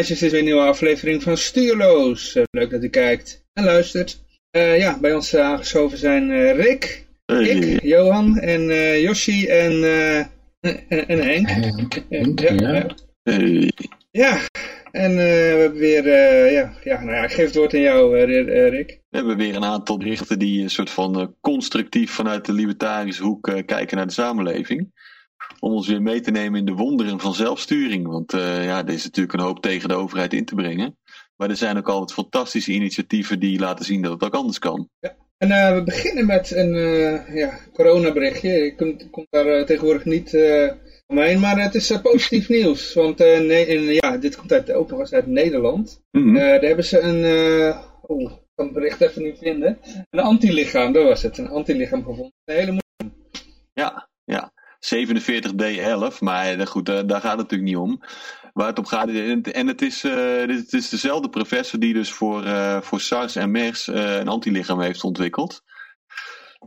meisjes, dit is weer een nieuwe aflevering van Stuurloos. Uh, leuk dat u kijkt en luistert. Uh, ja, bij ons uh, aangeschoven zijn Rick, hey. ik, Johan en Yoshi en, en, en Henk. Henk, ja. ja. Hey. Ja, en we hebben weer, ja, ja, nou ja, ik geef het woord aan jou, Rick. We hebben weer een aantal berichten die een soort van constructief vanuit de libertarische hoek kijken naar de samenleving om ons weer mee te nemen in de wonderen van zelfsturing. Want uh, ja, er is natuurlijk een hoop tegen de overheid in te brengen. Maar er zijn ook altijd fantastische initiatieven die laten zien dat het ook anders kan. Ja. En uh, we beginnen met een uh, ja, coronaberichtje. Je komt daar tegenwoordig niet omheen, maar het is positief nieuws. Want en, ja, dit komt uit, ook nog eens uit Nederland. Mm -hmm. daar hebben ze een, oh, ik kan het bericht even niet vinden, een antilichaam, dat was het, een antilichaam gevonden. Een hele Ja, ja. 47D11, maar goed, daar gaat het natuurlijk niet om. Waar het om gaat, en het is, uh, is dezelfde professor die dus voor, voor SARS en MERS een antilichaam heeft ontwikkeld.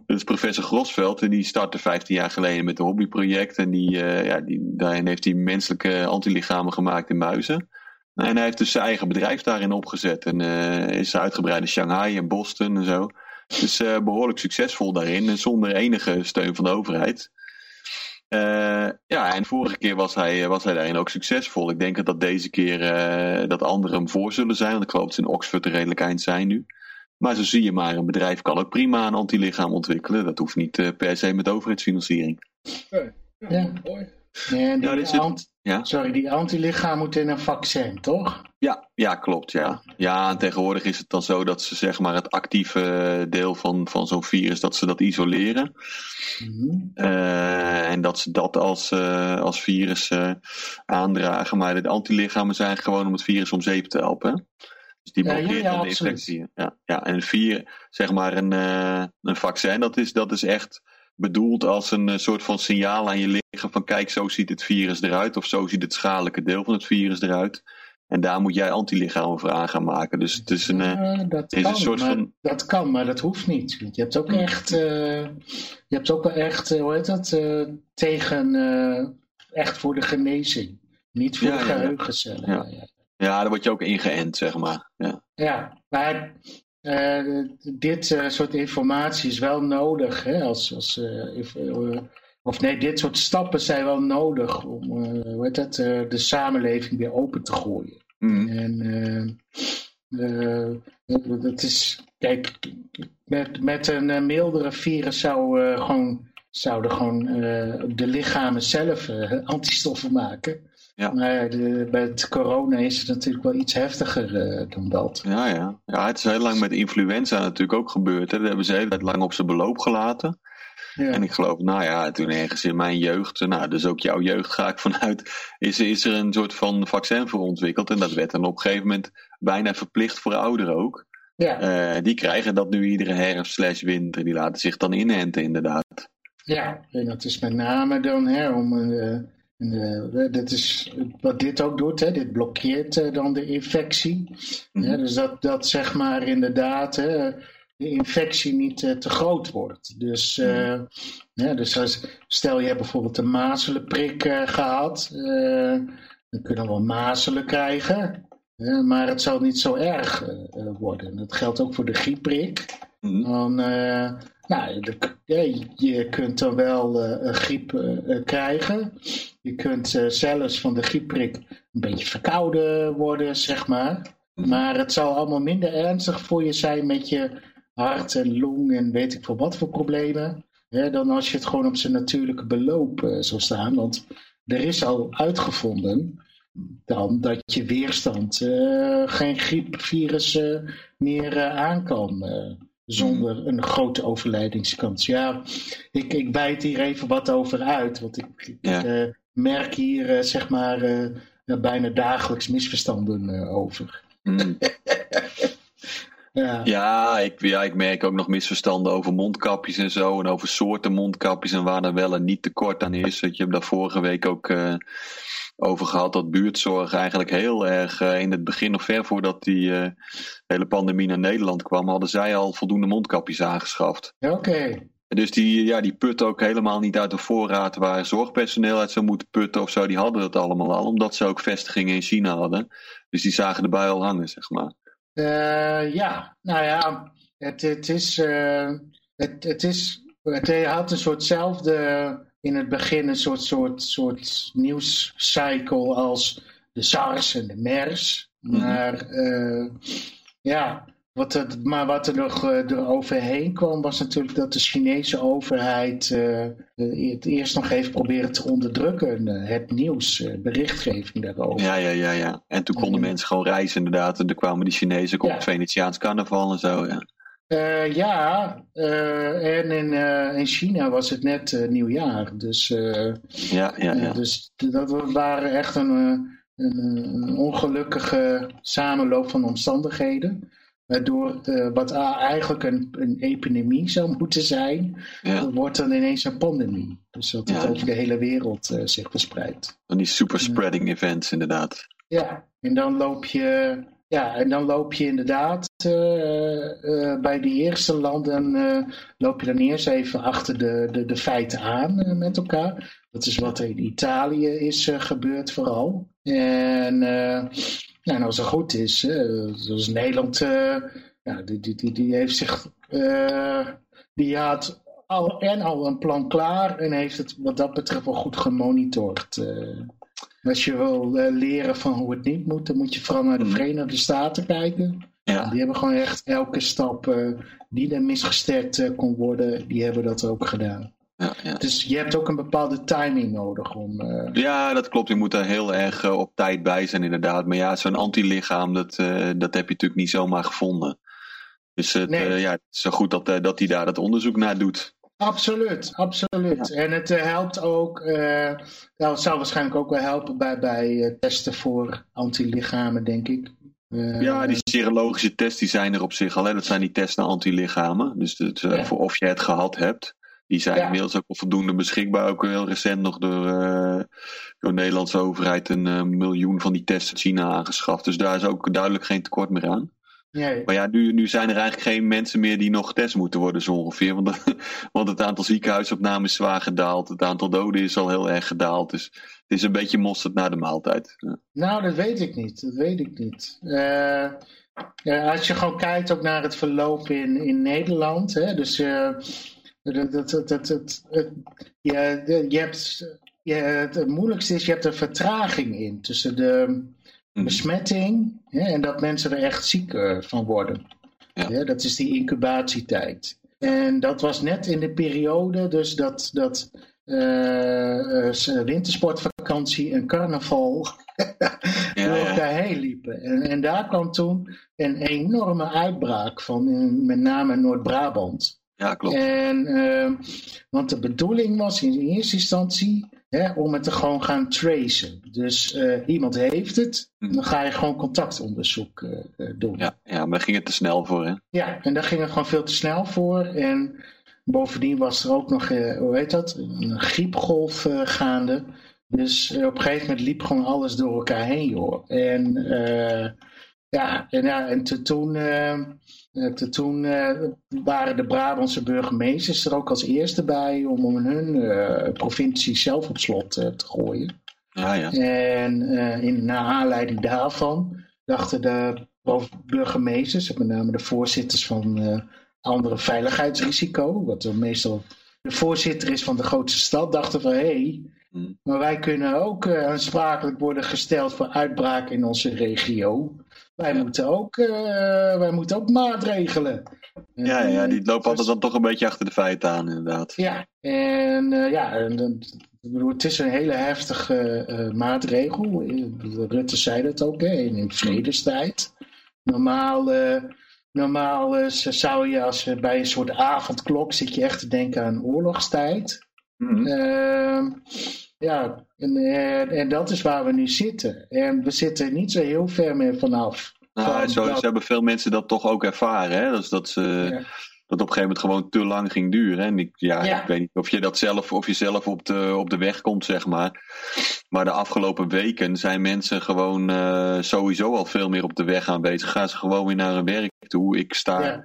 Dat is professor Grosveld en die startte 15 jaar geleden met een hobbyproject. En die, ja, die, daarin heeft hij menselijke antilichamen gemaakt in muizen. En hij heeft dus zijn eigen bedrijf daarin opgezet. En is uitgebreid in Shanghai en Boston en zo. Dus behoorlijk succesvol daarin en zonder enige steun van de overheid. Uh, ja, en vorige keer was hij, was hij daarin ook succesvol. Ik denk dat deze keer uh, dat anderen hem voor zullen zijn. Want ik geloof dat ze in Oxford redelijk eind zijn nu. Maar zo zie je maar, een bedrijf kan ook prima een antilichaam ontwikkelen. Dat hoeft niet uh, per se met overheidsfinanciering. Okay. Ja, ja, mooi. Nee, die, ja, ant ja? Sorry, die antilichaam moet in een vaccin, toch? Ja, ja, klopt. Ja. ja, en tegenwoordig is het dan zo dat ze zeg maar het actieve deel van, van zo'n virus, dat ze dat isoleren. Mm -hmm. uh, en dat ze dat als, uh, als virus uh, aandragen. Maar de antilichamen zijn gewoon om het virus om zeep te helpen. Dus die blokkeert ja, ja, de infectie. Ja, ja, en vier, zeg maar een, een vaccin, dat is, dat is echt bedoeld als een soort van signaal aan je lichaam van kijk, zo ziet het virus eruit. Of zo ziet het schadelijke deel van het virus eruit. En daar moet jij antilichamen voor aan gaan maken. Dus het is een, ja, dat, is kan, een soort van... dat kan, maar dat hoeft niet. Je hebt ook echt, uh, je hebt ook wel echt, hoe heet dat, uh, tegen, echt voor de genezing. Niet voor ja, de geheugencellen. Ja. Ja. ja, daar word je ook ingeënt, zeg maar. Ja, ja maar dit soort informatie is wel nodig. Hè, als, als, of nee, dit soort stappen zijn wel nodig om hoe heet dat, de samenleving weer open te gooien. Mm. En dat is, kijk, met, met een mildere virus zou, gewoon, zouden gewoon de lichamen zelf antistoffen maken. Ja. Maar de, bij het corona is het natuurlijk wel iets heftiger dan dat. Ja, ja. ja, het is heel lang met influenza natuurlijk ook gebeurd. Hè. Dat hebben ze heel lang op zijn beloop gelaten. Ja. En ik geloof, nou ja, toen ergens in mijn jeugd, nou dus ook jouw jeugd ga ik vanuit, is, is er een soort van vaccin voor ontwikkeld. En dat werd dan op een gegeven moment bijna verplicht voor ouderen ook. Ja. Uh, die krijgen dat nu iedere herfst slash winter. Die laten zich dan inenten inderdaad. Ja, en dat is met name dan hè, om... Uh, uh, dat is wat dit ook doet, hè, dit blokkeert uh, dan de infectie. Mm -hmm. dus dat, dat zeg maar inderdaad... Hè, de infectie niet uh, te groot wordt. Dus, ja, dus als, stel je hebt bijvoorbeeld een mazelenprik gehad, dan kun je wel mazelen krijgen, maar het zal niet zo erg worden. Dat geldt ook voor de griepprik. Mm. Dan, nou, de, je kunt dan wel een griep krijgen. Je kunt zelfs van de griepprik een beetje verkouden worden, zeg maar. Maar het zal allemaal minder ernstig voor je zijn met je hart en long en weet ik veel wat voor problemen. Dan als je het gewoon op zijn natuurlijke beloop zou staan. Want er is al uitgevonden dan dat je weerstand geen griepvirus meer aan kan. Zonder een grote overlijdingskans. Ja, ik, ik bijt hier even wat over uit. Want ik, ik ja. merk hier zeg maar bijna dagelijks misverstanden over. Mm. Ja. Ja, ik, ja, ik merk ook nog misverstanden over mondkapjes en zo. En over soorten mondkapjes en waar er wel en niet tekort aan is. Dat je hebt daar vorige week ook over gehad dat buurtzorg eigenlijk heel erg uh, in het begin, nog ver voordat die uh, hele pandemie naar Nederland kwam, hadden zij al voldoende mondkapjes aangeschaft. Oké. Okay. Dus die, ja, die putten ook helemaal niet uit de voorraad waar zorgpersoneel uit zou moeten putten of zo. Die hadden dat allemaal al, omdat ze ook vestigingen in China hadden. Dus die zagen de bui al hangen, zeg maar. Uh, ja, nou ja, het, het is, het, het is, het had een soortzelfde, in het begin een soort, soort, soort nieuwscycle als de SARS en de MERS. Mhm. Maar uh, ja, wat er, maar wat er nog uh, er overheen kwam, was natuurlijk dat de Chinese overheid uh, het eerst nog heeft proberen te onderdrukken. het nieuws, berichtgeving daarover. Ja, ja, ja, ja. En toen konden mensen gewoon reizen, inderdaad. En toen kwamen die Chinezen op het Venetiaans carnaval en zo. Ja, uh, ja en in, in China was het net nieuwjaar. Dus, ja, ja, ja. dus dat waren echt een, een, een ongelukkige samenloop van omstandigheden. Waardoor wat eigenlijk een, een, epidemie zou moeten zijn, ja. wordt dan ineens een pandemie. Dus dat het over de hele wereld zich verspreidt. Van die super spreading events inderdaad. Ja, en dan loop je, ja, en dan loop je inderdaad uh, bij die eerste landen, loop je dan eerst even achter de, de, de feiten aan met elkaar. Dat is wat er in Italië is gebeurd vooral. En nou, en als het goed is, zoals Nederland, ja, die, die, die, die heeft zich, die had al en al een plan klaar en heeft het wat dat betreft wel goed gemonitord. Uh, als je wil leren van hoe het niet moet, dan moet je vooral naar de hmm. Verenigde Staten kijken. Ja. Die hebben gewoon echt elke stap die er misgesterkt kon worden, die hebben dat ook gedaan. Ja, ja. Dus je hebt ook een bepaalde timing nodig om. Uh... Ja, dat klopt. Je moet er heel erg op tijd bij zijn, inderdaad. Maar ja, zo'n antilichaam, dat, dat heb je natuurlijk niet zomaar gevonden. Dus het, nee. ja, het is zo goed dat, dat hij daar het onderzoek naar doet. Absoluut, absoluut. Ja. En het helpt ook, nou, het zou waarschijnlijk ook wel helpen bij, bij testen voor antilichamen, denk ik. Ja, die serologische tests die zijn er op zich al. Hè. Dat zijn die tests naar antilichamen. Dus ja. voor of je het gehad hebt. Die zijn ja. inmiddels ook voldoende beschikbaar. Ook heel recent nog door, uh, door de Nederlandse overheid een uh, miljoen van die tests in China aangeschaft. Dus daar is ook duidelijk geen tekort meer aan. Nee. Maar ja, nu, nu zijn er eigenlijk geen mensen meer die nog getest moeten worden, zo ongeveer. Want, want het aantal ziekenhuisopnames is zwaar gedaald. Het aantal doden is al heel erg gedaald. Dus het is een beetje mosterd na de maaltijd. Ja. Nou, dat weet ik niet. Dat weet ik niet. Uh, ja, als je gewoon kijkt ook naar het verloop in, in Nederland. Hè, dus dat, dat, dat, dat, dat, je, je hebt, je, het moeilijkste is, je hebt er vertraging in tussen de mhm. besmetting hè, en dat mensen er echt ziek uh, van worden. Ja. Ja, dat is die incubatietijd. En dat was net in de periode dus dat, dat uh, wintersportvakantie en carnaval ja, door elkaar heen liepen. En, en daar kwam toen een enorme uitbraak van, in, met name Noord-Brabant. Ja, klopt. En, uh, want de bedoeling was in eerste instantie hè, om het te gewoon gaan tracen. Dus uh, iemand heeft het, hm. dan ga je gewoon contactonderzoek doen. Ja, ja, maar daar ging het te snel voor, hè? Ja, en daar ging het gewoon veel te snel voor. En bovendien was er ook nog, hoe heet dat, een griepgolf gaande. Dus op een gegeven moment liep gewoon alles door elkaar heen, joh. En ja, en, ja, en te, toen, uh, te, toen uh, waren de Brabantse burgemeesters er ook als eerste bij om, om hun uh, provincie zelf op slot te gooien. Ja, ja. En in, naar aanleiding daarvan dachten de burgemeesters, met name de voorzitters van andere veiligheidsrisico, wat er meestal de voorzitter is van de grootste stad, dachten van hé, hey, hmm. maar wij kunnen ook aansprakelijk worden gesteld voor uitbraak in onze regio. Wij, moeten ook, uh, wij moeten ook maatregelen. Ja, ja, die lopen altijd dan toch een beetje achter de feiten aan, inderdaad. Ja, en uh, ja, en, ik bedoel, het is een hele heftige maatregel. Rutte zei dat ook, hè, in, in vredestijd. Normaal, normaal zou je als je bij een soort avondklok zit je echt te denken aan oorlogstijd. Mm -hmm. Ja, en, en, dat is waar we nu zitten. En we zitten niet zo heel ver meer vanaf. Nou, zo, dat... hebben veel mensen dat toch ook ervaren. Hè? Dus dat, ze, ja. Dat op een gegeven moment gewoon te lang ging duren. En ik, ja, ja, ik weet niet of je dat zelf, of je zelf op de, op de weg komt, zeg maar. Maar de afgelopen weken zijn mensen gewoon uh, sowieso al veel meer op de weg aanwezig. Gaan ze gewoon weer naar hun werk toe. Ik sta... Ja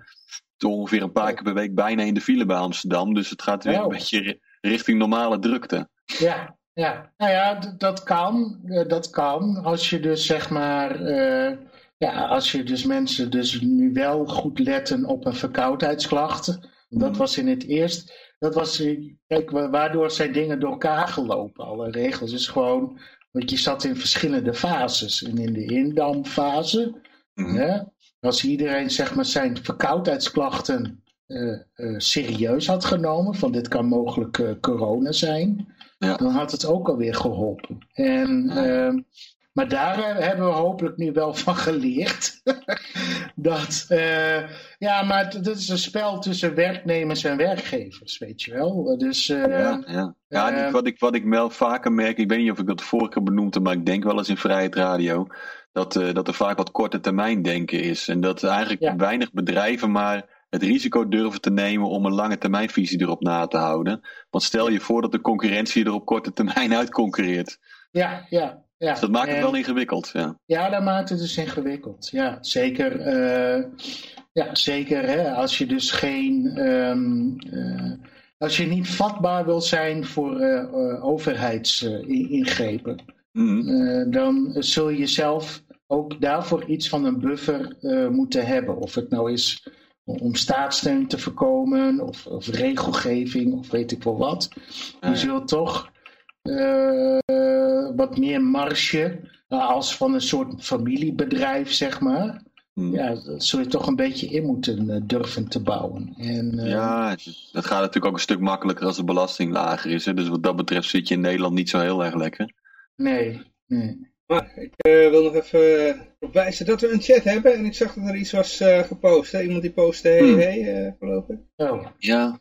ongeveer een paar keer per week bijna in de file bij Amsterdam. Dus het gaat weer Oh. een beetje richting normale drukte. Ja, ja. Nou ja, dat kan. Eh, dat kan. Als je dus zeg maar. eh, ja, als je dus mensen dus nu wel goed letten op een verkoudheidsklacht. Dat Mhm. was in het eerst. Dat was. Kijk, wa- waardoor zijn dingen door elkaar gelopen. Alle regels is gewoon. Want je zat in verschillende fases. En in de indampfase. Mhm. Hè, als iedereen zeg maar, zijn verkoudheidsklachten eh, eh, serieus had genomen, van dit kan mogelijk eh, corona zijn, Ja. dan had het ook alweer geholpen. En, ehm, maar daar hebben we hopelijk nu wel van geleerd. dat, eh, ja, maar het- het is een spel tussen werknemers en werkgevers, weet je wel. Dus, eh, Ja, ja. ja eh, wat, ik, wat ik wel vaker merk, ik weet niet of ik dat vorige keer benoemd heb, maar ik denk wel eens in Vrijheid Radio, dat, eh, dat er vaak wat korte termijn denken is. En dat eigenlijk Ja. weinig bedrijven maar het risico durven te nemen om een lange termijnvisie erop na te houden. Want stel je voor dat de concurrentie er op korte termijn uitconcurreert. ja, ja. Ja. Dus dat maakt het wel ingewikkeld. Ja. Ja, dat maakt het dus ingewikkeld. Ja, zeker. eh, ja, zeker hè, als je dus geen. ehm, eh, als je niet vatbaar wil zijn voor eh overheidsingrepen, Mhm. dan zul je zelf ook daarvoor iets van een buffer moeten hebben. Of het nou is om staatssteun te voorkomen, of, of regelgeving, of weet ik wel wat. Je ja. zult toch wat meer marge, eh, als van een soort familiebedrijf, zeg maar. Mhm. Ja, dat zul je toch een beetje in moeten eh, durven te bouwen. En, eh, Ja, dat gaat natuurlijk ook een stuk makkelijker als de belasting lager is. Hè? Dus wat dat betreft zit je in Nederland niet zo heel erg lekker. Nee, nee. Maar ik eh, wil nog even eh, op wijzen dat we een chat hebben. En ik zag dat er iets was eh, gepost. Hè? Iemand die postte hey Hmm. hey eh, voorlopig. Oh, Ja.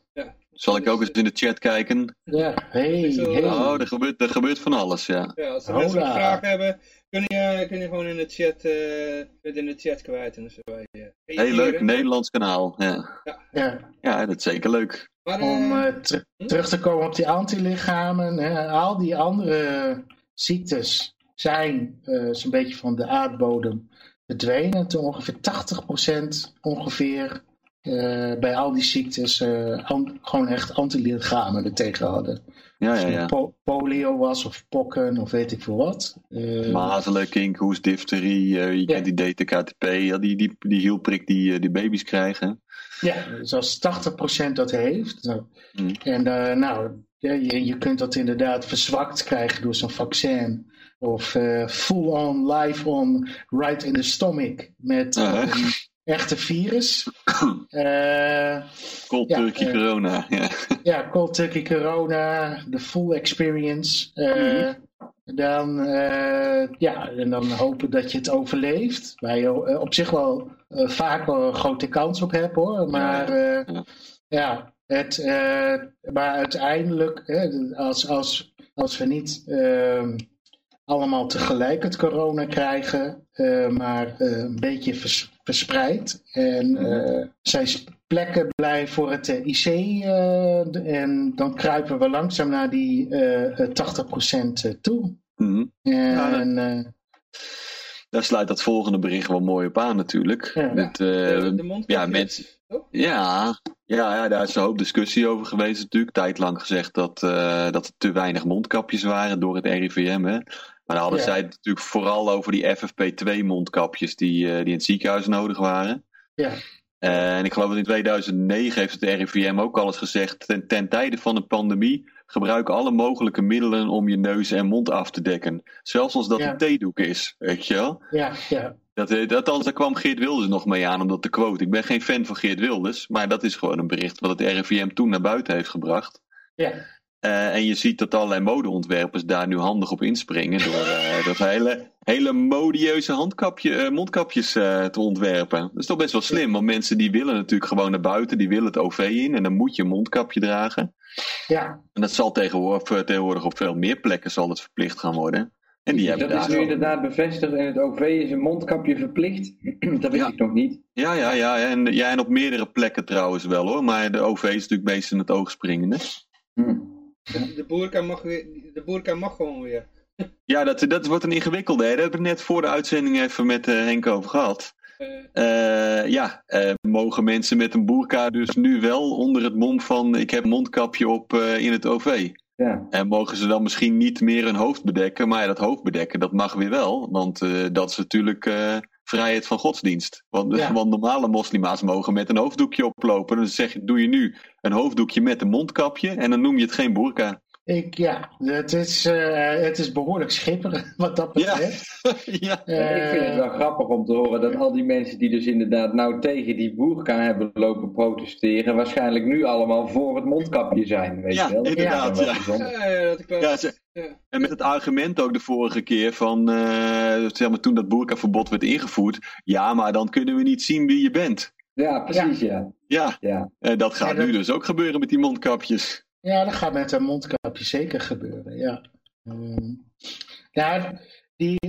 Zal ik ook eens in de chat kijken? ja. Hey, Zo- hey. Oh, er gebeurt, er gebeurt van alles, ja. Ja, als er mensen nog vragen hebben, kun je, kun je gewoon in de chat, eh, het in de chat kwijt. En zullen wij eh, Heel leuk. Nederlands kanaal. Ja, Ja. ja dat is zeker leuk. Maar, Om eh, ter- terug te komen op die antilichamen, hè, al die andere ziektes zijn eh, zo'n beetje van de aardbodem verdwenen. Toen ongeveer 80% ongeveer eh, bij al die ziektes eh, gewoon echt antilichamen er tegen hadden. Ja, ja, ja. po- polio was of pokken of weet ik veel wat. Eh, Mazelen, kinkhoest, difterie, je kent die DTKTP, ja, die, die, die hielprik die, die baby's krijgen. Ja, dus als 80% dat heeft. nou, Mm. En nou, ja, je, je kunt dat inderdaad verzwakt krijgen door zo'n vaccin. Of full-on, live-on, right in the stomach. Met echte virus. Eh, Cold Ja, turkey eh, corona. Ja. ja, cold turkey corona, de full experience. Eh, Dan, eh, ja, en dan hopen dat je het overleeft. Waar je op zich wel vaak wel een grote kans op hebt hoor. Maar Ja, ja. het, maar uiteindelijk, hè, als, als, als we niet eh, allemaal tegelijk het corona krijgen, maar een beetje vers- verspreid. En eh zijn plekken blij voor het eh, IC. eh, en dan kruipen we langzaam naar die eh, eh, 80% toe. Mhm. En, eh, Daar sluit dat volgende bericht wel mooi op aan natuurlijk. Ja. Met, eh, de, ja, mensen-? Ja, ja, ja, daar is een hoop discussie over geweest natuurlijk. Tijdlang gezegd dat, eh, dat er te weinig mondkapjes waren door het RIVM. Hè? Maar dan hadden Ja. zij het natuurlijk vooral over die FFP2 mondkapjes die, eh, die in het ziekenhuis nodig waren. ja, Eh, en ik geloof dat in 2009 heeft het RIVM ook al eens gezegd, ten, ten tijde van een pandemie gebruik alle mogelijke middelen om je neus en mond af te dekken. Zelfs als dat Ja. een theedoek is, weet je wel. ja, ja, Dat, eh, dat, althans, daar kwam Geert Wilders nog mee aan om dat te quoten. Ik ben geen fan van Geert Wilders, maar dat is gewoon een bericht wat het RIVM toen naar buiten heeft gebracht. ja. Eh, en je ziet dat allerlei modeontwerpers daar nu handig op inspringen door, eh, door hele, hele modieuze handkapje, eh, mondkapjes te ontwerpen. Dat is toch best wel slim, want mensen die willen natuurlijk gewoon naar buiten, die willen het OV in en dan moet je een mondkapje dragen. ja. En dat zal tegenwoordig, tegenwoordig op veel meer plekken zal het verplicht gaan worden. En die hebben Dat is nu inderdaad bevestigd en het OV is een mondkapje verplicht. dat wist Ja. ik nog niet. Ja, ja, ja. En, ja, en op meerdere plekken trouwens wel hoor. Maar de OV is natuurlijk meest in het oog springende. Hm. De boerka mag, weer, de boerka mag gewoon weer. Ja, dat, dat wordt een ingewikkelde. Hè. Daar hebben we net voor de uitzending even met eh, Henk over gehad. Uh, ja, uh, mogen mensen met een boerka dus nu wel onder het mom van ik heb mondkapje op in het OV? Ja. En mogen ze dan misschien niet meer hun hoofd bedekken, maar ja, dat hoofd bedekken, dat mag weer wel. Want dat is natuurlijk vrijheid van godsdienst. Want, Ja. want normale moslima's mogen met een hoofddoekje oplopen. Dan zeg je, doe je nu een hoofddoekje met een mondkapje en dan noem je het geen boerka. Ik, ja, het is, eh, het is behoorlijk schipperig wat dat betreft. ja. Eh, ik vind het wel grappig om te horen dat al die mensen die dus inderdaad nou tegen die boerka hebben lopen protesteren, waarschijnlijk nu allemaal voor het mondkapje zijn. Weet Ja, je wel? Dat is inderdaad, ja. Ja, ja. Ja, Ja. En met het argument ook de vorige keer van, eh, zeg maar, toen dat boerkaverbod werd ingevoerd. Ja, maar dan kunnen we niet zien wie je bent. Ja, precies, ja. Ja, ja. eh, dat gaat Ja, dat- nu dus ook gebeuren met die mondkapjes. Ja, dat gaat met een mondkapje zeker gebeuren, ja. Ehm, ja, die,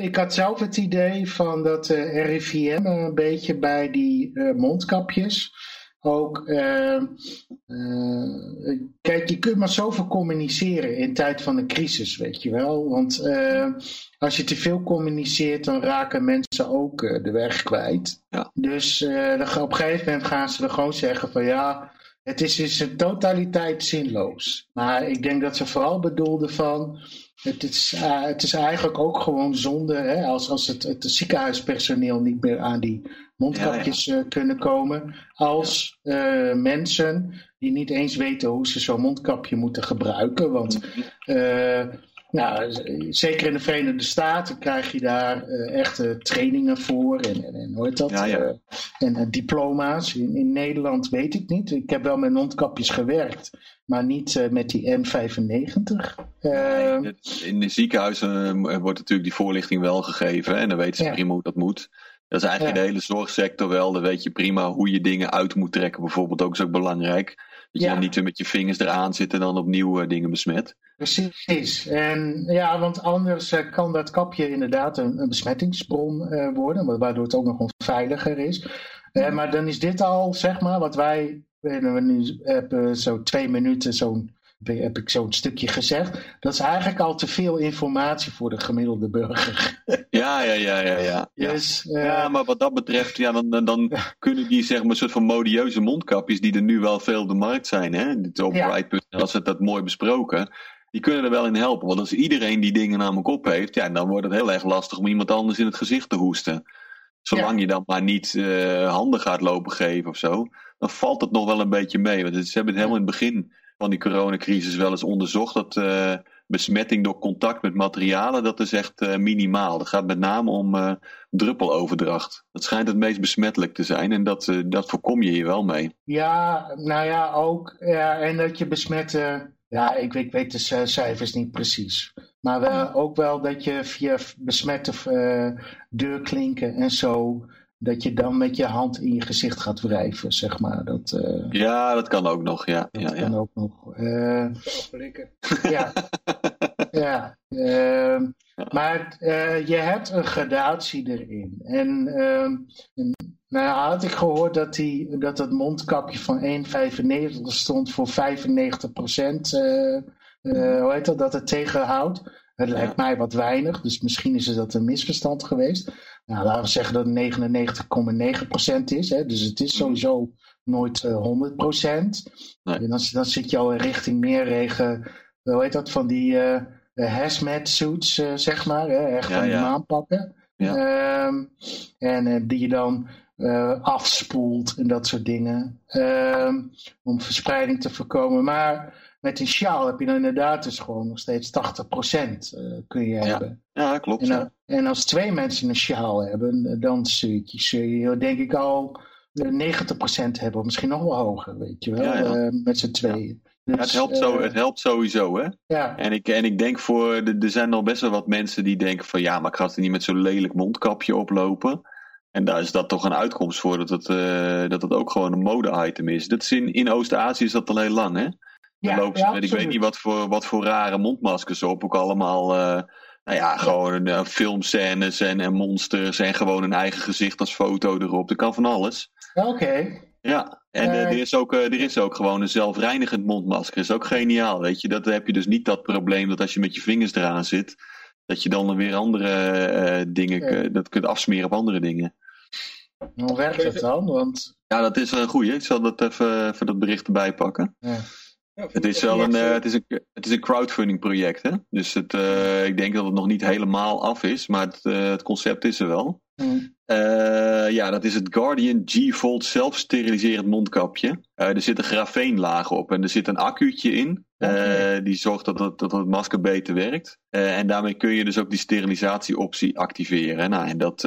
ik had zelf het idee van dat de RIVM een beetje bij die eh, mondkapjes ook... ehm, eh, kijk, je kunt maar zoveel communiceren in tijd van een crisis, weet je wel. Want eh, als je te veel communiceert, dan raken mensen ook eh, de weg kwijt. Ja. Dus eh, op een gegeven moment gaan ze er gewoon zeggen van ja... Het is in zijn totaliteit zinloos. Maar ik denk dat ze vooral bedoelden van. Het is, eh, het is eigenlijk ook gewoon zonde hè, als, als het, het ziekenhuispersoneel niet meer aan die mondkapjes eh, kunnen komen. Als eh, mensen die niet eens weten hoe ze zo'n mondkapje moeten gebruiken. Want eh, nou, zeker in de Verenigde Staten krijg je daar eh, echte trainingen voor. En, en, en hoe heet dat? Ja, ja. Eh, en diploma's. In, in Nederland weet ik niet. Ik heb wel met mondkapjes gewerkt, maar niet eh, met die N95. Eh, Nee, het- in de ziekenhuizen wordt natuurlijk die voorlichting wel gegeven. En dan weten ze Ja. prima hoe dat moet. Dat is eigenlijk in de hele zorgsector wel. Dan weet je prima hoe je dingen uit moet trekken. Bijvoorbeeld ook is ook belangrijk. Dat je dan niet weer met je vingers eraan zit en dan opnieuw dingen besmet. Precies. En ja, want anders eh, kan dat kapje inderdaad een, een besmettingsbron eh, worden, wa- waardoor het ook nog onveiliger is. Eh, maar dan is dit al, zeg maar, wat wij, we nu hebben zo twee minuten zo'n heb ik zo'n stukje gezegd. Dat is eigenlijk al te veel informatie voor de gemiddelde burger. Ja, ja, ja, ja, ja. ja. Dus, Ja, maar wat dat betreft, ja, dan, dan, dan kunnen die zeg maar een soort van modieuze mondkapjes, die er nu wel veel op de markt zijn, hè, dit overheid.nl, als het dat mooi besproken, die kunnen er wel in helpen. Want als iedereen die dingen namelijk op heeft, ja, dan wordt het heel erg lastig om iemand anders in het gezicht te hoesten. Zolang je dan maar niet eh, handen gaat lopen geven of zo, dan valt het nog wel een beetje mee. Want het- ze hebben het helemaal in het begin van die coronacrisis wel eens onderzocht, dat eh, besmetting door contact met materialen, dat is echt eh, minimaal. Dat gaat met name om druppeloverdracht. Dat schijnt het meest besmettelijk te zijn en dat, dat voorkom je hier wel mee. Ja, nou ja, ook. Ja, en dat je besmette. Ja, ik weet, ik weet de cijfers niet precies. Maar wel, ook wel dat je via besmette eh, deurklinken en zo. Dat je dan met je hand in je gezicht gaat wrijven, zeg maar. Dat, eh, Ja, dat kan ook nog, ja. dat ja, kan ja. ook nog. Eh, ja. ja. ehm, maar eh, je hebt een gradatie erin. En, ehm, en nou ja, had ik gehoord dat, die, dat het mondkapje van 1,95 stond voor 95 procent. eh, eh, hoe heet dat? Dat het tegenhoudt. Het lijkt mij wat weinig, dus misschien is het dat een misverstand geweest. Nou, laten we zeggen dat het 99,9% is. Hè? Dus het is sowieso nooit eh 100%. Nee. En dan, dan zit je al richting meer regen. Hoe heet dat? Van die hazmat suits, eh, zeg maar. Hè? Echt Ja, van die ja. maanpakken. Ja. Ehm, en eh, die je dan eh, afspoelt en dat soort dingen. Ehm, om verspreiding te voorkomen. Maar met een sjaal heb je dan inderdaad dus gewoon nog steeds 80% eh, kun je hebben. Ja, klopt. En, ja. en als twee mensen een sjaal hebben, dan zul je, denk ik al eh, 90% hebben, of misschien nog wel hoger, weet je wel, met z'n tweeën. Dus, Ja, het, helpt zo, eh, het helpt sowieso, hè? ja, En ik, en ik denk voor, de- er zijn nog best wel wat mensen die denken van ja, maar ik ga er niet met zo'n lelijk mondkapje oplopen. En daar is dat toch een uitkomst voor, dat het, eh, dat het ook gewoon een mode-item is. Dat is in, in Oost-Azië is dat al heel lang, hè? Dan ja, lopen ze ja, met, ik weet niet wat voor, wat voor rare mondmaskers op. Ook allemaal, eh, nou ja, gewoon eh, filmscènes en, en monsters en gewoon een eigen gezicht als foto erop. Dat kan van alles. Oké, Ja, en eh, Eh, er, is ook, eh, er is ook gewoon een zelfreinigend mondmasker. is ook geniaal, weet je. Dat heb je dus niet dat probleem dat als je met je vingers eraan zit, dat je dan weer andere eh, dingen, Ja. eh, dat kunt afsmeren op andere dingen. Hoe werkt het dan? Want... Ja, dat is een goeie. Ik zal dat even, even dat bericht erbij pakken. Ja. Het is wel een, uh, het is een, het is een crowdfunding project. Hè? Dus het, uh, ik denk dat het nog niet helemaal af is, maar het, uh, het concept is er wel. Mm. ja, dat is het Guardian G-Fold zelfsteriliserend mondkapje. er zit een grafeenlaag op en er zit een accu'tje in. Okay. die zorgt dat het, dat het masker beter werkt. en daarmee kun je dus ook die sterilisatieoptie activeren. Nou, en dat,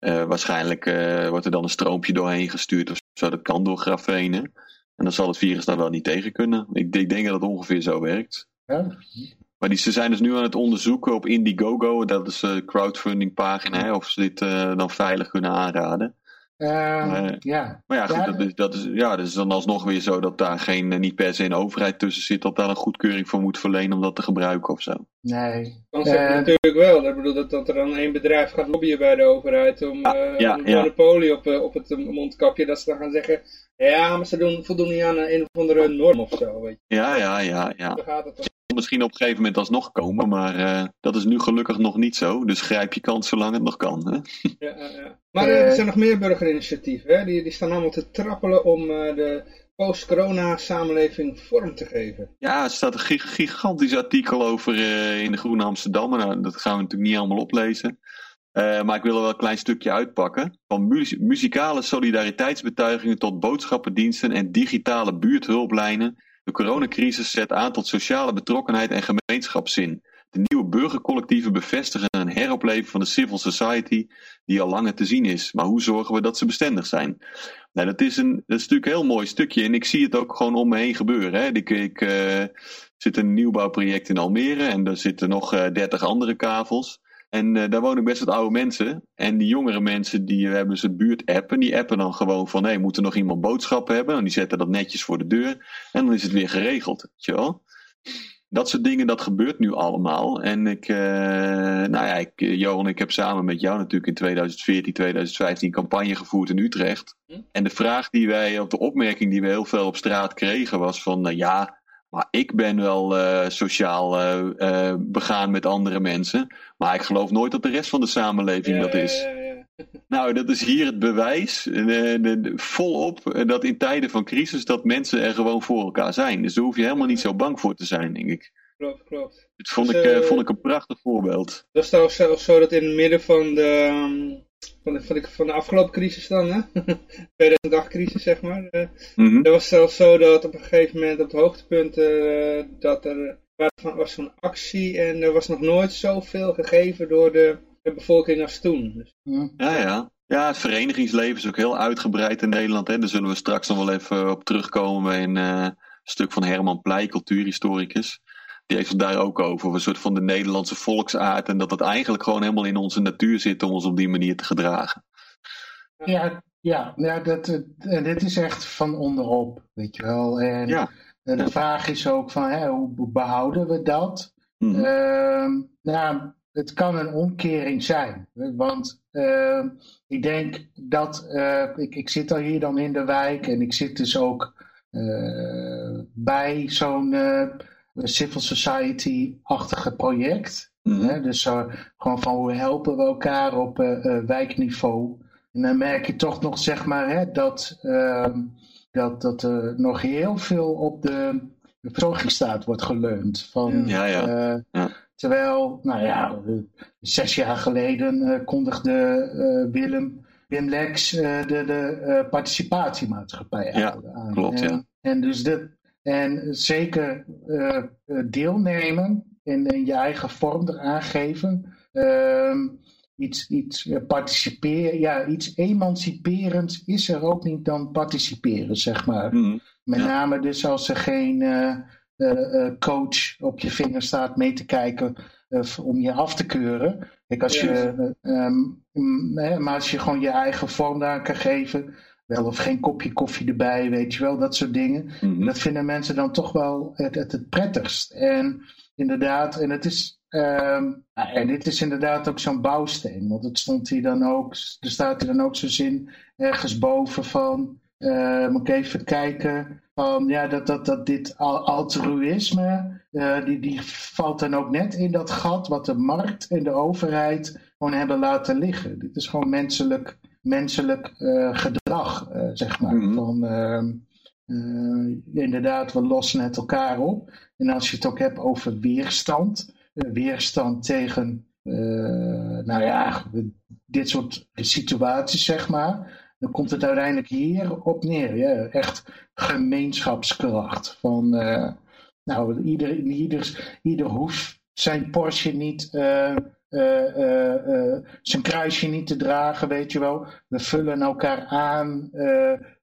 waarschijnlijk wordt er dan een stroompje doorheen gestuurd of zo. Dat kan door grafenen. En dan zal het virus daar wel niet tegen kunnen. Ik, ik denk dat het ongeveer zo werkt. Ja. Maar die, ze zijn dus nu aan het onderzoeken op Indiegogo, dat is een crowdfunding pagina, of ze dit uh, dan veilig kunnen aanraden. Uh, maar, ja. maar ja, goed, ja, dat, is, dat, is, ja, dat is dan alsnog weer zo dat daar geen, eh, niet per se een overheid tussen zit dat daar een goedkeuring voor moet verlenen om dat te gebruiken of zo. Nee. Dan uh, natuurlijk wel. Ik bedoel dat, dat er dan één bedrijf gaat lobbyen bij de overheid om ja, ja, een monopolie op, op het mondkapje, dat ze dan gaan zeggen, ja, maar ze doen, voldoen niet aan een of andere norm of zo, weet je. Ja, ja, ja, ja. Gaat het misschien op een gegeven moment alsnog komen, maar uh, dat is nu gelukkig nog niet zo. Dus grijp je kans zolang het nog kan. Hè? Ja, ja. Maar uh, er zijn nog meer burgerinitiatieven, hè? Die, die staan allemaal te trappelen om de post-corona samenleving vorm te geven. Ja, er staat een gigantisch artikel over in de Groene Amsterdam. Nou, dat gaan we natuurlijk niet allemaal oplezen. Uh, maar ik wil er wel een klein stukje uitpakken. Van mu muzikale solidariteitsbetuigingen tot boodschappendiensten en digitale buurthulplijnen. De coronacrisis zet aan tot sociale betrokkenheid en gemeenschapszin. De nieuwe burgercollectieven bevestigen een heropleven van de civil society die al langer te zien is. Maar hoe zorgen we dat ze bestendig zijn? Nou, dat is, een, dat is natuurlijk een heel mooi stukje en ik zie het ook gewoon om me heen gebeuren. Hè. Ik, ik uh, zit een nieuwbouwproject in Almere en er zitten nog uh, eh, 30 andere kavels. En uh, daar wonen best wat oude mensen. En die jongere mensen die hebben dus een buurt-app. En die appen dan gewoon van, hé, hey, moet er nog iemand boodschappen hebben? En die zetten dat netjes voor de deur. En dan is het weer geregeld, weet je wel? Dat soort dingen, dat gebeurt nu allemaal. En ik, uh, nou ja, ik, eh, Johan, ik heb samen met jou natuurlijk in 2014, 2015 campagne gevoerd in Utrecht. Hm? En de vraag die wij, op de opmerking die we heel veel op straat kregen was van, uh, ja, maar ik ben wel uh, sociaal uh, uh, begaan met andere mensen. Maar ik geloof nooit dat de rest van de samenleving dat is. Ja, ja, nou, dat is hier het bewijs. volop dat in tijden van crisis dat mensen er gewoon voor elkaar zijn. Dus daar hoef je helemaal niet zo bang voor te zijn, denk ik. Klopt, klopt. Dat vond, dus, ik, vond ik een prachtig voorbeeld. Dat is trouwens zelfs zo dat in het midden van de, um, van de, van de, van de afgelopen crisis dan, hè? 2008 crisis zeg maar. Uh, mm -hmm. Dat was zelfs zo dat op een gegeven moment op het hoogtepunt uh, dat er was zo'n actie en er was nog nooit zoveel gegeven door de, de bevolking als toen. Dus. Ja, ja. Ja, het verenigingsleven is ook heel uitgebreid in Nederland. Hè. Daar zullen we straks nog wel even op terugkomen bij een uh, stuk van Herman Pleij, cultuurhistoricus. Die heeft het daar ook over, een soort van de Nederlandse volksaard. En dat het eigenlijk gewoon helemaal in onze natuur zit om ons op die manier te gedragen. Ja, ja, ja dat, dit is echt van onderop, weet je wel. En ja. de vraag is ook van, hè, hoe behouden we dat? Mm -hmm. nou, het kan een omkering zijn. Want uh, ik denk dat, uh, ik, ik zit al hier dan in de wijk en ik zit dus ook uh, bij zo'n civil society-achtige project. Mm -hmm. Dus uh, gewoon van hoe helpen we elkaar op uh, uh, wijkniveau. En dan merk je toch nog zeg maar hè, dat, ehm, dat, dat er nog heel veel op de, de verzorgingsstaat wordt geleund. Van, ja, ja. ja. Terwijl, nou ja, zes jaar geleden kondigde Willem, Wim Lex de, de participatiemaatschappij ja, aan. Klopt, en, ja. En dus dit, en zeker uh, deelnemen en, en, je eigen vorm eraan geven. Uh, iets, iets participeren, ja, iets emanciperends is er ook niet dan participeren, zeg maar. Mm, Met ja. name dus als er geen uh, coach op je vinger staat mee te kijken om je af te keuren. Kijk, als je, um, maar als je gewoon je eigen vorm daar kan geven, wel of geen kopje koffie erbij, weet je wel, dat soort dingen. Mm -hmm. Dat vinden mensen dan toch wel het, het, het prettigst. En inderdaad, en het is, um, en dit is inderdaad ook zo'n bouwsteen, want het stond hier dan ook, er staat hier dan ook zo'n zin ergens boven van, uh, moet ik even kijken, van ja, dat, dat, dat dit altruïsme, uh, die, die valt dan ook net in dat gat wat de markt en de overheid gewoon hebben laten liggen. Dit is gewoon menselijk menselijk gedrag, zeg maar. Mhm. Van, ehm, inderdaad, we lossen het elkaar op. En als je het ook hebt over weerstand, weerstand tegen, nou ja, dit soort situaties, zeg maar dan komt het uiteindelijk hier op neer. Ja? Echt gemeenschapskracht. Van, uh, nou, ieder, ieder, ieder hoeft zijn Porsche niet, uh, uh, zijn kruisje niet te dragen, weet je wel. We vullen elkaar aan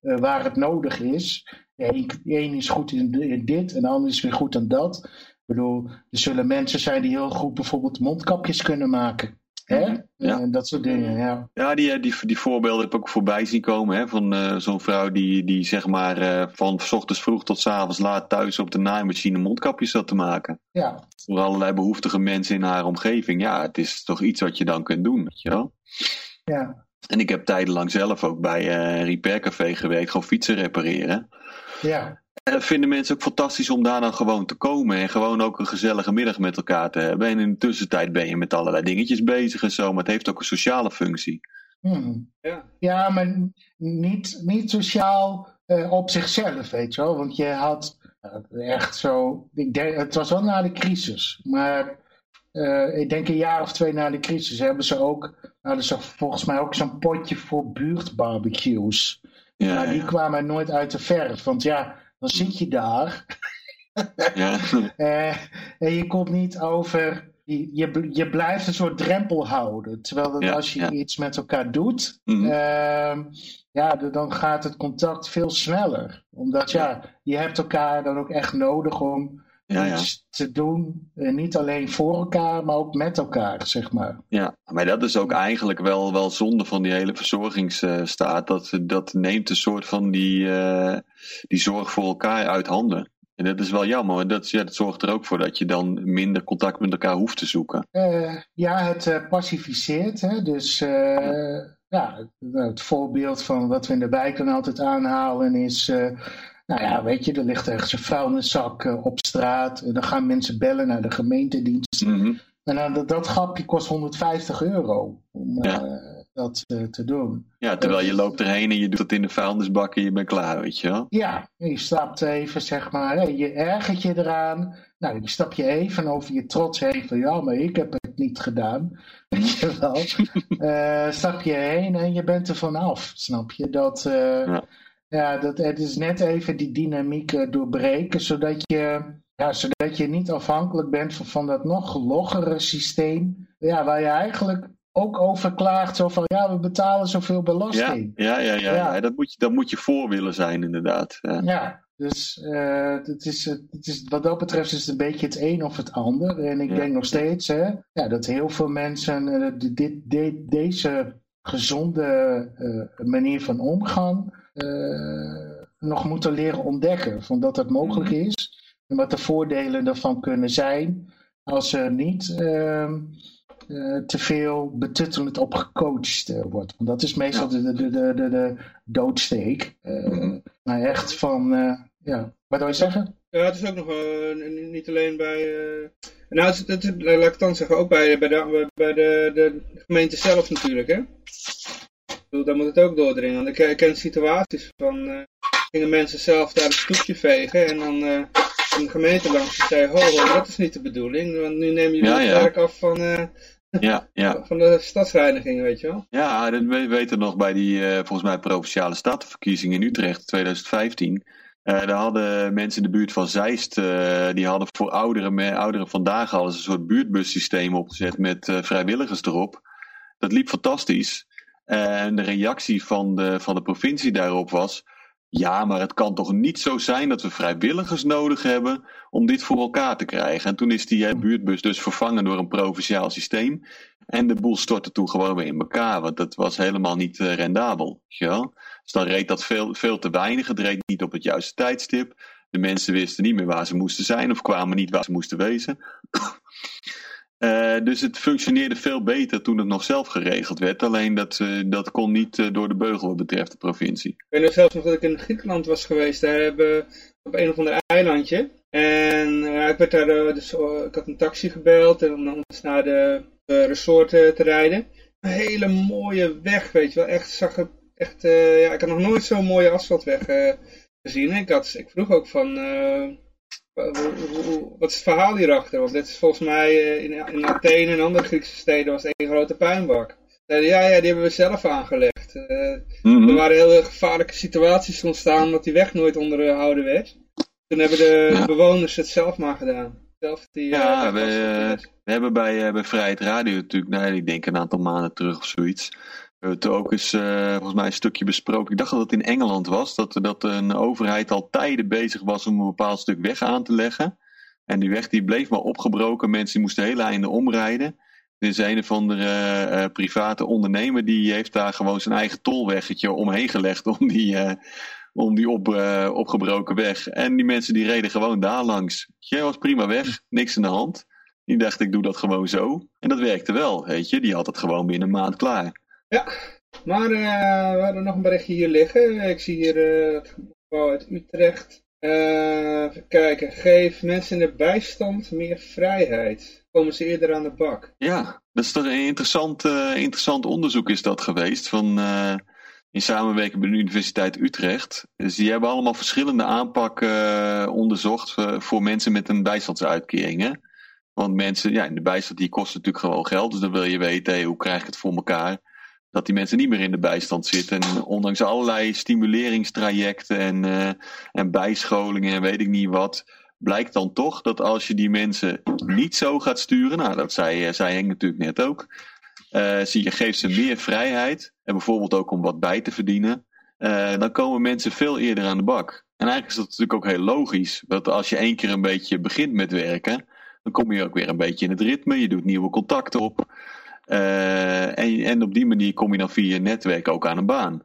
waar het nodig is. Eén is goed in, in, dit en de ander is weer goed in dat. Ik bedoel, er zullen mensen zijn die heel goed bijvoorbeeld mondkapjes kunnen maken. Hè? Ja. En dat soort dingen, ja. Ja, die, die, die voorbeelden heb ik ook voorbij zien komen. Hè, van uh, zo'n vrouw die, die zeg maar uh, van s ochtends vroeg tot s avonds laat thuis op de naaimachine mondkapjes zat te maken. Ja. Voor allerlei behoeftige mensen in haar omgeving. Ja, het is toch iets wat je dan kunt doen, weet je wel. Ja. En ik heb tijdenlang zelf ook bij uh, een repaircafé gewerkt, gewoon fietsen repareren. Ja. Dat vinden mensen ook fantastisch om daar dan gewoon te komen. En gewoon ook een gezellige middag met elkaar te hebben. En in de tussentijd ben je met allerlei dingetjes bezig en zo. Maar het heeft ook een sociale functie. Hmm. Ja. ja, maar niet, niet sociaal uh, op zichzelf, weet je wel. Want je had uh, echt zo... Ik denk, het was wel na de crisis. Maar uh, ik denk een jaar of twee na de crisis hebben ze ook... Hadden ze volgens mij ook zo'n potje voor buurtbarbecues. Ja, maar die ja. kwamen nooit uit de verf. Want ja, dan zit je daar. Ja. uh, en je komt niet over. Je, je, je blijft een soort drempel houden. Terwijl dat Ja, als je ja. iets met elkaar doet, Mhm. uh, ja, dan gaat het contact veel sneller. Omdat ja, je hebt elkaar dan ook echt nodig om Ja, ja. iets te doen. En niet alleen voor elkaar, maar ook met elkaar, zeg maar. Ja, maar dat is ook eigenlijk wel, wel zonde van die hele verzorgingsstaat. Dat, dat neemt een soort van die, eh, die zorg voor elkaar uit handen. En dat is wel jammer. Dat, ja, dat zorgt er ook voor dat je dan minder contact met elkaar hoeft te zoeken. Uh, ja, het uh, pacificeert. Hè? Dus uh, ja, het, het, voorbeeld van wat we in de wijk dan altijd aanhalen is... nou ja, weet je, er ligt ergens een vuilniszak op straat. En dan gaan mensen bellen naar de gemeentedienst. Mm -hmm. En dat, dat grapje kost 150 euro om ja. dat te doen. Ja, terwijl je loopt erheen en je doet het in de vuilnisbak en je bent klaar, weet je wel. Ja, je stapt even, zeg maar, je ergert je eraan. Nou, je stap je even over je trots heen van, ja, maar ik heb het niet gedaan. Weet je wel. uh, stap je heen en je bent er vanaf, snap je? Dat, ja. Ja. dat, het is net even die dynamiek uh, doorbreken, zodat je... Ja, zodat je niet afhankelijk bent van, van dat nog loggere systeem. Ja, waar je eigenlijk ook over klaagt. Zo van, ja, we betalen zoveel belasting. Ja, ja, ja, ja, ja. ja. Dat, moet je, dat moet je voor willen zijn, inderdaad. Ja, ja dus uh, het is, het is, wat dat betreft is het een beetje het een of het ander. En ik denk nog steeds hè, ja, dat heel veel mensen uh, dit, dit, deze gezonde uh, manier van omgang nog moeten leren ontdekken. Van dat het mogelijk is. En wat de voordelen daarvan kunnen zijn als er niet uh, uh, te veel betuttelend op gecoacht uh, wordt. Want dat is meestal ja. de, de, de, de, de doodsteek. Mm-hmm. Maar echt van, ja, wat wil je zeggen? Ja, het is ook nog niet alleen bij... nou, het, het, het, laat ik dan zeggen, ook bij, bij, de, bij de, de gemeente zelf natuurlijk, hè. Daar moet het ook doordringen. Want ik ken situaties van... gingen mensen zelf daar een stoepje vegen en dan een gemeente langs die zei, ho, dat is niet de bedoeling, want nu nemen jullie ja, het ja. werk af van, uh, ja, ja. van de stadsreiniging, weet je wel. Ja, dat we weten nog bij die, uh, volgens mij, provinciale statenverkiezingen in Utrecht 2015. Uh, daar hadden mensen in de buurt van Zeist, die hadden voor ouderen, ouderen vandaag hadden ze een soort buurtbussysteem opgezet met vrijwilligers erop. Dat liep fantastisch. En de reactie van de, van de provincie daarop was, ja, maar het kan toch niet zo zijn dat we vrijwilligers nodig hebben om dit voor elkaar te krijgen. En toen is die buurtbus dus vervangen door een provinciaal systeem. En de boel stortte toen gewoon weer in elkaar, want dat was helemaal niet uh, rendabel. Ja? Dus dan reed dat veel, veel te weinig, het reed niet op het juiste tijdstip. De mensen wisten niet meer waar ze moesten zijn of kwamen niet waar ze moesten wezen. Uh, dus het functioneerde veel beter toen het nog zelf geregeld werd. Alleen dat, uh, dat kon niet uh, door de beugel wat betreft de provincie. Ik weet nog zelfs nog dat ik in Griekenland was geweest. Daar hebben op een of ander eilandje. En ik werd daar, dus, ik had een taxi gebeld en om naar de resort te rijden. een hele mooie weg, weet je wel. Echt, zag echt, ja, ik had nog nooit zo'n mooie asfaltweg gezien. Ik, had, ik vroeg ook van, wat is het verhaal hierachter? Want dit is volgens mij in, in Athene en andere Griekse steden was één grote puinbak. ja, ja, die hebben we zelf aangelegd. Mm -hmm. Er waren hele gevaarlijke situaties ontstaan omdat die weg nooit onderhouden werd. Toen hebben de ja. bewoners het zelf maar gedaan. Zelf die, ja, uh, we, we, hebben bij, uh, bij Vrijheid Radio natuurlijk, nou, ik denk een aantal maanden terug of zoiets. We hebben het ook eens volgens mij een stukje besproken. Ik dacht dat het in Engeland was, dat, dat een overheid al tijden bezig was om een bepaald stuk weg aan te leggen. En die weg die bleef maar opgebroken. Mensen moesten hele einde omrijden. Er is een of andere private ondernemer die heeft daar gewoon zijn eigen tolweggetje omheen gelegd om die om die op, opgebroken weg. En die mensen die reden gewoon daar langs. Jij was prima weg, niks in de hand. Die dacht, ik doe dat gewoon zo. En dat werkte wel, weet je. Die had het gewoon binnen een maand klaar. Ja, maar uh, we hadden nog een berichtje hier liggen. Ik zie hier uh, het gebouw uit Utrecht. even kijken. Geef mensen in de bijstand meer vrijheid. Komen ze eerder aan de bak? Ja, dat is toch een interessant, interessant onderzoek is dat geweest. Van in samenwerking met de Universiteit Utrecht. Dus die hebben allemaal verschillende aanpakken onderzocht voor, mensen met een bijstandsuitkering. Want mensen, ja, in de bijstand die kost natuurlijk gewoon geld. Dus dan wil je weten, hoe krijg ik het voor elkaar? Dat die mensen niet meer in de bijstand zitten. En ondanks allerlei stimuleringstrajecten en, uh, en bijscholingen en weet ik niet wat. Blijkt dan toch dat als je die mensen niet zo gaat sturen. Nou, dat zei, zei Henk natuurlijk net ook uh, zie je, geeft ze meer vrijheid. En bijvoorbeeld ook om wat bij te verdienen. Dan komen mensen veel eerder aan de bak. En eigenlijk is dat natuurlijk ook heel logisch. Want als je één keer een beetje begint met werken. Dan kom je ook weer een beetje in het ritme. Je doet nieuwe contacten op. Uh, en, en op die manier kom je dan via je netwerk ook aan een baan.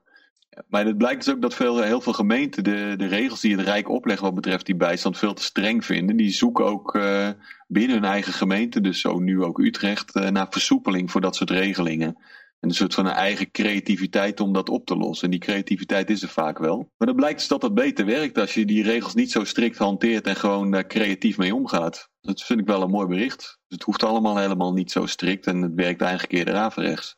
Maar het blijkt dus ook dat veel, heel veel gemeenten de, de regels die het Rijk oplegt wat betreft die bijstand veel te streng vinden. Die zoeken ook uh, binnen hun eigen gemeente, dus zo nu ook Utrecht, uh, naar versoepeling voor dat soort regelingen. En een soort van een eigen creativiteit om dat op te lossen. En die creativiteit is er vaak wel. Maar dan blijkt dus dat dat beter werkt als je die regels niet zo strikt hanteert en gewoon daar creatief mee omgaat. Dat vind ik wel een mooi bericht. Dus het hoeft allemaal helemaal niet zo strikt en het werkt eigenlijk eerder averechts.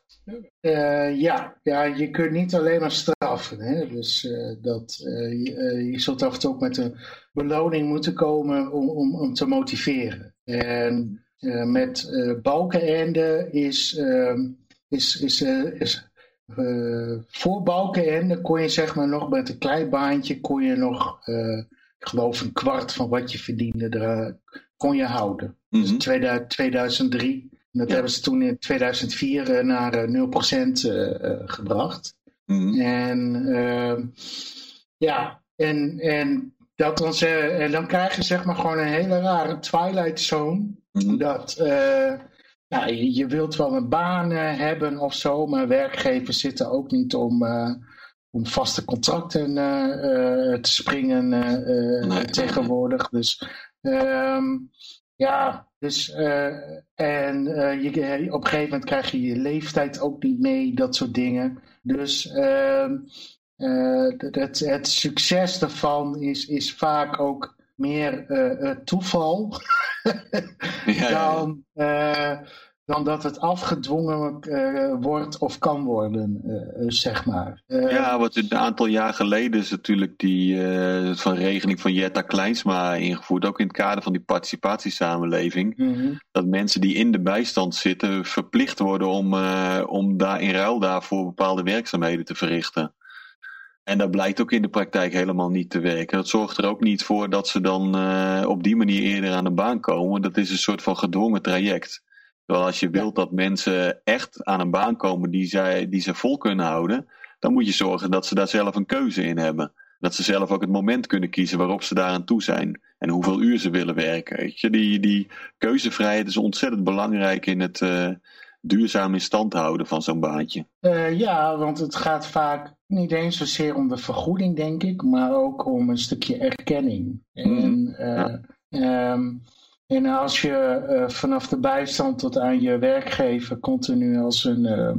Uh, ja. ja, je kunt niet alleen maar straffen. Hè? Dus uh, dat, je, je, zult af en toe ook met een beloning moeten komen om, om, om te motiveren. En met balkenende is, ehm, is, is, is voor balkenende kon je zeg maar nog met een klein baantje kon je nog, ik geloof een kwart van wat je verdiende, daar kon je houden. Mm -hmm. Dus 2003 dat ja. hebben ze toen in 2004 eh, naar 0% uh, uh, gebracht. Mm. En uh, ja, en, en, dat dan ze, en dan krijg je zeg maar gewoon een hele rare twilight zone. Mm. Dat ja, je, wilt wel een baan hebben of zo, maar werkgevers zitten ook niet om, om vaste contracten te springen nee, tegenwoordig. Nee. Dus um, ja, dus, en je, eh, op een gegeven moment krijg je je leeftijd ook niet mee, dat soort dingen. Dus uh, het, het succes daarvan is, is vaak ook meer toeval ja, dan, ja dan dat het afgedwongen wordt of kan worden, zeg maar. Ja, wat een aantal jaar geleden is natuurlijk die van regeling van Jetta Kleinsma ingevoerd, ook in het kader van die participatiesamenleving, mm dat mensen die in de bijstand zitten verplicht worden om, om daar in ruil daarvoor bepaalde werkzaamheden te verrichten. En dat blijkt ook in de praktijk helemaal niet te werken. Dat zorgt er ook niet voor dat ze dan op die manier eerder aan de baan komen. Dat is een soort van gedwongen traject. Terwijl als je wilt dat mensen echt aan een baan komen die, zij, die ze vol kunnen houden, dan moet je zorgen dat ze daar zelf een keuze in hebben. Dat ze zelf ook het moment kunnen kiezen waarop ze daaraan toe zijn. En hoeveel uur ze willen werken. Weet je? Die, die keuzevrijheid is ontzettend belangrijk in het uh, duurzaam in stand houden van zo'n baantje. Uh, ja, want het gaat vaak niet eens zozeer om de vergoeding, denk ik, maar ook om een stukje erkenning. En, mm, ja. um, en als je uh, vanaf de bijstand tot aan je werkgever continu als een, uh,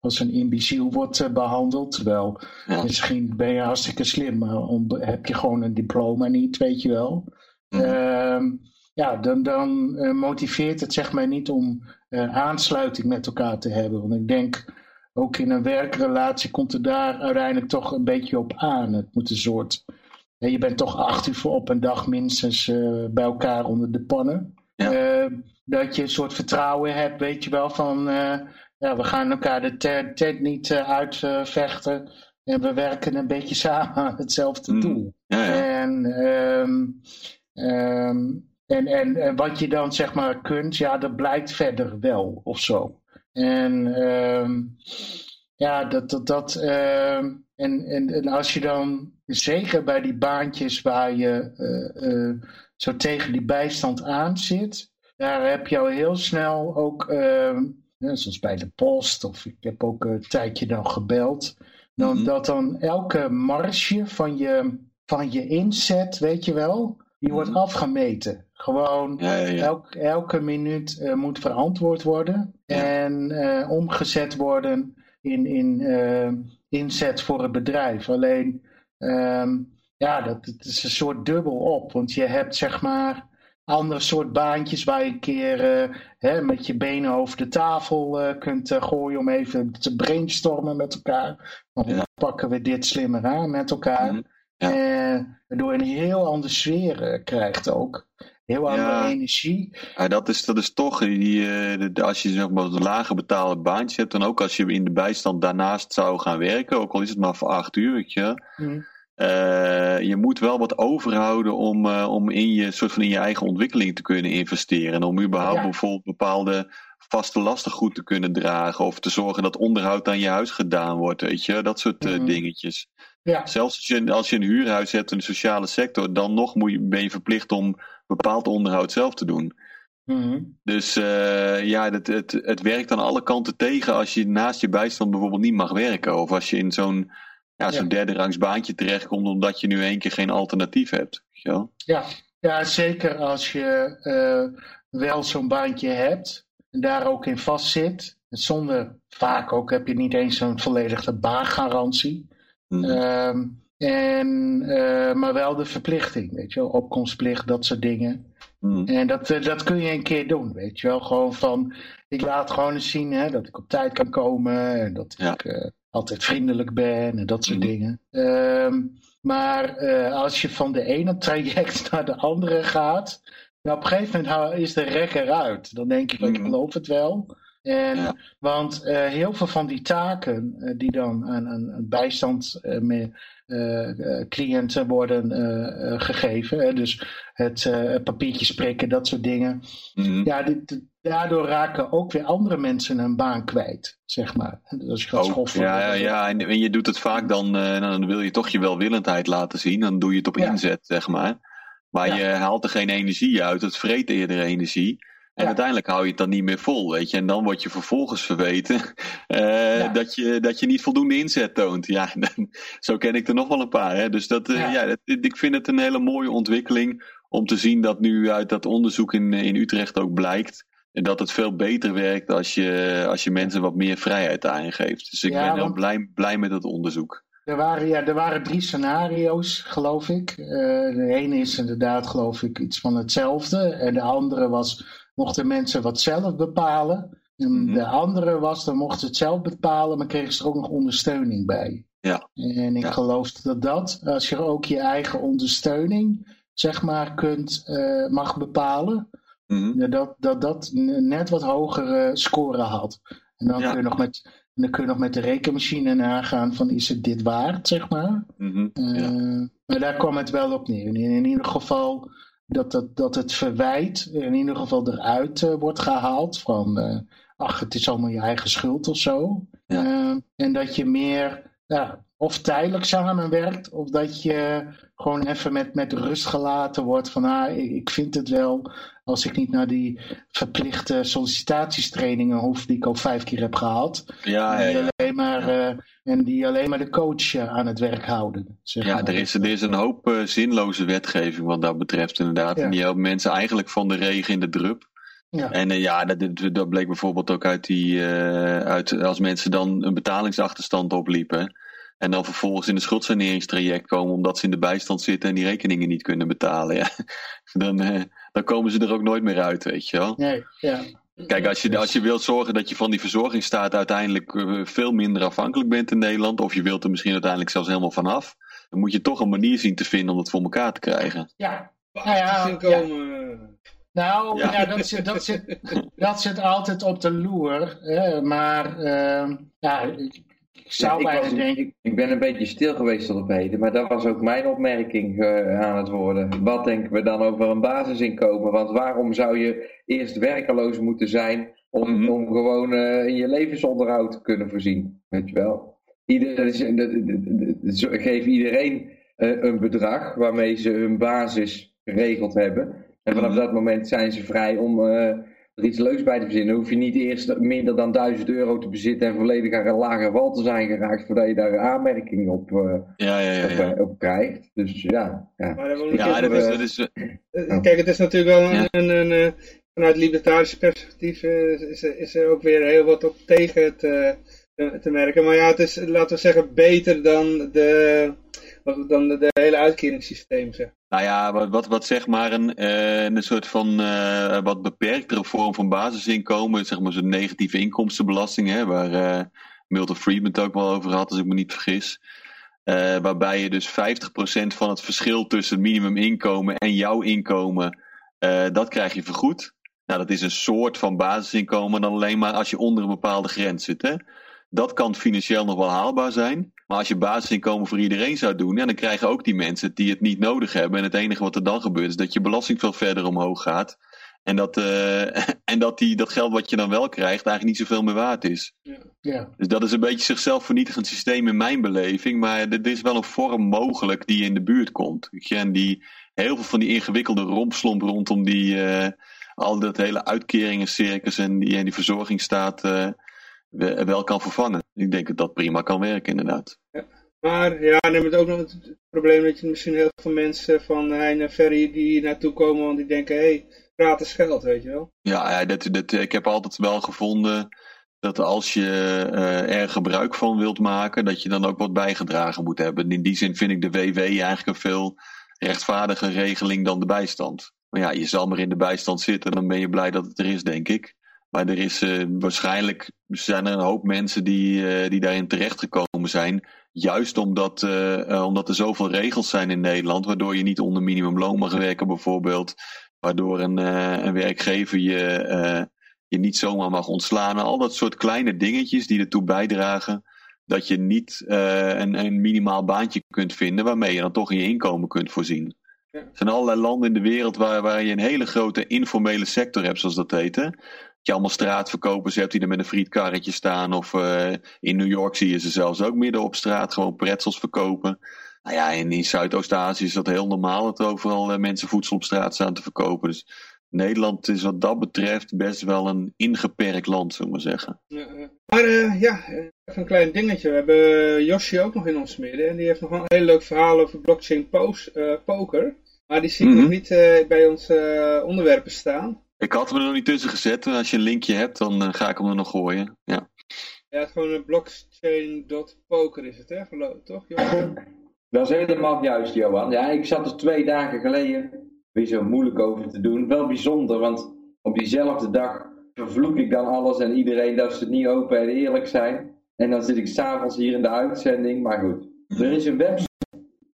als een imbeciel wordt behandeld, terwijl ja. misschien ben je hartstikke slim, maar om, heb je gewoon een diploma niet, weet je wel. Mm. ja, dan, dan motiveert het zeg maar niet om aansluiting met elkaar te hebben. Want ik denk, ook in een werkrelatie komt het daar uiteindelijk toch een beetje op aan. Het moet een soort, je bent toch acht uur op een dag minstens bij elkaar onder de pannen. Ja. dat je een soort vertrouwen hebt, weet je wel, van ja, we gaan elkaar de tent niet uitvechten. En we werken een beetje samen aan hetzelfde mm. doel. Ja, ja. En, um, um, en, en, en, wat je dan zeg maar kunt, ja, dat blijkt verder wel of zo. En um, ja, dat, dat, dat en, en, en als je dan, zeker bij die baantjes waar je uh, uh, zo tegen die bijstand aan zit, daar heb je al heel snel ook, zoals bij de post, of ik heb ook een tijdje dan gebeld, dan, mhm. Dat dan elke marge van je, van je inzet, weet je wel, die wordt mhm. afgemeten. Gewoon Elk, elke minuut uh, moet verantwoord worden en uh, omgezet worden in, in uh, inzet voor het bedrijf. Alleen, um, ja, dat, dat, is een soort dubbel op. Want je hebt zeg maar andere soort baantjes waar je een keer hè, met je benen over de tafel kunt gooien om even te brainstormen met elkaar. Dan pakken we dit slimmer aan met elkaar. Ja. waardoor je een heel andere sfeer krijgt ook. Heel andere ja. energie. Ja, dat, is, dat is toch, die, de, als je zeg maar, lage betaalde baantjes hebt, dan ook als je in de bijstand daarnaast zou gaan werken, ook al is het maar voor acht uur, weet je. Mm. Uh, je moet wel wat overhouden om, uh, om in, je, soort van in je eigen ontwikkeling te kunnen investeren. En om überhaupt bijvoorbeeld bepaalde vaste lasten goed te kunnen dragen. Of te zorgen dat onderhoud aan je huis gedaan wordt. Weet je, dat soort uh, mm. dingetjes. Ja. Zelfs als je, als je een huurhuis hebt in de sociale sector, dan nog moet je, ben je verplicht om bepaald onderhoud zelf te doen. Mm. Dus ja, het, het, het werkt aan alle kanten tegen als je naast je bijstand bijvoorbeeld niet mag werken. Of als je in zo'n ja, zo'n derde rangs baantje terechtkomt omdat je nu één keer geen alternatief hebt. Ja, ja, zeker als je uh, wel zo'n baantje hebt en daar ook in vastzit. Zonder, vaak ook heb je niet eens zo'n volledige baangarantie. Mm. Uh, en, uh, maar wel de verplichting, weet je wel, opkomstplicht, dat soort dingen. Mm. En dat, uh, dat kun je een keer doen, weet je wel. Gewoon van, ik laat gewoon eens zien hè, dat ik op tijd kan komen en dat ja. ik altijd vriendelijk ben en dat soort mhm. dingen. Ehm, maar als je van de ene traject naar de andere gaat, nou op een gegeven moment is de rek eruit. Dan denk ik, ik mhm. geloof het wel. En, ja. Want uh, heel veel van die taken uh, die dan aan, aan bijstand met, cliënten worden gegeven, hè, dus het papiertje prikken, dat soort dingen. Mm. Ja, dit, daardoor raken ook weer andere mensen een baan kwijt, zeg maar. Dus als je gaat schoffen. Ja, ja, ja, en je doet het vaak dan, uh, dan wil je toch je welwillendheid laten zien. Dan doe je het op inzet, zeg maar. Maar je haalt er geen energie uit, het vreet eerder energie. En uiteindelijk hou je het dan niet meer vol, weet je. En dan word je vervolgens verweten uh, dat, je, dat je niet voldoende inzet toont. Ja, dan, zo ken ik er nog wel een paar. Hè. Dus dat, uh, ja. dat, ik vind het een hele mooie ontwikkeling om te zien dat nu uit dat onderzoek in, in Utrecht ook blijkt en dat het veel beter werkt als je, als je mensen wat meer vrijheid aangeeft. Dus ik ben heel blij, blij met het onderzoek. Er waren, ja, er waren drie scenario's, geloof ik. Uh, de ene is inderdaad, geloof ik, iets van hetzelfde. En de andere was, mochten mensen wat zelf bepalen. En mhm. de andere was, dan mochten ze het zelf bepalen, maar kregen ze er ook nog ondersteuning bij. Ja. En ik geloof dat dat, als je ook je eigen ondersteuning, zeg maar, kunt, uh, mag bepalen Mm dat, dat dat net wat hogere score had. En dan, kun je nog met, dan kun je nog met de rekenmachine nagaan van is het dit waard, zeg maar. Mm Maar daar kwam het wel op neer. In, in ieder geval dat, dat, dat het verwijt in ieder geval eruit uh, wordt gehaald van uh, ach het is allemaal je eigen schuld of zo. Ja. en dat je meer ja, of tijdelijk samenwerkt, of dat je gewoon even met, met rust gelaten wordt van ah, ik vind het wel als ik niet naar die verplichte sollicitatietrainingen hoef die ik al vijf keer heb gehad. Ja, ja, ja. Alleen maar, uh, en die alleen maar de coach uh, aan het werk houden. Zeg ja, er, is, er is een hoop uh, zinloze wetgeving wat dat betreft inderdaad. En die helpen mensen eigenlijk van de regen in de drup. Ja. En ja, dat, dat bleek bijvoorbeeld ook uit die, uit, als mensen dan een betalingsachterstand opliepen En dan vervolgens in een schuldsaneringstraject komen omdat ze in de bijstand zitten en die rekeningen niet kunnen betalen. Ja. Dan, eh, dan komen ze er ook nooit meer uit, weet je wel. Nee, ja. Kijk, als je, als je wilt zorgen dat je van die verzorgingsstaat uiteindelijk eh, veel minder afhankelijk bent in Nederland, of je wilt er misschien uiteindelijk zelfs helemaal vanaf, dan moet je toch een manier zien te vinden om het voor elkaar te krijgen. Ja, nou ja, Basisinkomen. Nou, Ja. ja. dat, zit, dat, zit, dat zit altijd op de loer. Hè? Maar eh, ja, zou Ja, bijna ik, was- denken... ik, ik ben een beetje stil geweest tot op heden, maar dat was ook mijn opmerking eh, aan het worden. Wat denken we dan over een basisinkomen? Want waarom zou je eerst werkeloos moeten zijn om, Mhm. om gewoon eh, in je levensonderhoud te kunnen voorzien? Weet je wel? Ieder, dat is- dat- dat- dat- dat- zo- geef iedereen eh, een bedrag waarmee ze hun basis geregeld hebben. En vanaf Mhm. dat moment zijn ze vrij om iets leuks bij te verzinnen. Hoef je niet eerst minder dan 1000 euro te bezitten en volledig aan een lage val te zijn geraakt voordat je daar een aanmerking op, eh, Ja, ja, ja. op, eh, op krijgt. Dus ja. Maar dan dat is, eh, dat is, Kijk, het is natuurlijk wel een, Ja. een, een, eh, vanuit libertarisch perspectief is, er- is er ook weer heel wat op tegen te, te, te merken. Maar ja, het is, laten we zeggen, beter dan de, wat- dan de, de hele uitkeringssysteem, zeg. Nou ja, wat, wat, zeg maar een, eh, een soort van eh, wat beperktere vorm van basisinkomen, zeg maar zo'n negatieve inkomstenbelasting, hè, waar eh, Milton Friedman het ook wel over had, als ik me niet vergis. Waarbij je dus 50% van het verschil tussen minimuminkomen en jouw inkomen, dat krijg je vergoed. Nou, dat is een soort van basisinkomen, dan alleen maar als je onder een bepaalde grens zit. Hè? Dat kan financieel nog wel haalbaar zijn. Maar als je basisinkomen voor iedereen zou doen, ja, dan krijgen ook die mensen die het niet nodig hebben. En het enige wat er dan gebeurt, is dat je belasting veel verder omhoog gaat. En dat, eh, en dat die, dat geld wat je dan wel krijgt, eigenlijk niet zoveel meer waard is. Ja, Dus dat is een beetje zichzelf vernietigend systeem in mijn beleving. Maar er is wel een vorm mogelijk die in de buurt komt. En die heel veel van die ingewikkelde rompslomp rondom die, eh, al dat hele uitkeringencircus en die, en die verzorgingsstaat we- wel kan vervangen. Ik denk dat dat prima kan werken, inderdaad. Maar ja, dan hebben we ook nog het probleem dat je misschien heel veel mensen van Hein en Ferry die hier naartoe komen, want die denken, hé, hey, gratis geld, weet je wel. Ja, ja dat, dat, ik heb altijd wel gevonden dat als je eh, er gebruik van wilt maken, dat je dan ook wat bijgedragen moet hebben. In die zin vind ik de WW eigenlijk een veel rechtvaardiger regeling dan de bijstand. Maar ja, je zal maar in de bijstand zitten, dan ben je blij dat het er is, denk ik. Maar er is eh, waarschijnlijk zijn er een hoop mensen die, eh, die daarin terechtgekomen zijn. Juist omdat, eh, omdat er zoveel regels zijn in Nederland, waardoor je niet onder minimumloon mag werken, bijvoorbeeld. Waardoor een, een werkgever je, je niet zomaar mag ontslaan. Al dat soort kleine dingetjes die ertoe bijdragen dat je niet een, een minimaal baantje kunt vinden waarmee je dan toch in je inkomen kunt voorzien. Er zijn allerlei landen in de wereld waar, waar je een hele grote informele sector hebt, zoals dat heet. Hè? Je allemaal straatverkopers hebt die er met een frietkarretje staan. Of eh, in New York zie je ze zelfs ook midden op straat gewoon pretzels verkopen. Nou ja, en in Zuidoost-Azië is dat heel normaal dat overal eh, mensen voedsel op straat staan te verkopen. Dus Nederland is wat dat betreft best wel een ingeperkt land, zullen we maar zeggen. Ja. Maar eh, ja, even een klein dingetje. We hebben Yoshi ook nog in ons midden. En die heeft nog wel een heel leuk verhaal over blockchain poker. Maar die zie ik Mhm. nog niet bij onze eh, onderwerpen staan. Ik had hem er nog niet tussen gezet. maar Als je een linkje hebt, dan eh, ga ik hem er nog gooien. Ja. Ja, het is gewoon een blockchain.poker is het, hè? Geloof toch? Dat is helemaal juist, Johan. Ja, ik zat er twee dagen geleden weer zo moeilijk over te doen. Wel bijzonder, want op diezelfde dag vervloek ik dan alles en iedereen dat ze het niet open en eerlijk zijn. En dan zit ik s'avonds hier in de uitzending. Maar goed, er is een website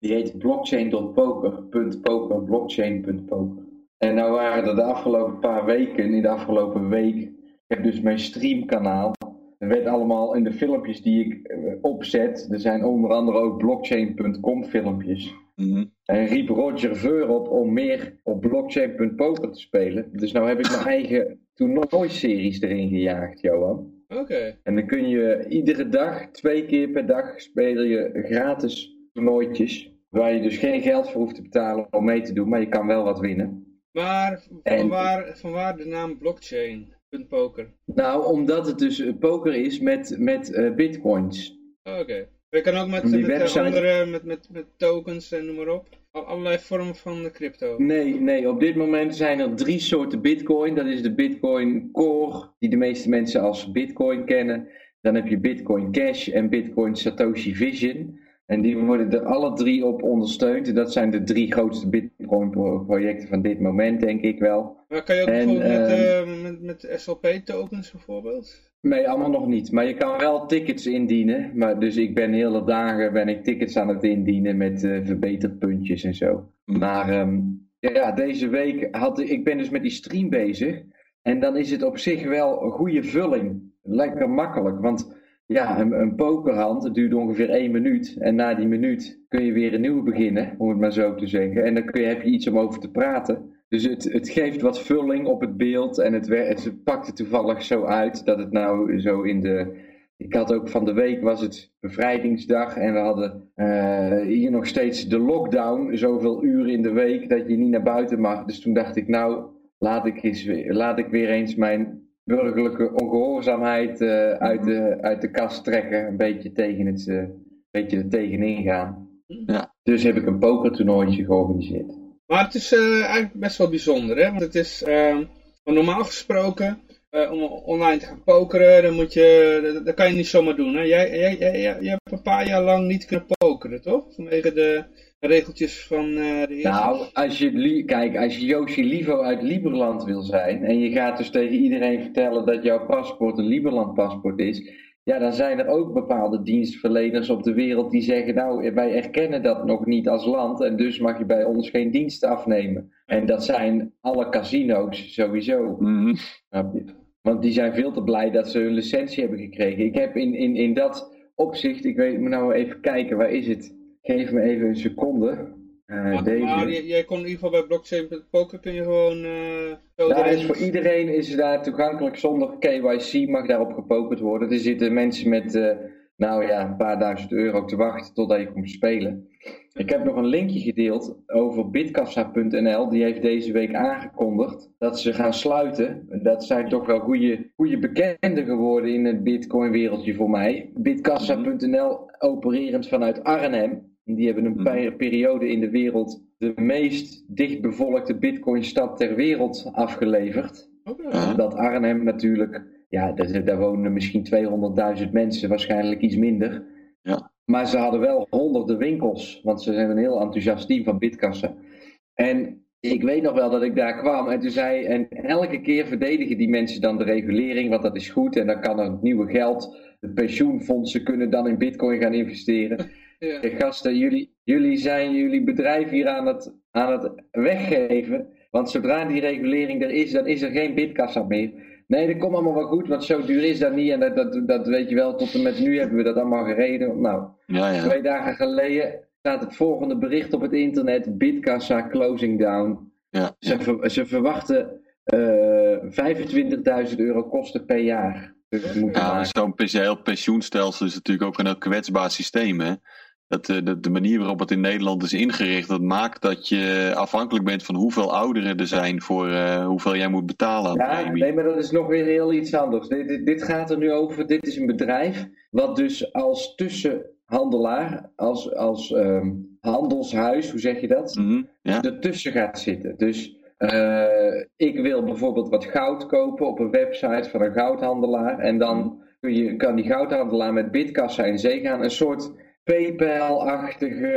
die heet blockchain.poker.poker, blockchain.poker. En nou waren er de afgelopen paar weken, in de afgelopen week, ik heb dus mijn streamkanaal. Er werd allemaal in de filmpjes die ik eh, opzet, er zijn onder andere ook blockchain.com filmpjes. Mhm. En riep Roger Ver op om meer op blockchain.poker te spelen. Dus nou heb ik mijn eigen toernooiseries erin gejaagd, Johan. Oké. En dan kun je iedere dag, twee keer per dag, speel je gratis toernooitjes. Waar je dus geen geld voor hoeft te betalen om mee te doen, maar je kan wel wat winnen. Maar En- vanwaar, vanwaar de naam blockchain.poker? Nou, omdat het dus eh, poker is met, met eh, bitcoins. Oké. Je kan ook met, met eh, website- andere, met, met, met tokens en noem maar op. Al- Allerlei vormen van crypto. Nee, nee, op dit moment zijn er drie soorten bitcoin. Dat is de bitcoin core, die de meeste mensen als bitcoin kennen. Dan heb je Bitcoin Cash en Bitcoin Satoshi Vision. En die worden er alle drie op ondersteund. Dat zijn de drie grootste Bitcoin-projecten van dit moment, denk ik wel. Maar kan je ook En, bijvoorbeeld met, ehm, eh, met, met SLP-tokens bijvoorbeeld? Nee, allemaal nog niet. Maar je kan wel tickets indienen. Maar dus ik ben hele dagen ben ik tickets aan het indienen met eh, verbeterpuntjes en zo. Hm. Maar ehm, ja, deze week had ik, ik ben dus met die stream bezig. En dan is het op zich wel een goede vulling. Lekker makkelijk. Want ja, een, een pokerhand het duurt ongeveer één minuut. En na die minuut kun je weer een nieuwe beginnen, om het maar zo te zeggen. En dan kun je, heb je iets om over te praten. Dus het, het geeft wat vulling op het beeld. En het, het pakt er toevallig zo uit dat het nou zo in de. Ik had ook van de week was het bevrijdingsdag en we hadden eh, hier nog steeds de lockdown, zoveel uren in de week dat je niet naar buiten mag. Dus toen dacht ik, nou, laat ik, eens laat ik weer eens mijn burgerlijke ongehoorzaamheid eh, uit, de, uit de kast trekken. Een beetje tegen het, eh, een beetje er tegenin gaan. Ja. Dus heb ik een pokertoernooitje georganiseerd. Maar het is eh, eigenlijk best wel bijzonder, hè? Want het is eh, want normaal gesproken, eh, om online te gaan pokeren, dan, moet je, dat, dat kan je niet zomaar doen. Hè? Jij, jij, jij, jij, jij hebt een paar jaar lang niet kunnen pokeren, toch? Vanwege de regeltjes van eh, de eerste. Nou, als je, kijk, als je Yoshi Livo uit Liberland wil zijn en je gaat dus tegen iedereen vertellen dat jouw paspoort een Liberland paspoort is, ja, dan zijn er ook bepaalde dienstverleners op de wereld die zeggen, nou, wij erkennen dat nog niet als land en dus mag je bij ons geen dienst afnemen. En dat zijn alle casino's sowieso. Mhm. Want die zijn veel te blij dat ze hun licentie hebben gekregen. Ik heb in, in, in dat opzicht, ik weet, moet nou even kijken, waar is het? Geef me even een seconde. Eh, maar, deze. maar jij, kon in ieder geval bij blockchain.poker kun je gewoon eh Daar is voor iedereen is daar toegankelijk zonder KYC mag daarop gepokerd worden. Er zitten mensen met, eh, nou ja, een paar duizend euro te wachten totdat je komt spelen. Ik heb nog een linkje gedeeld over bitkassa.nl. Die heeft deze week aangekondigd dat ze gaan sluiten. Dat zijn toch wel goede, goede bekenden geworden in het bitcoin wereldje voor mij. Bitkassa.nl opererend vanuit Arnhem. Die hebben een pe- periode in de wereld de meest dichtbevolkte bitcoinstad ter wereld afgeleverd. Ja. Dat Arnhem natuurlijk, ja, daar, daar wonen misschien 200.000 mensen, waarschijnlijk iets minder. Ja. Maar ze hadden wel honderden winkels, want ze zijn een heel enthousiast team van Bitkassa. En ik weet nog wel dat ik daar kwam en toen zei, en elke keer verdedigen die mensen dan de regulering, want dat is goed en dan kan er nieuwe geld, de pensioenfondsen kunnen dan in bitcoin gaan investeren. Ja. Eh, gasten, jullie, jullie zijn jullie bedrijf hier aan het, aan het weggeven. Want zodra die regulering er is, dan is er geen bitkassa meer. Nee, dat komt allemaal wel goed, want zo duur is dat niet. En dat, dat, dat weet je wel, tot en met nu hebben we dat allemaal gereden. Nou, Ja, ja. twee dagen geleden staat het volgende bericht op het internet. Bitkassa closing down. Ja. Ze, ver- ze verwachten eh 25.000 euro kosten per jaar. Dus het moet Ja, zo'n heel pensioenstelsel is natuurlijk ook een heel kwetsbaar systeem. Hè? Dat, eh, de, de manier waarop het in Nederland is ingericht, dat maakt dat je afhankelijk bent van hoeveel ouderen er zijn voor eh, hoeveel jij moet betalen aan Ja, premie. nee, maar dat is nog weer heel iets anders. Dit, dit, dit gaat er nu over. Dit is een bedrijf wat dus als tussenhandelaar, als, als ehm, handelshuis, hoe zeg je dat? Mhm, ja. Ertussen gaat zitten. Dus eh, ik wil bijvoorbeeld wat goud kopen op een website van een goudhandelaar. En dan kun je, kan die goudhandelaar met Bitkassa in zee gaan. Een soort PayPal-achtige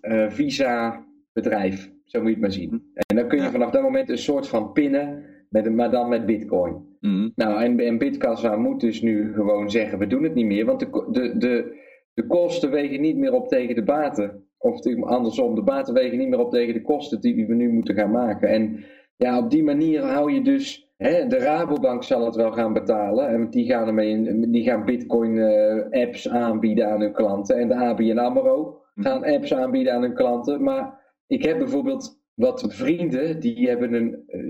eh, visa-bedrijf. Zo moet je het maar zien. En dan kun je vanaf dat moment een soort van pinnen, met, maar dan met bitcoin. Mhm. Nou, en, en Bitkassa moet dus nu gewoon zeggen, we doen het niet meer. Want de, de, de, de kosten wegen niet meer op tegen de baten. Of de- andersom, de baten wegen niet meer op tegen de kosten die we nu moeten gaan maken. En ja, op die manier hou je dus... Hè, de Rabobank zal het wel gaan betalen. En die gaan, ermee in, die gaan bitcoin eh, apps aanbieden aan hun klanten. En de ABN AMRO gaan apps aanbieden aan hun klanten. Maar ik heb bijvoorbeeld wat vrienden, die hebben een eh,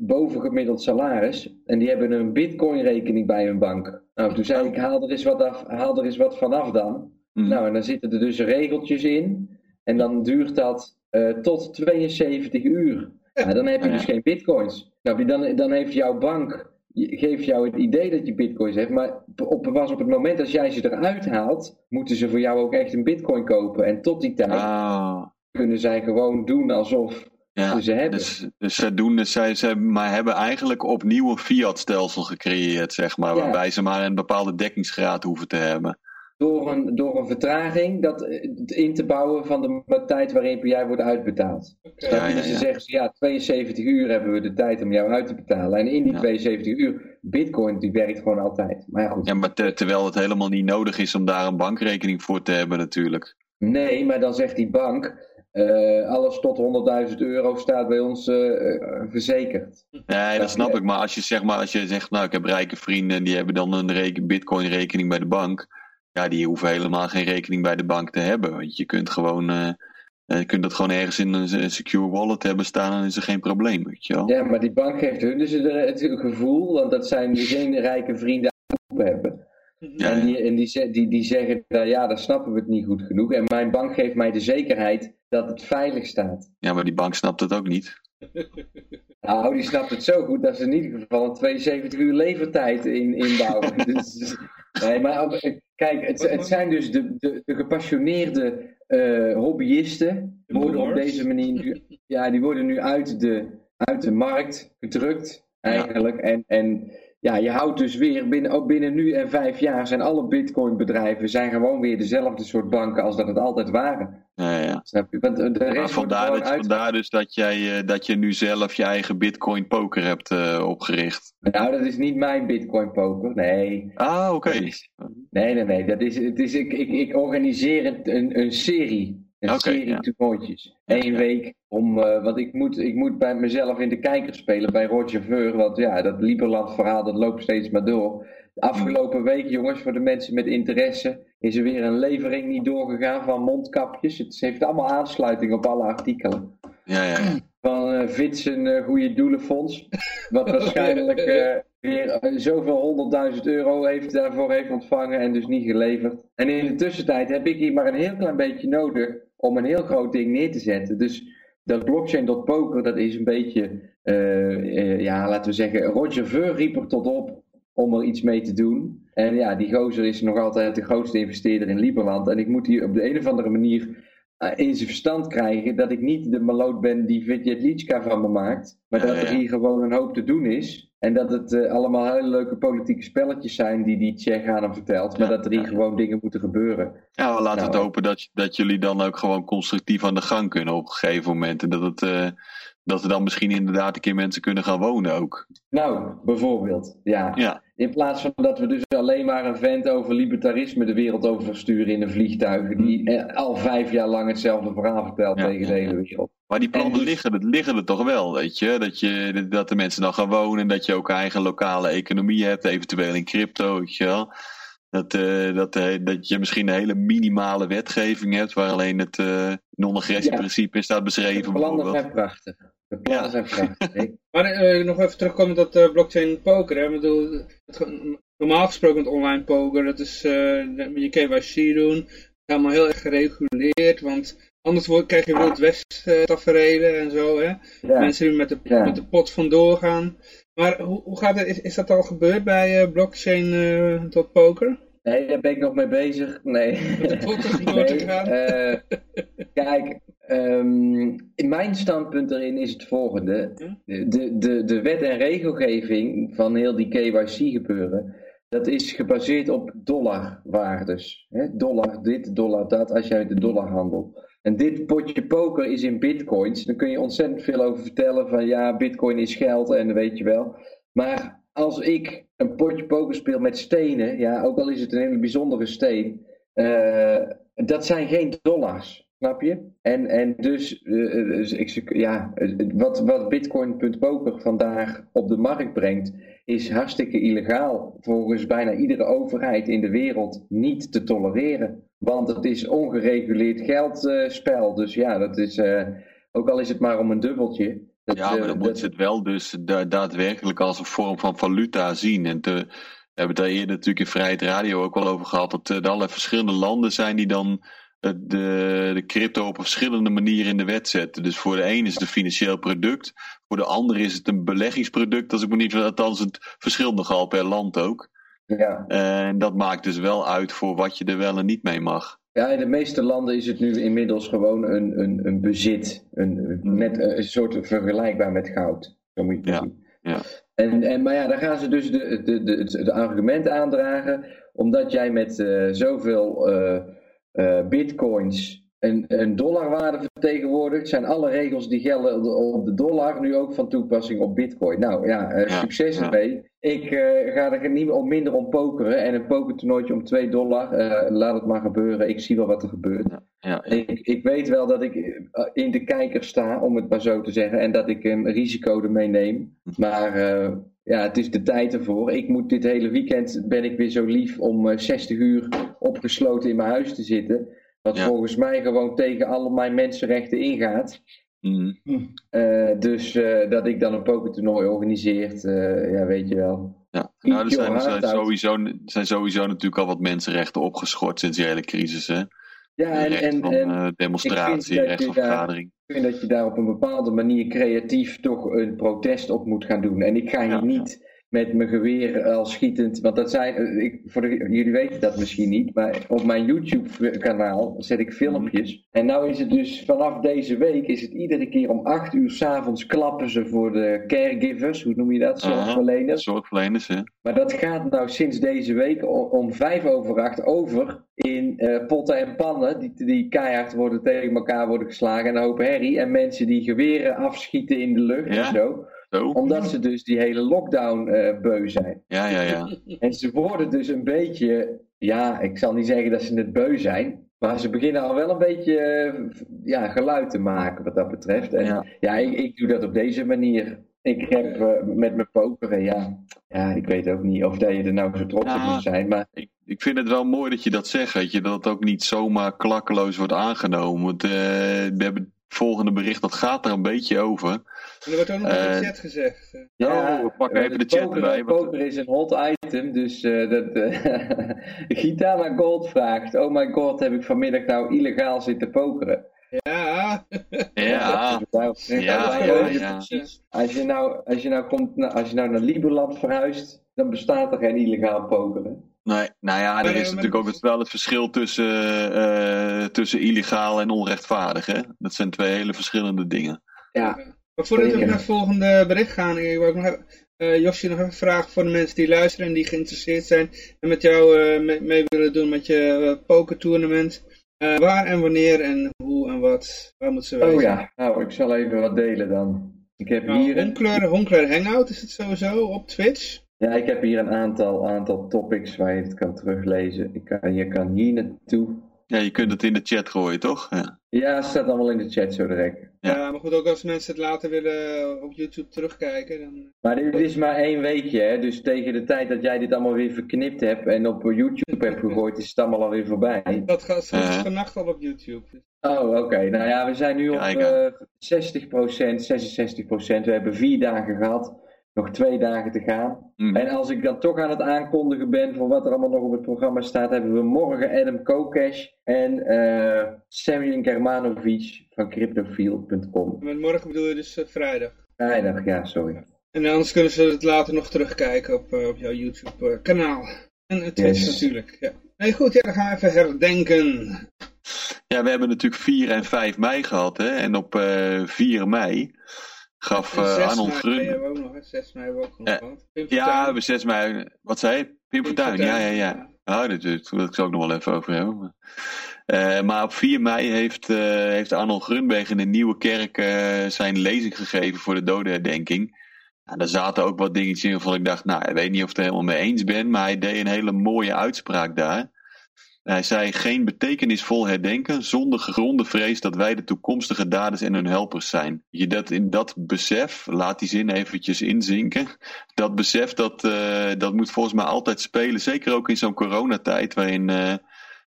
bovengemiddeld salaris. En die hebben een bitcoin rekening bij hun bank. Nou, toen zei ik, haal er eens wat, af, haal er eens wat vanaf dan. Mhm. Nou, en dan zitten er dus regeltjes in. En dan duurt dat eh, tot 72 uur. Nou, dan heb je dus geen bitcoins. Nou, dan, dan heeft jouw bank, geeft jou het idee dat je bitcoins hebt. Maar op, pas op het moment dat jij ze eruit haalt, moeten ze voor jou ook echt een bitcoin kopen. En tot die tijd Ah, kunnen zij gewoon doen alsof Ja, Dus ze hebben. dus, dus ze doen, dus zij, ze maar hebben eigenlijk opnieuw een fiat-stelsel gecreëerd, zeg maar, Ja. waarbij ze maar een bepaalde dekkingsgraad hoeven te hebben. Door een, door een vertraging dat eh, in te bouwen van de tijd waarin per jaar wordt uitbetaald. Oké. Snap Ja, Dus ze zeggen ze, ja, 72 uur hebben we de tijd om jou uit te betalen. En in die Ja. 72 uur, bitcoin die werkt gewoon altijd. Maar ja, goed. Ja, maar ter- terwijl het helemaal niet nodig is om daar een bankrekening voor te hebben natuurlijk. Nee, maar dan zegt die bank, eh, alles tot 100.000 euro staat bij ons eh, verzekerd. Nee, dat snap ik. Maar als je, zeg maar als je zegt, nou ik heb rijke vrienden en die hebben dan een bitcoin rekening bij de bank. Ja, die hoeven helemaal geen rekening bij de bank te hebben. Want je kunt gewoon, eh, eh, je kunt dat gewoon ergens in een, secure wallet hebben staan en is er geen probleem, weet je wel. Ja, maar die bank geeft hun dus het gevoel, want dat zijn die geen rijke vrienden hebben. Ja, en die, en die, die, die zeggen, nou ja, dan snappen we het niet goed genoeg. En mijn bank geeft mij de zekerheid dat het veilig staat. Ja, maar die bank snapt het ook niet. Nou, die snapt het zo goed dat ze in ieder geval een 72 uur levertijd in, inbouwen. dus, nee, maar op- kijk, het, het zijn dus de, de, de gepassioneerde eh, hobbyisten. De Worden op deze manier nu, ja, die worden nu uit de, uit de markt gedrukt, eigenlijk. En, en ja, je houdt dus weer, binnen, ook binnen nu en vijf jaar zijn alle bitcoin bedrijven zijn gewoon weer dezelfde soort banken als dat het altijd waren. Ja, ja. Snap je? Want de rest Maar vandaar, gewoon dat, uit... vandaar dus dat, jij, eh, dat je nu zelf je eigen bitcoin poker hebt eh, opgericht. Nou, dat is niet mijn bitcoin poker, nee. Ah, oké. Nee, nee, nee. Dat is, het is, ik, ik, ik organiseer een, een serie. Een serie ja. toernooitjes. Eén week. Om, eh, want ik moet, ik moet bij mezelf in de kijker spelen bij Roger Ver. Want ja, dat Lieberland verhaal dat loopt steeds maar door. De afgelopen week, jongens, voor de mensen met interesse, is er weer een levering niet doorgegaan van mondkapjes. Het heeft allemaal aansluiting op alle artikelen. Ja, ja, ja. Van eh Vits een eh, Goede Doelenfonds. Wat waarschijnlijk weer zoveel honderdduizend euro heeft, daarvoor heeft ontvangen en dus niet geleverd. En in de tussentijd heb ik hier maar een heel klein beetje nodig om een heel groot ding neer te zetten. Dus dat blockchain.poker, dat is een beetje, eh, eh, ja, laten we zeggen, Roger Ver riep er tot op om er iets mee te doen. En ja, die gozer is nog altijd de grootste investeerder in Lieberland. En ik moet hier op de een of andere manier eh, in zijn verstand krijgen dat ik niet de maloot ben die Vidjet Litschka van me maakt. Maar dat er hier gewoon een hoop te doen is. En dat het eh, allemaal hele leuke politieke spelletjes zijn die die Tsjech aan hem vertelt. Maar Ja, dat er hier ja. gewoon dingen moeten gebeuren. Ja, we laten Nou, het hopen dat, dat jullie dan ook gewoon constructief aan de gang kunnen op een gegeven moment. En dat, het, eh, dat er dan misschien inderdaad een keer mensen kunnen gaan wonen ook. Nou, bijvoorbeeld. Ja. Ja, In plaats van dat we dus alleen maar een vent over libertarisme de wereld over versturen in een vliegtuig. Die eh, al vijf jaar lang hetzelfde verhaal vertelt Ja, tegen de hele wereld. maar die plannen En dus- liggen, liggen er toch wel, weet je? Dat, je. dat de mensen dan gaan wonen en dat je ook eigen lokale economie hebt, eventueel in crypto, weet je wel. Dat, eh, dat, eh, dat je misschien een hele minimale wetgeving hebt waar alleen het non-agressieprincipe in staat De beschreven. plannen bijvoorbeeld. zijn prachtig. De plannen Ja. zijn. Ik- Maar eh, nog even terugkomen tot eh, blockchain poker. Hè. Ik bedoel, het, normaal gesproken met online poker, dat is eh, je KYC doen. Helemaal heel erg gereguleerd, want anders wordt, krijg je Wild West eh, taferelen en zo. Hè. Ja. Mensen die met de, Ja. met de pot vandoor gaan. Maar hoe, hoe gaat het, is, is dat al gebeurd bij eh, blockchain tot poker? Nee, daar ben ik nog mee bezig. Nee. Eh, kijk, ehm, in mijn standpunt erin is het volgende. De, de, de wet en regelgeving van heel die KYC gebeuren, dat is gebaseerd op dollarwaardes. Hè? Dollar dit, dollar dat, als jij de dollar handelt. En dit potje poker is in bitcoins. Dan kun je ontzettend veel over vertellen van ja, bitcoin is geld en weet je wel. Maar als ik een potje poker speel met stenen, ja, ook al is het een hele bijzondere steen, eh, dat zijn geen dollars. Snap je? En, en dus, eh, dus ik, ja, eh, wat, wat Bitcoin.poker vandaag op de markt brengt, is hartstikke illegaal. Volgens bijna iedere overheid in de wereld niet te tolereren. Want het is ongereguleerd geldspel. dus ja, dat is, eh, ook al is het maar om een dubbeltje. Dat, Ja, maar eh, dan dat- moet je het wel dus da- daadwerkelijk als een vorm van valuta zien. En te, we hebben het daar eerder natuurlijk in Vrijheid Radio ook wel over gehad. Dat eh, er allerlei verschillende landen zijn die dan de, de crypto op verschillende manieren in de wet zetten. Dus voor de een is het een financieel product. Voor de ander is het een beleggingsproduct. Als ik me niet althans het verschilt nogal per land ook. ja. En dat maakt dus wel uit voor wat je er wel en niet mee mag. Ja, in de meeste landen is het nu inmiddels gewoon een, een, een bezit. Een, net een soort vergelijkbaar met goud. Zo moet je het Ja, zien. ja. En, en, maar ja, dan gaan ze dus de, de, de, het de argument aandragen. Omdat jij met eh, zoveel eh, eh, bitcoins een, een dollarwaarde vertegenwoordigt, zijn alle regels die gelden op de dollar nu ook van toepassing op bitcoin. Nou ja, eh, Ja, succes ja. ermee. Ik eh, ga er niet om minder om pokeren. En een pokertoernooitje om 2 dollar, eh, laat het maar gebeuren. Ik zie wel wat er gebeurt. Ja, Ik, ik weet wel dat ik in de kijker sta, om het maar zo te zeggen, en dat ik een risico ermee neem. Maar eh, ja, het is de tijd ervoor. Ik moet dit hele weekend, ben ik weer zo lief om eh, 60 uur opgesloten in mijn huis te zitten. Wat Ja. volgens mij gewoon tegen alle mijn mensenrechten ingaat. Mhm. Eh, dus eh, dat ik dan een pokertoernooi organiseert, eh, ja, weet je wel. Ja, nou, er zijn, zijn, sowieso, zijn sowieso natuurlijk al wat mensenrechten opgeschort sinds die hele crisis. Hè? Ja, en, en, van en demonstratie, recht daar- ik vind dat je daar op een bepaalde manier creatief toch een protest op moet gaan doen. En ik ga hier Ja, niet met mijn geweer al schietend, want dat zijn, eh, ik, voor de, jullie weten dat misschien niet, maar op mijn YouTube kanaal zet ik filmpjes. En nou is het dus vanaf deze week, is het iedere keer om 8 uur s'avonds klappen ze voor de caregivers, hoe noem je dat, Aha. zorgverleners. Zorgverleners, hè? Maar dat gaat nou sinds deze week om vijf over acht over in eh, potten en pannen die, die keihard worden tegen elkaar worden geslagen en een hoop herrie. En mensen die geweren afschieten in de lucht Ja. en zo. Zo? Omdat ze dus die hele lockdown eh, beu zijn. Ja, ja, ja. En ze worden dus een beetje, ja, ik zal niet zeggen dat ze het beu zijn. Maar ze beginnen al wel een beetje eh, ja, geluid te maken wat dat betreft. En Ja. ja, ik, ik doe dat op deze manier. Ik heb eh, met mijn pokeren, ja, ja, ik weet ook niet of dat je er nou zo trots op moet zijn. Maar Ik, ik vind het wel mooi dat je dat zegt, weet je, dat het ook niet zomaar klakkeloos wordt aangenomen. Want we hebben volgende bericht, dat gaat er een beetje over. En er wordt ook nog in Eh, de chat gezegd. eh. ja, Oh, we pakken eh, even de chat poker, erbij, want- Poker is een hot item, dus eh dat, eh, Gitana Gold vraagt, oh my god, heb ik vanmiddag nou illegaal zitten pokeren? Ja, Ja, Ja, ja, ja. precies. Als je nou, als je nou, komt, als je nou naar Liberland verhuist, dan bestaat er geen illegaal pokeren. Nee, nou ja, er is eh, natuurlijk ook wel het verschil tussen, eh, tussen illegaal en onrechtvaardig. Hè? Dat zijn twee hele verschillende dingen. Ja, maar voordat we naar het volgende bericht gaan, ik wil nog even, eh, Josje nog even vragen voor de mensen die luisteren en die geïnteresseerd zijn en met jou eh, mee, mee willen doen met je uh, pokertournament. Eh, waar en wanneer en hoe en wat, waar moeten ze weten? oh ja, nou ik zal even wat delen dan. Ik heb Nou, hier een, Honkler, Honkler Hangout is het sowieso op Twitch. Ja, ik heb hier een aantal, aantal topics waar je het kan teruglezen. Ik kan, je kan hier naartoe. Ja, je kunt het in de chat gooien, toch? Ja. Ja, het staat allemaal in de chat zo direct. Ja. Ja. maar goed, ook als mensen het later willen op YouTube terugkijken, dan... Maar dit is maar één weekje, hè? dus tegen de tijd dat jij dit allemaal weer verknipt hebt en op YouTube hebt gegooid, is het allemaal alweer voorbij. Dat gaat is Eh. vannacht al op YouTube. Oh, oké. Nou ja, we zijn nu op Kijk, eh 60%, 66%. We hebben vier dagen gehad, nog twee dagen te gaan. Hm. En als ik dan toch aan het aankondigen ben van wat er allemaal nog op het programma staat, hebben we morgen Adam Kokesh en eh Semyon Germanovic van cryptofield.com. Met morgen bedoel je dus eh, vrijdag. Vrijdag, ja, sorry. En anders kunnen ze het later nog terugkijken op, eh, op jouw YouTube eh, kanaal. En Twitch Yes. natuurlijk. Ja. Nee, goed, ja, dan gaan we even herdenken. Ja, we hebben natuurlijk 4 en 5 mei gehad. Hè? En op eh 4 mei gaf En 6 Arnold mei Grun... hebben we ook nog, hè. 6 mei hebben we ook nog Eh, gehad. Ja, Fortuyn. we hebben 6 mei... Wat zei je? Pim Fortuyn, ja, ja, ja. Oh, dat, wil ik zo ook nog wel even over hebben. Eh, maar op 4 mei heeft, eh, heeft Arnold Grunberg in de Nieuwe Kerk zijn lezing gegeven voor de dodenherdenking. Nou, daar zaten ook wat dingetjes in waarvan ik dacht, nou, ik weet niet of ik het er helemaal mee eens ben, maar hij deed een hele mooie uitspraak daar. Hij zei, geen betekenisvol herdenken zonder gegronde vrees dat wij de toekomstige daders en hun helpers zijn. Je dat, in dat besef, laat die zin eventjes inzinken, dat besef dat, eh, dat moet volgens mij altijd spelen, zeker ook in zo'n coronatijd waarin eh,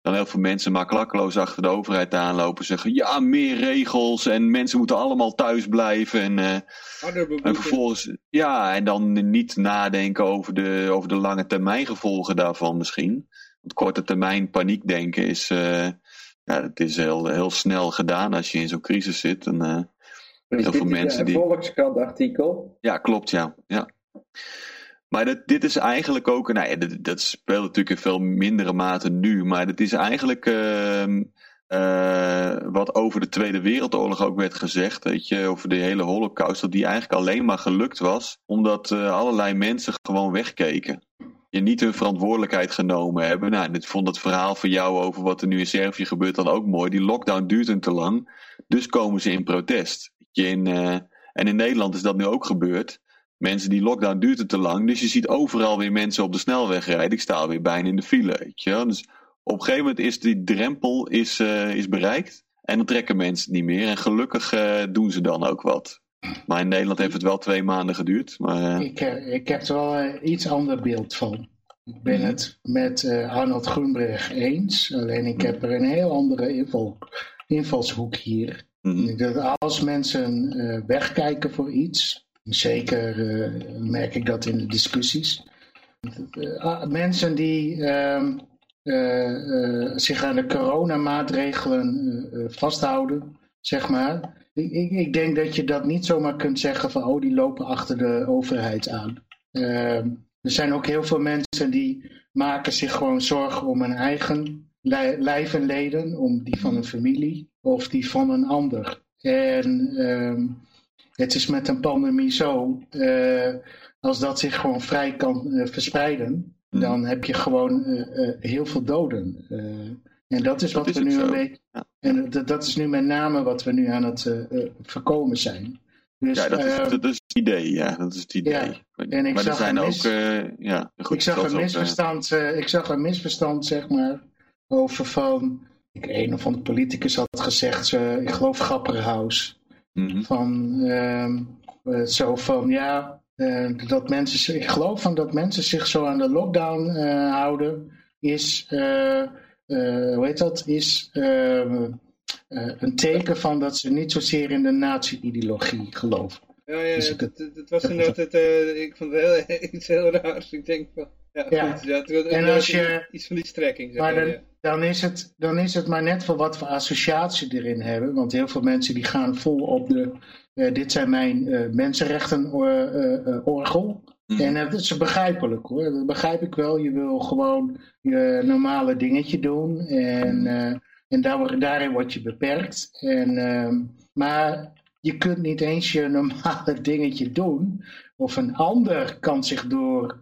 dan heel veel mensen maar klakkeloos achter de overheid aanlopen zeggen, ja, meer regels en mensen moeten allemaal thuis blijven en... eh, en vervolgens, ja, en dan niet nadenken over de, over de lange termijn gevolgen daarvan misschien. Korte termijn paniekdenken is, eh, ja, het is heel, heel snel gedaan als je in zo'n crisis zit. En, eh, Heel dit veel een mensen die- Volkskrant artikel? ja, klopt, ja. ja. Maar dat, dit is eigenlijk ook, nou ja, dat, dat speelt natuurlijk in veel mindere mate nu, maar het is eigenlijk ehm, eh, wat over de Tweede Wereldoorlog ook werd gezegd, weet je, over de hele holocaust, dat die eigenlijk alleen maar gelukt was omdat uh, allerlei mensen gewoon wegkeken. Niet hun verantwoordelijkheid genomen hebben. Nou, dit vond het verhaal van jou over wat er nu in Servië gebeurt dan ook mooi. Die lockdown duurt een te lang, dus komen ze in protest. In, uh, en in Nederland is dat nu ook gebeurd. Mensen die lockdown duurt het te lang, dus je ziet overal weer mensen op de snelweg rijden. Ik sta alweer bijna in de file, weet je. Dus op een gegeven moment is die drempel is, uh, is bereikt. En dan trekken mensen niet meer. En gelukkig uh, doen ze dan ook wat. Maar in Nederland heeft het wel twee maanden geduurd. Maar, uh... ik, ik heb er wel een iets ander beeld van. Ik ben het met Arnold Groenberg eens. Alleen ik heb er een heel andere inval, invalshoek hier. Mm-hmm. Dat als mensen wegkijken voor iets. Zeker merk ik dat in de discussies. mensen die ehm, zich aan de coronamaatregelen vasthouden, zeg maar. Ik, ik, ik, denk dat je dat niet zomaar kunt zeggen van, oh, die lopen achter de overheid aan. Ehm, er zijn ook heel veel mensen die maken zich gewoon zorgen om hun eigen lijf en leden, om die van een familie of die van een ander. En ehm, het is met een pandemie zo, als dat zich gewoon vrij kan verspreiden, Mhm. dan heb je gewoon uh, heel veel doden. Uh, en dat is wat dat we nu een beetje. Ja. En dat is nu met name wat we nu aan het voorkomen zijn. Dus, ja, dat is, dat is, het idee, ja, dat is het idee. Ja, en ik maar zag er zijn mis, ook, ja, goed, ik zag een misverstand, ik zag een misverstand, zeg maar, over van, ik, een of andere politicus had gezegd, ik geloof Grapperhaus, mm -hmm. van, ehm, zo van, ja, uh, dat mensen, ik geloof van dat mensen zich zo aan de lockdown uh, houden, is, uh, hoe heet dat, is een teken van dat ze niet zozeer in de nazi-ideologie geloven. Ja, ja, dus het, het, was inderdaad, het, ik vond het heel, iets heel raars. Ik denk van, ja, ja. Goed, het, en als je, iets van die strekking. Zeg maar, dan, dan, is het, dan is het maar net voor wat we associatie erin hebben. Want heel veel mensen die gaan vol op de uh, dit zijn mijn uh, mensenrechten-orgel. Mm. En dat is begrijpelijk hoor, dat begrijp ik wel. Je wil gewoon je normale dingetje doen en, uh, en daar, daarin word je beperkt. En, ehm, maar je kunt niet eens je normale dingetje doen. Of een ander kan zich door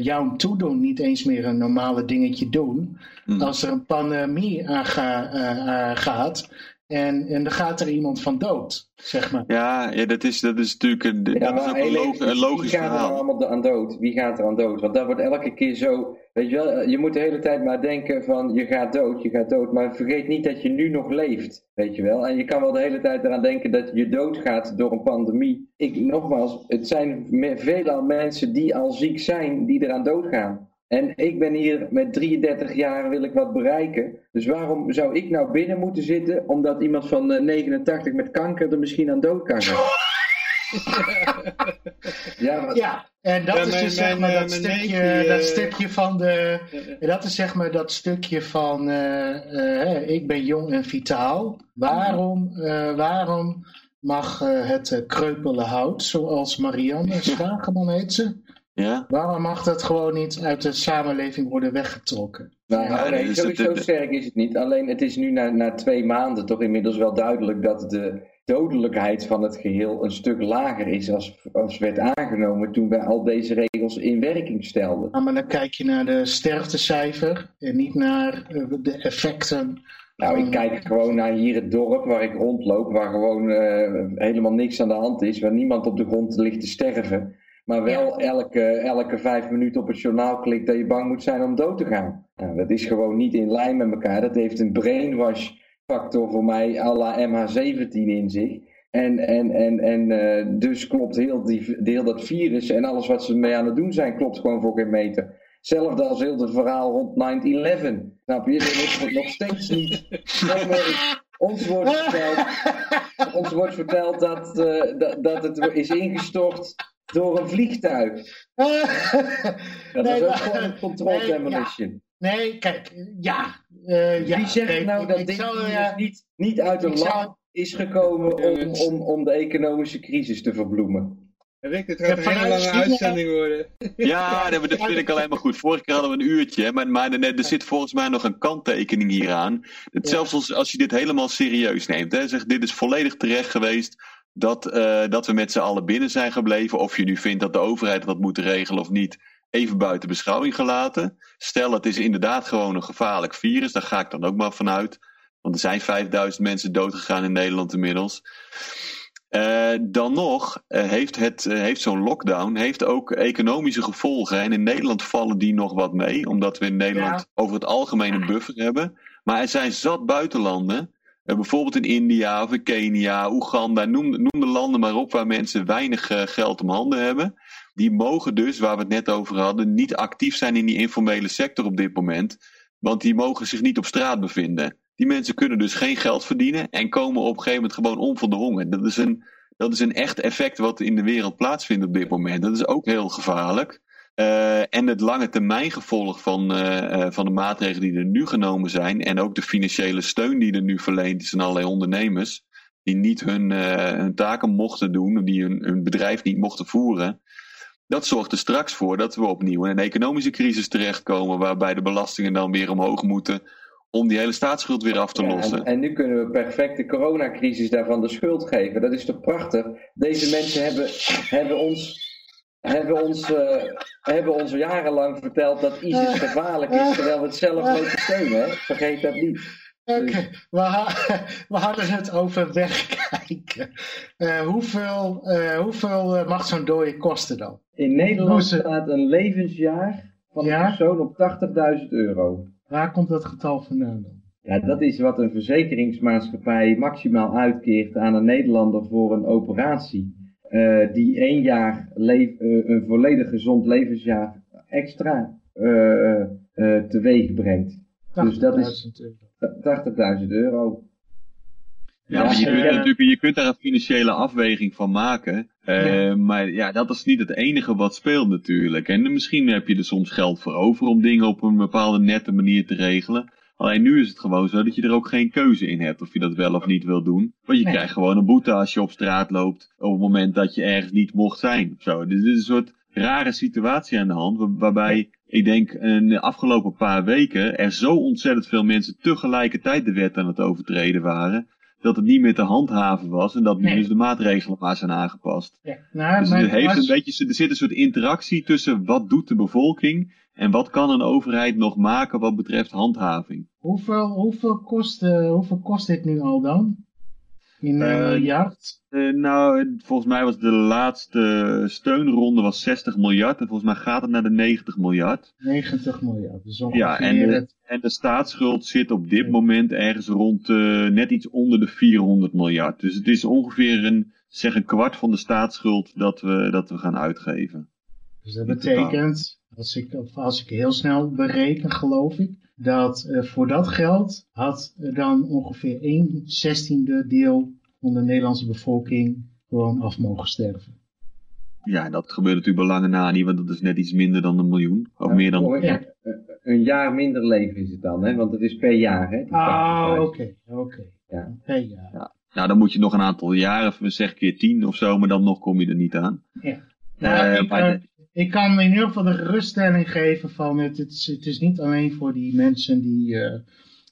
jouw toedoen niet eens meer een normale dingetje doen. Mm. Als er een pandemie aangaat, en, en dan gaat er iemand van dood, zeg maar. Ja, ja dat, is, dat is natuurlijk een, ja, dat is ook een, log, een logisch Wie gaat verhaal. er allemaal aan dood? Wie gaat er aan dood? Want dat wordt elke keer zo... Weet je wel, je moet de hele tijd maar denken van je gaat dood, je gaat dood. Maar vergeet niet dat je nu nog leeft, weet je wel. En je kan wel de hele tijd eraan denken dat je doodgaat door een pandemie. Ik, nogmaals, het zijn veelal mensen die al ziek zijn, die eraan doodgaan. En ik ben hier met 33 jaar, wil ik wat bereiken. Dus waarom zou ik nou binnen moeten zitten, omdat iemand van 89 met kanker er misschien aan dood kan gaan? ja, ja, en dat ja, is mijn, dus zeg maar dat, stukje, neefje, dat stukje van de. Uh, dat is zeg maar dat stukje van. Uh, uh, ik ben jong en vitaal. Waarom, waarom mag het kreupele hout, zoals Marianne Schageman heet ze, ja? Waarom mag dat gewoon niet uit de samenleving worden weggetrokken? Nou, ja, nee, nee, sowieso sterk is het niet. Alleen het is nu na, na twee maanden toch inmiddels wel duidelijk dat de dodelijkheid van het geheel een stuk lager is als, als werd aangenomen toen wij al deze regels in werking stelden. Ja, maar dan kijk je naar de sterftecijfer en niet naar uh, de effecten. Nou, ik kijk gewoon naar hier het dorp waar ik rondloop, waar gewoon uh, helemaal niks aan de hand is, waar niemand op de grond ligt te sterven. Maar wel elke, elke vijf minuten op het journaal klikt dat je bang moet zijn om dood te gaan. Nou, dat is gewoon niet in lijn met elkaar. Dat heeft een brainwash factor voor mij à la MH17 in zich. En, en, en, en uh, dus klopt heel, die, heel dat virus en alles wat ze mee aan het doen zijn, klopt gewoon voor geen meter. Hetzelfde als heel het verhaal rond 9-11. Snap je? Dat wordt nog steeds niet. ons wordt verteld, ons wordt verteld dat, uh, dat, dat het is ingestort door een vliegtuig. dat nee, is ook gewoon een control nee, demolition. Ja. Nee, kijk, ja. Uh, ja Wie zegt kijk, nou dat dit zou, uh, niet, niet uit een land zou... is gekomen om, om, om de economische crisis te verbloemen? Rick, dit gaat een hele lange uitzending worden. Ja, dat vind ik alleen maar goed. Vorige keer hadden we een uurtje, maar, maar er zit volgens mij nog een kanttekening hier aan. Het, zelfs als, als je dit helemaal serieus neemt, hè, zeg, dit is volledig terecht geweest dat, uh, dat we met z'n allen binnen zijn gebleven. Of je nu vindt dat de overheid dat moet regelen of niet, even buiten beschouwing gelaten. Stel, het is inderdaad gewoon een gevaarlijk virus, daar ga ik dan ook maar vanuit. Want er zijn 5000 mensen doodgegaan in Nederland inmiddels. Uh, dan nog uh, heeft, het, uh, heeft zo'n lockdown heeft ook economische gevolgen. En in Nederland vallen die nog wat mee, omdat we in Nederland ja. over het algemeen een buffer hebben. Maar er zijn zat buitenlanden, bijvoorbeeld in India of in Kenia, Oeganda, noem, noem de landen maar op waar mensen weinig geld om handen hebben. Die mogen dus, waar we het net over hadden, niet actief zijn in die informele sector op dit moment. Want die mogen zich niet op straat bevinden. Die mensen kunnen dus geen geld verdienen en komen op een gegeven moment gewoon om van de honger. Dat is een, dat is een echt effect wat in de wereld plaatsvindt op dit moment. Dat is ook heel gevaarlijk. Uh, en het lange termijn gevolg van, uh, van de maatregelen die er nu genomen zijn. En ook de financiële steun die er nu verleend is aan allerlei ondernemers. Die niet hun, uh, hun taken mochten doen, die hun, hun bedrijf niet mochten voeren. Dat zorgt er straks voor dat we opnieuw in een economische crisis terechtkomen. Waarbij de belastingen dan weer omhoog moeten om die hele staatsschuld weer af te ja, lossen. En, en, nu kunnen we perfect de coronacrisis daarvan de schuld geven. Dat is toch prachtig? Deze mensen hebben, hebben ons, hebben ons, uh, hebben ons jarenlang verteld dat ISIS gevaarlijk is, terwijl we het zelf moeten steunen. Vergeet dat niet. Oké, okay. we, we, hadden het over wegkijken. Uh, hoeveel uh, hoeveel mag zo'n dode kosten dan? In Nederland staat een levensjaar van ja? een persoon op 80.000 euro. Waar komt dat getal vandaan dan? Ja, dat is wat een verzekeringsmaatschappij maximaal uitkeert aan een Nederlander voor een operatie. Uh, die één jaar leef, uh, een volledig gezond levensjaar extra uh, teweeg brengt. Dus dat is 80.000 euro. Ja, maar je kunt, natuurlijk, je kunt daar een financiële afweging van maken. Ja. Maar ja, dat is niet het enige wat speelt natuurlijk. En misschien heb je er soms geld voor over om dingen op een bepaalde nette manier te regelen. Alleen nu is het gewoon zo dat je er ook geen keuze in hebt of je dat wel of niet wil doen. Want je nee. krijgt gewoon een boete als je op straat loopt op het moment dat je ergens niet mocht zijn. Zo. Dus dit is een soort rare situatie aan de hand waarbij ik denk in de afgelopen paar weken er zo ontzettend veel mensen tegelijkertijd de wet aan het overtreden waren dat het niet meer te handhaven was en dat nu nee. dus de maatregelen maar zijn aangepast. Ja, nou, dus er, heeft was... een beetje, er zit een soort interactie tussen wat doet de bevolking en wat kan een overheid nog maken wat betreft handhaving. Hoeveel, hoeveel, kost, uh, hoeveel kost dit nu al dan? In uh, miljard? Uh, nou, volgens mij was de laatste steunronde was 60 miljard. En volgens mij gaat het naar de 90 miljard. 90 miljard. Dus ja, en de, het... en de staatsschuld zit op dit moment ergens rond net iets onder de 400 miljard. Dus het is ongeveer een, zeg een kwart van de staatsschuld dat we, dat we gaan uitgeven. Dus dat betekent, als ik, als ik heel snel bereken, geloof ik, dat uh, voor dat geld had dan ongeveer 1 zestiende deel van de Nederlandse bevolking gewoon af mogen sterven. Ja, dat gebeurt natuurlijk bij lange na niet, want dat is net iets minder dan een miljoen. Of ja, meer dan... Een, ja. een jaar minder leven is het dan, hè? want het is per jaar. Hè? Ah, oké. Okay, oké. Okay. Ja. Per jaar. Ja. Nou, dan moet je nog een aantal jaren, zeg keer tien of zo, maar dan nog kom je er niet aan. Ja. Nou, uh, ik, maar ik kan in ieder geval de geruststelling geven van het, het, is, het is niet alleen voor die mensen die uh,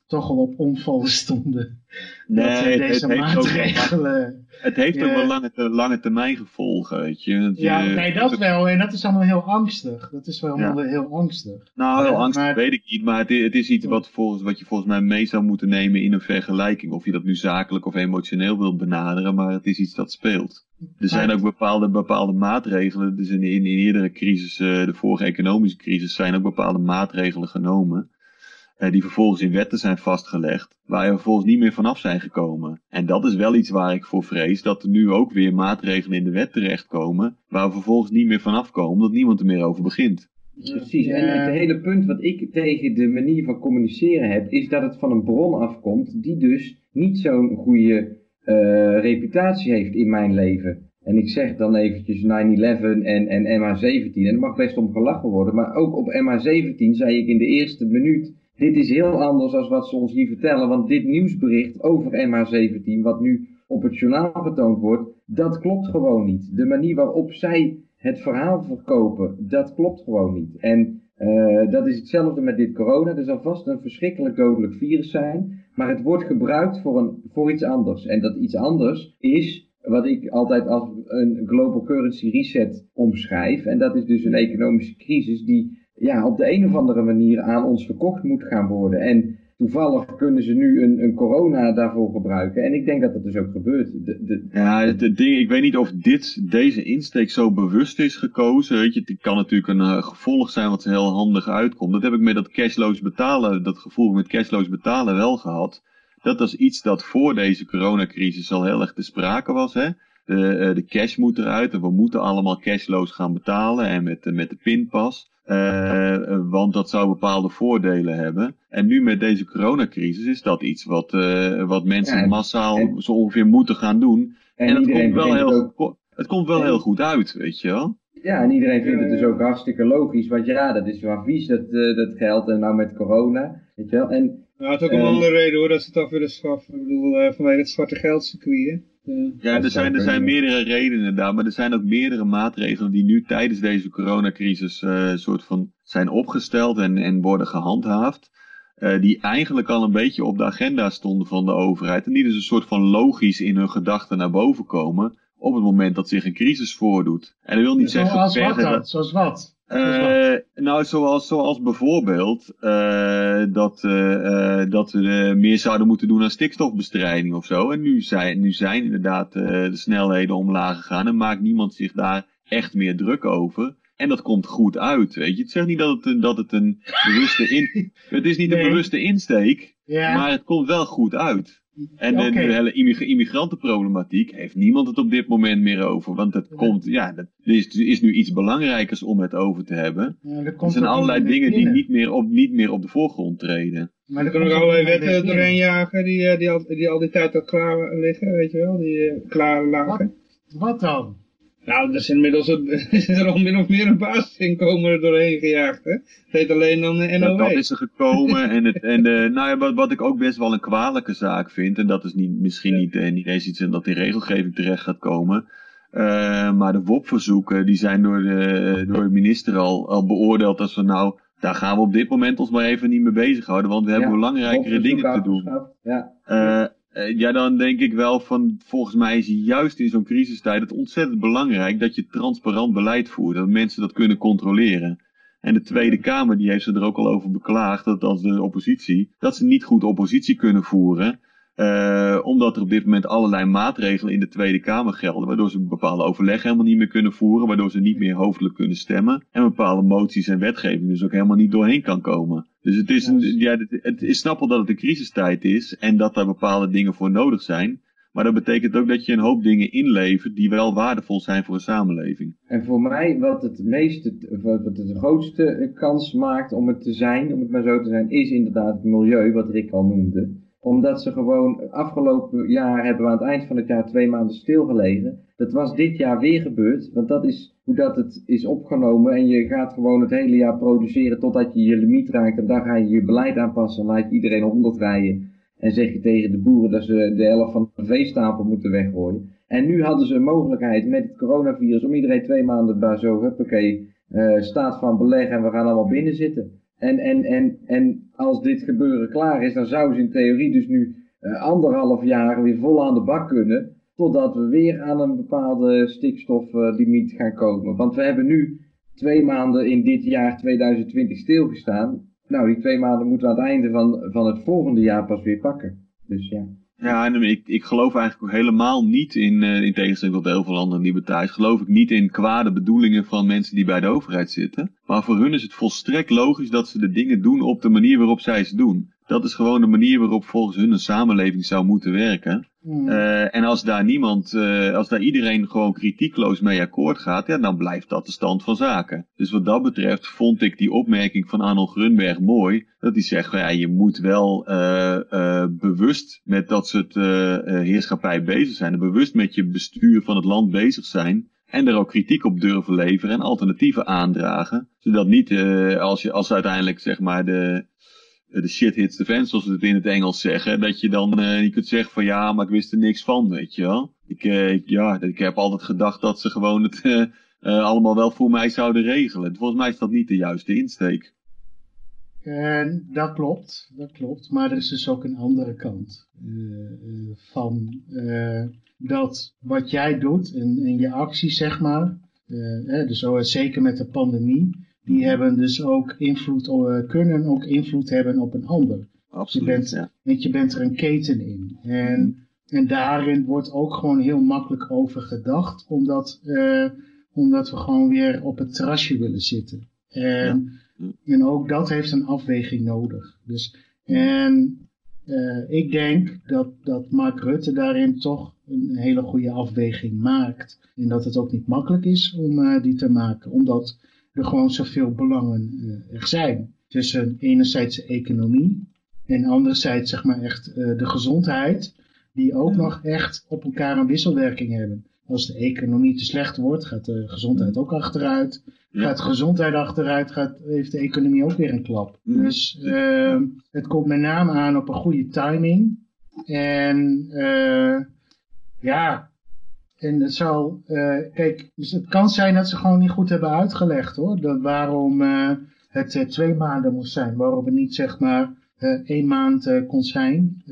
toch al op omvallen stonden. Nee, dat het, deze het maatregelen... Heeft ook, het heeft ja. ook wel lange, lange termijn gevolgen, weet je. Dat ja, je, nee, dat wel. En dat is allemaal heel angstig. Dat is wel ja. heel angstig. Nou, heel angstig maar, weet ik niet. Maar het, het is iets wat, volgens, wat je volgens mij mee zou moeten nemen in een vergelijking. Of je dat nu zakelijk of emotioneel wilt benaderen. Maar het is iets dat speelt. Er zijn ook bepaalde, bepaalde maatregelen. Dus in, in, in eerdere crisis, uh, de vorige economische crisis, zijn ook bepaalde maatregelen genomen. Uh, die vervolgens in wetten zijn vastgelegd. Waar we vervolgens niet meer vanaf zijn gekomen. En dat is wel iets waar ik voor vrees. Dat er nu ook weer maatregelen in de wet terechtkomen. Waar we vervolgens niet meer vanaf komen. Omdat niemand er meer over begint. Precies, en het hele punt wat ik tegen de manier van communiceren heb, is dat het van een bron afkomt die dus niet zo'n goede uh, reputatie heeft in mijn leven. En ik zeg dan eventjes 9-11 en, en MH17. En er mag best om gelachen worden. Maar ook op MH17 zei ik in de eerste minuut. Dit is heel anders dan wat ze ons hier vertellen. Want dit nieuwsbericht over MH17, wat nu op het journaal getoond wordt, dat klopt gewoon niet. De manier waarop zij het verhaal verkopen, dat klopt gewoon niet. En uh, dat is hetzelfde met dit corona. Er zal vast een verschrikkelijk dodelijk virus zijn, maar het wordt gebruikt voor, een, voor iets anders. En dat iets anders is wat ik altijd als een global currency reset omschrijf. En dat is dus een economische crisis die ja, op de een of andere manier aan ons verkocht moet gaan worden. En toevallig kunnen ze nu een, een corona daarvoor gebruiken. En ik denk dat dat dus ook gebeurt. De, de... Ja, ding, ik weet niet of dit, deze insteek zo bewust is gekozen. Weet je, het kan natuurlijk een uh, gevolg zijn wat heel handig uitkomt. Dat heb ik met dat cashloos betalen, dat gevoel met cashloos betalen wel gehad. Dat was iets dat voor deze coronacrisis al heel erg te sprake was. Hè? De, uh, de cash moet eruit en we moeten allemaal cashloos gaan betalen en met, met de pinpas. Uh, want dat zou bepaalde voordelen hebben. En nu met deze coronacrisis is dat iets wat, uh, wat mensen ja, massaal en, zo ongeveer moeten gaan doen. En, en het, komt wel heel, het, ook, het komt wel en, heel goed uit, weet je wel. Ja, en iedereen vindt het dus ook hartstikke logisch. Want ja, dat is wel vies, dat, uh, dat geld. En nou met corona, weet je wel. En, nou, het is ook een andere reden hoor, dat ze het af willen schaffen. Ik bedoel, vanwege het zwarte geldcircuit, ja, er zijn, er zijn meerdere redenen daar, maar er zijn ook meerdere maatregelen die nu tijdens deze coronacrisis uh, soort van zijn opgesteld en, en worden gehandhaafd. Uh, die eigenlijk al een beetje op de agenda stonden van de overheid. En die dus een soort van logisch in hun gedachten naar boven komen op het moment dat zich een crisis voordoet. En dat wil niet zeggen... Zoals wat dan? Zoals wat? Uh, nou, zoals, zoals bijvoorbeeld uh, dat, uh, dat we meer zouden moeten doen aan stikstofbestrijding of zo. En nu zijn, nu zijn inderdaad de snelheden omlaag gegaan en maakt niemand zich daar echt meer druk over. En dat komt goed uit, weet je. Het zegt niet dat het een, dat het een bewuste in... Het is niet nee. een bewuste insteek, ja. maar het komt wel goed uit. En okay. de, de, hele immigrantenproblematiek heeft niemand het op dit moment meer over. Want het ja. komt, ja, er is, is, nu iets belangrijkers om het over te hebben. Ja, er, zijn allerlei dingen die niet meer, op, niet meer op de voorgrond treden. Maar er kunnen ook allerlei wetten doorheen jagen die, die, die, al, die al die tijd al klaar liggen, weet je wel, die uh, klaar lagen. Wat, wat dan? Nou, er is inmiddels is er al min of meer een basisinkomen er doorheen gejaagd. Hè? Het heet alleen dan de NOW. Dat, dat is er gekomen. en het, en de, nou ja, wat, wat ik ook best wel een kwalijke zaak vind. En dat is niet, misschien niet, eh, niet eens iets dat in regelgeving terecht gaat komen. Uh, maar de WOP-verzoeken die zijn door de, door de minister al, al beoordeeld als we nou... Daar gaan we op dit moment ons maar even niet mee bezighouden. Want we hebben ja, belangrijkere dingen te doen. Ja. Uh, ja, dan denk ik wel van, volgens mij is juist in zo'n crisistijd het ontzettend belangrijk dat je transparant beleid voert. Dat mensen dat kunnen controleren. En de Tweede Kamer die heeft ze er ook al over beklaagd, dat als de oppositie, dat ze niet goed oppositie kunnen voeren. Uh, omdat er op dit moment allerlei maatregelen in de Tweede Kamer gelden, waardoor ze bepaalde overleg helemaal niet meer kunnen voeren, waardoor ze niet meer hoofdelijk kunnen stemmen en bepaalde moties en wetgeving dus ook helemaal niet doorheen kan komen. Dus het is, een, ja, het, is snap wel dat het een crisistijd is en dat daar bepaalde dingen voor nodig zijn. Maar dat betekent ook dat je een hoop dingen inlevert die wel waardevol zijn voor een samenleving. En voor mij wat het meeste, wat het de grootste kans maakt om het te zijn, om het maar zo te zijn, is inderdaad het milieu, wat Rick al noemde omdat ze gewoon afgelopen jaar hebben we aan het eind van het jaar twee maanden stilgelegen. Dat was dit jaar weer gebeurd, want dat is hoe dat het is opgenomen. En je gaat gewoon het hele jaar produceren totdat je je limiet raakt. En dan ga je je beleid aanpassen. Dan laat je iedereen 100 rijden. En zeg je tegen de boeren dat ze de helft van de veestapel moeten weggooien. En nu hadden ze een mogelijkheid met het coronavirus om iedereen twee maanden bij zo, huppakee, uh, staat van beleg en we gaan allemaal binnen zitten. En, en, en, en als dit gebeuren klaar is, dan zou ze in theorie dus nu uh, anderhalf jaar weer vol aan de bak kunnen. Totdat we weer aan een bepaalde stikstoflimiet gaan komen. Want we hebben nu twee maanden in dit jaar 2020 stilgestaan. Nou, die twee maanden moeten we aan het einde van, van het volgende jaar pas weer pakken. Dus ja. Ja, en ik, ik geloof eigenlijk helemaal niet in, uh, in tegenstelling tot heel veel andere libertariërs, geloof ik niet in kwade bedoelingen van mensen die bij de overheid zitten. Maar voor hun is het volstrekt logisch dat ze de dingen doen op de manier waarop zij ze doen. Dat is gewoon de manier waarop volgens hun een samenleving zou moeten werken. Mm. Uh, en als daar niemand, uh, als daar iedereen gewoon kritiekloos mee akkoord gaat, ja, dan blijft dat de stand van zaken. Dus wat dat betreft vond ik die opmerking van Arnold Grunberg mooi. Dat hij zegt, ja, je moet wel uh, bewust met dat soort heerschappij bezig zijn. En bewust met je bestuur van het land bezig zijn. En er ook kritiek op durven leveren en alternatieven aandragen. Zodat niet, als, je, als uiteindelijk zeg maar de, de shit hits the fan, zoals ze het in het Engels zeggen, dat je dan uh, kunt zeggen van ja, maar ik wist er niks van, weet je wel. Ik, ik ja, ik heb altijd gedacht dat ze gewoon het allemaal wel voor mij zouden regelen. Volgens mij is dat niet de juiste insteek. Dat klopt, dat klopt. Maar er is dus ook een andere kant van dat wat jij doet en, en je acties, zeg maar. Dus zeker met de pandemie die hebben dus ook invloed, uh, kunnen ook invloed hebben op een ander. Absoluut, je bent, ja. Want je bent er een keten in. En, en daarin wordt ook gewoon heel makkelijk over gedacht, omdat, uh, omdat we gewoon weer op het terrasje willen zitten. En, ja. en ook dat heeft een afweging nodig. Dus, en uh, ik denk dat, dat Mark Rutte daarin toch een hele goede afweging maakt. En dat het ook niet makkelijk is om die te maken, omdat er gewoon zoveel belangen uh, er zijn. Tussen enerzijds de economie en anderzijds zeg maar echt uh, de gezondheid, die ook nog echt op elkaar een wisselwerking hebben. Als de economie te slecht wordt, gaat de gezondheid ook achteruit. Gaat de gezondheid achteruit, gaat, heeft de economie ook weer een klap. Dus uh, het komt met name aan op een goede timing. En ja, en het zal, uh, kijk, dus het kan zijn dat ze gewoon niet goed hebben uitgelegd hoor. Dat waarom uh, het uh, twee maanden moest zijn. Waarom het niet zeg maar één maand kon zijn.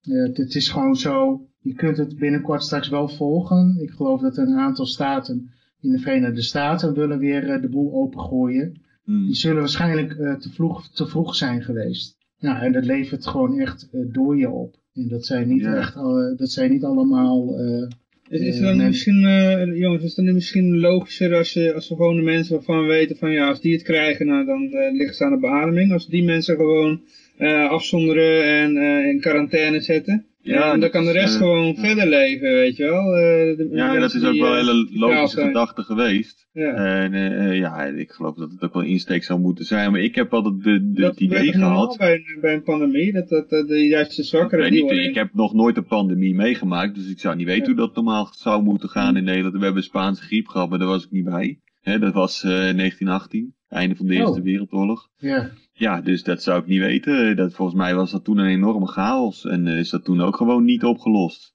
Het, het is gewoon zo, je kunt het binnenkort straks wel volgen. Ik geloof dat een aantal staten in de Verenigde Staten willen weer de boel opengooien. Mm. Die zullen waarschijnlijk te, vroeg, te vroeg zijn geweest. Nou, en dat levert gewoon echt dooien op. En dat zijn niet Ja. echt, dat zijn niet allemaal... eh, Is, is Eh, het dan misschien, eh, jongens, is het misschien logischer als, je, als we gewoon de mensen waarvan we weten van ja, als die het krijgen, nou, dan eh, liggen ze aan de beademing. Als die mensen gewoon eh, afzonderen en eh, in quarantaine zetten. Ja, en dan kan de rest eh, gewoon verder leven, weet je wel. Eh, de Ja, dat is ook die, wel eh, een hele logische gedachte geweest. Ja. En ja, ik geloof dat het ook wel een insteek zou moeten zijn. Maar ik heb altijd de, de, het idee gehad. bij, een- bij een pandemie, dat, dat, de juiste Ik, zwakkeren die niet, ik heb nog nooit een pandemie meegemaakt, dus ik zou niet weten hoe dat normaal zou moeten gaan in Nederland. We hebben Spaanse griep gehad, maar daar was ik niet bij. Hè, dat was eh 1918, einde van de Eerste Oh. Wereldoorlog. ja. Ja, dus dat zou ik niet weten. Dat, volgens mij was dat toen een enorme chaos en eh, is dat toen ook gewoon niet opgelost.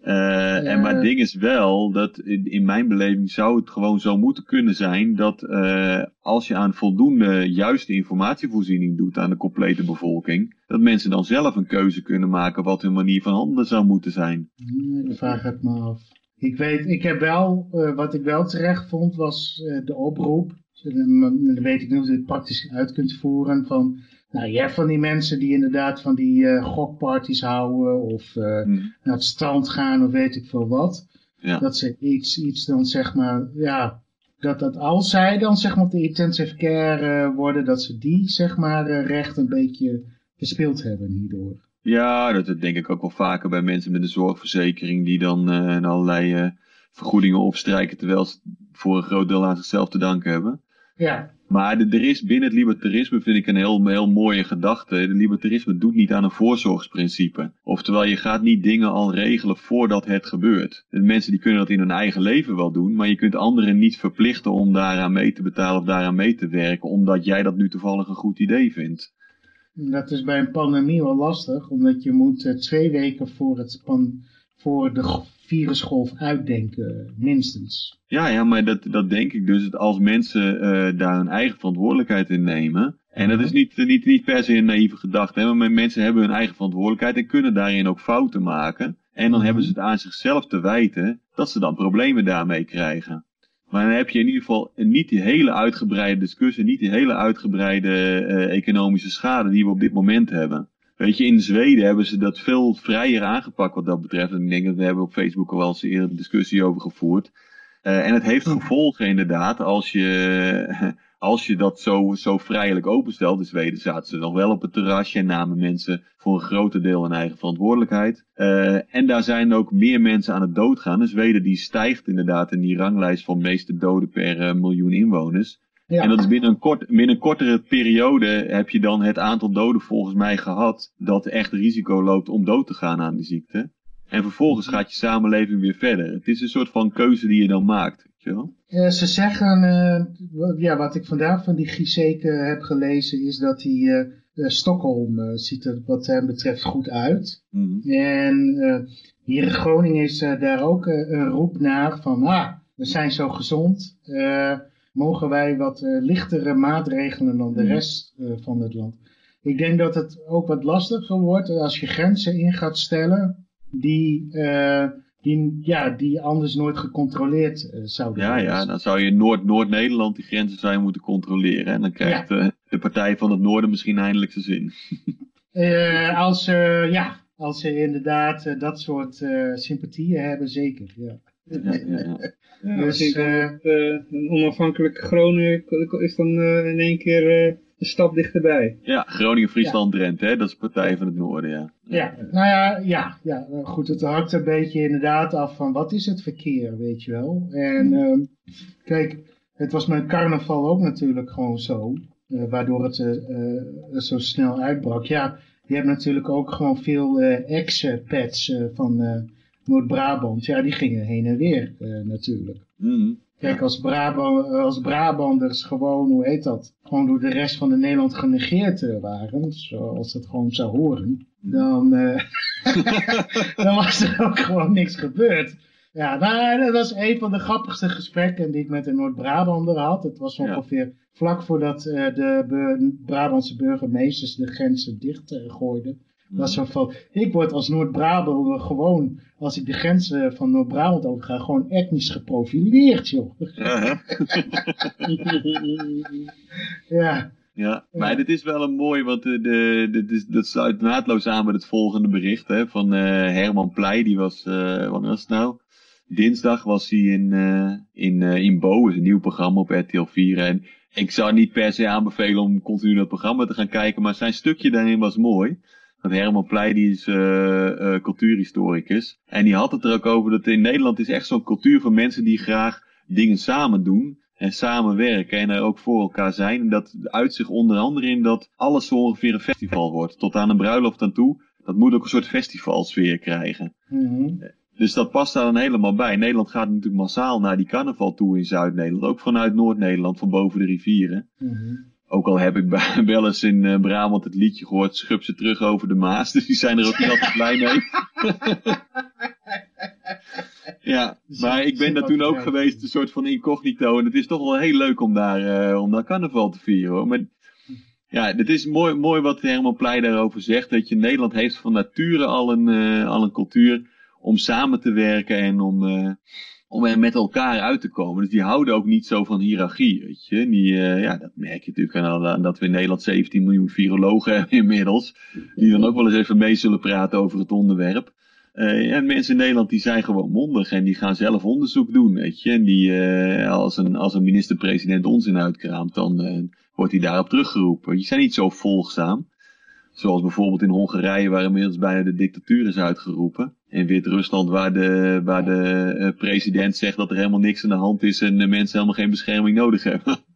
Eh, En maar het ding is wel dat in, mijn beleving zou het gewoon zo moeten kunnen zijn dat eh, als je aan voldoende juiste informatievoorziening doet aan de complete bevolking, dat mensen dan zelf een keuze kunnen maken wat hun manier van handelen zou moeten zijn. Dat vraag ik me af. Ik weet, ik heb wel, eh, wat ik wel terecht vond, was eh, de oproep. Dan weet ik niet of je het praktisch uit kunt voeren. Van, nou, je hebt van die mensen die inderdaad van die eh, gokparties houden. Of eh, Hm. naar het strand gaan of weet ik veel wat. Ja. Dat ze iets, iets dan zeg maar, ja, dat, dat als zij dan zeg maar op de intensive care eh, worden, dat ze die zeg maar recht een beetje verspeeld hebben hierdoor. Ja, dat, dat denk ik ook wel vaker bij mensen met een zorgverzekering die dan allerlei vergoedingen opstrijken terwijl ze voor een groot deel aan zichzelf te danken hebben. Ja, Maar de, er is binnen het libertarisme, vind ik, een heel, heel mooie gedachte. De libertarisme doet niet aan een voorzorgsprincipe. Oftewel, je gaat niet dingen al regelen voordat het gebeurt. Mensen die kunnen dat in hun eigen leven wel doen, maar je kunt anderen niet verplichten om daaraan mee te betalen of daaraan mee te werken, omdat jij dat nu toevallig een goed idee vindt. Dat is bij een pandemie wel lastig, omdat je moet eh, twee weken voor, het pan, voor de virusgolf uitdenken, minstens. Ja, ja, maar dat, dat denk ik dus, dat als mensen eh, daar hun eigen verantwoordelijkheid in nemen. En dat is niet, niet, niet per se een naïeve gedachte, hè, maar mensen hebben hun eigen verantwoordelijkheid en kunnen daarin ook fouten maken. En dan Mhm. hebben ze het aan zichzelf te wijten dat ze dan problemen daarmee krijgen. Maar dan heb je in ieder geval niet die hele uitgebreide discussie, niet die hele uitgebreide eh, economische schade die we op dit moment hebben. Weet je, in Zweden hebben ze dat veel vrijer aangepakt wat dat betreft. En ik denk dat we hebben op Facebook al wel eens eerder een discussie over gevoerd. Eh, en het heeft gevolgen inderdaad als je, als je dat zo, zo vrijelijk openstelt. In Zweden zaten ze nog wel op het terrasje en namen mensen voor een groot deel hun eigen verantwoordelijkheid. Eh, en daar zijn ook meer mensen aan het doodgaan. In Zweden die stijgt inderdaad in die ranglijst van meeste doden per eh, miljoen inwoners. Ja, En dat is binnen een, kort, binnen een kortere periode heb je dan het aantal doden volgens mij gehad dat echt risico loopt om dood te gaan aan die ziekte. En vervolgens gaat je samenleving weer verder. Het is een soort van keuze die je dan maakt. Weet je wel? Ze zeggen, eh, ja, wat ik vandaag van die Gieseke heb gelezen, is dat hij eh, Stockholm ziet er wat hem betreft goed uit. Mhm. En hier in Groningen is daar ook een roep naar van, ah, we zijn zo gezond, mogen wij wat lichtere maatregelen dan de Mhm. rest van het land. Ik denk dat het ook wat lastiger wordt als je grenzen in gaat stellen die, eh, die, ja, die anders nooit gecontroleerd eh, zouden Ja, worden. ja, dan zou je in Noord- Noord-Nederland die grenzen zou je moeten controleren. En dan krijgt eh, de partij van het noorden misschien eindelijk zijn zin. Eh, als, eh, ja, als ze inderdaad eh, dat soort eh, sympathieën hebben, zeker. Ja. Ja, ja, ja. Ja, Dus, ik eh, dat eh, een onafhankelijk Groningen is dan eh, in één keer eh, een stap dichterbij. ja Groningen, Friesland, Drenthe, hè? dat is de partij van het noorden, ja. Ja, nou ja, ja, ja, goed, het hangt een beetje inderdaad af van wat is het verkeer, weet je wel. En ehm, kijk, het was met carnaval ook natuurlijk gewoon zo, eh, waardoor het zo snel uitbrak. Ja, je hebt natuurlijk ook gewoon veel eh ex-pets eh, van eh, Noord-Brabant. Ja, die gingen heen en weer eh, natuurlijk. Mhm. Kijk, als, Brabant, als Brabanders gewoon, hoe heet dat, gewoon door de rest van de Nederland genegeerd eh, waren, zoals het gewoon zou horen, dan, eh, dan was er ook gewoon niks gebeurd. Ja, nou, dat was een van de grappigste gesprekken die ik met een Noord-Brabander had. Het was Ja. ongeveer vlak voordat eh, de Brabantse burgemeesters de grenzen dicht eh, gooiden. Was zo van, ik word als Noord-Brabander gewoon, als ik de grenzen van Noord-Brabant overga, gewoon etnisch geprofileerd, joh. Ja, ja, Ja, maar dit is wel een mooi, want de, de, dit is, dat sluit naadloos aan met het volgende bericht hè, van eh, Herman Pleij. Die was, eh wat was het nou? Dinsdag was hij in, eh in, eh in Bo, is een nieuw programma op RTL 4. En ik zou niet per se aanbevelen om continu dat programma te gaan kijken, maar zijn stukje daarin was mooi. Want Herman Pleij die is eh eh cultuurhistoricus. En die had het er ook over dat in Nederland is echt zo'n cultuur van mensen die graag dingen samen doen en samenwerken en er ook voor elkaar zijn. En dat uit zich onder andere in dat alles zo ongeveer een festival wordt. Tot aan een bruiloft aan toe. Dat moet ook een soort festivalsfeer krijgen. mhm. Dus dat past daar dan helemaal bij. Nederland gaat natuurlijk massaal naar die carnaval toe in Zuid-Nederland. Ook vanuit Noord-Nederland, van boven de rivieren. mhm. Ook al heb ik bij- wel eens in eh, Brabant het liedje gehoord, schub ze terug over de Maas. Dus die zijn er ook niet altijd blij mee. ja, maar ik ben daar toen ook geweest, een soort van incognito. En het is toch wel heel leuk om daar, eh, om daar carnaval te vieren hoor. Maar ja, het is mooi, mooi wat Herman Pleij daarover zegt. Dat je Nederland heeft van nature al een, eh, al een cultuur om samen te werken en om, om er met elkaar uit te komen. Dus die houden ook niet zo van hiërarchie, weet je. Die, eh, ja, dat merk je natuurlijk aan, dat we in Nederland 17 miljoen virologen hebben inmiddels. Die dan ook wel eens even mee zullen praten over het onderwerp. Eh, en mensen in Nederland die zijn gewoon mondig en die gaan zelf onderzoek doen, weet je. En die, eh, als een, als een minister-president onzin uitkraamt, dan wordt hij daarop teruggeroepen. Die zijn niet zo volgzaam. Zoals bijvoorbeeld in Hongarije, waar inmiddels bijna de dictatuur is uitgeroepen. In Wit-Rusland, waar de, waar de eh, president zegt dat er helemaal niks aan de hand is en de mensen helemaal geen bescherming nodig hebben.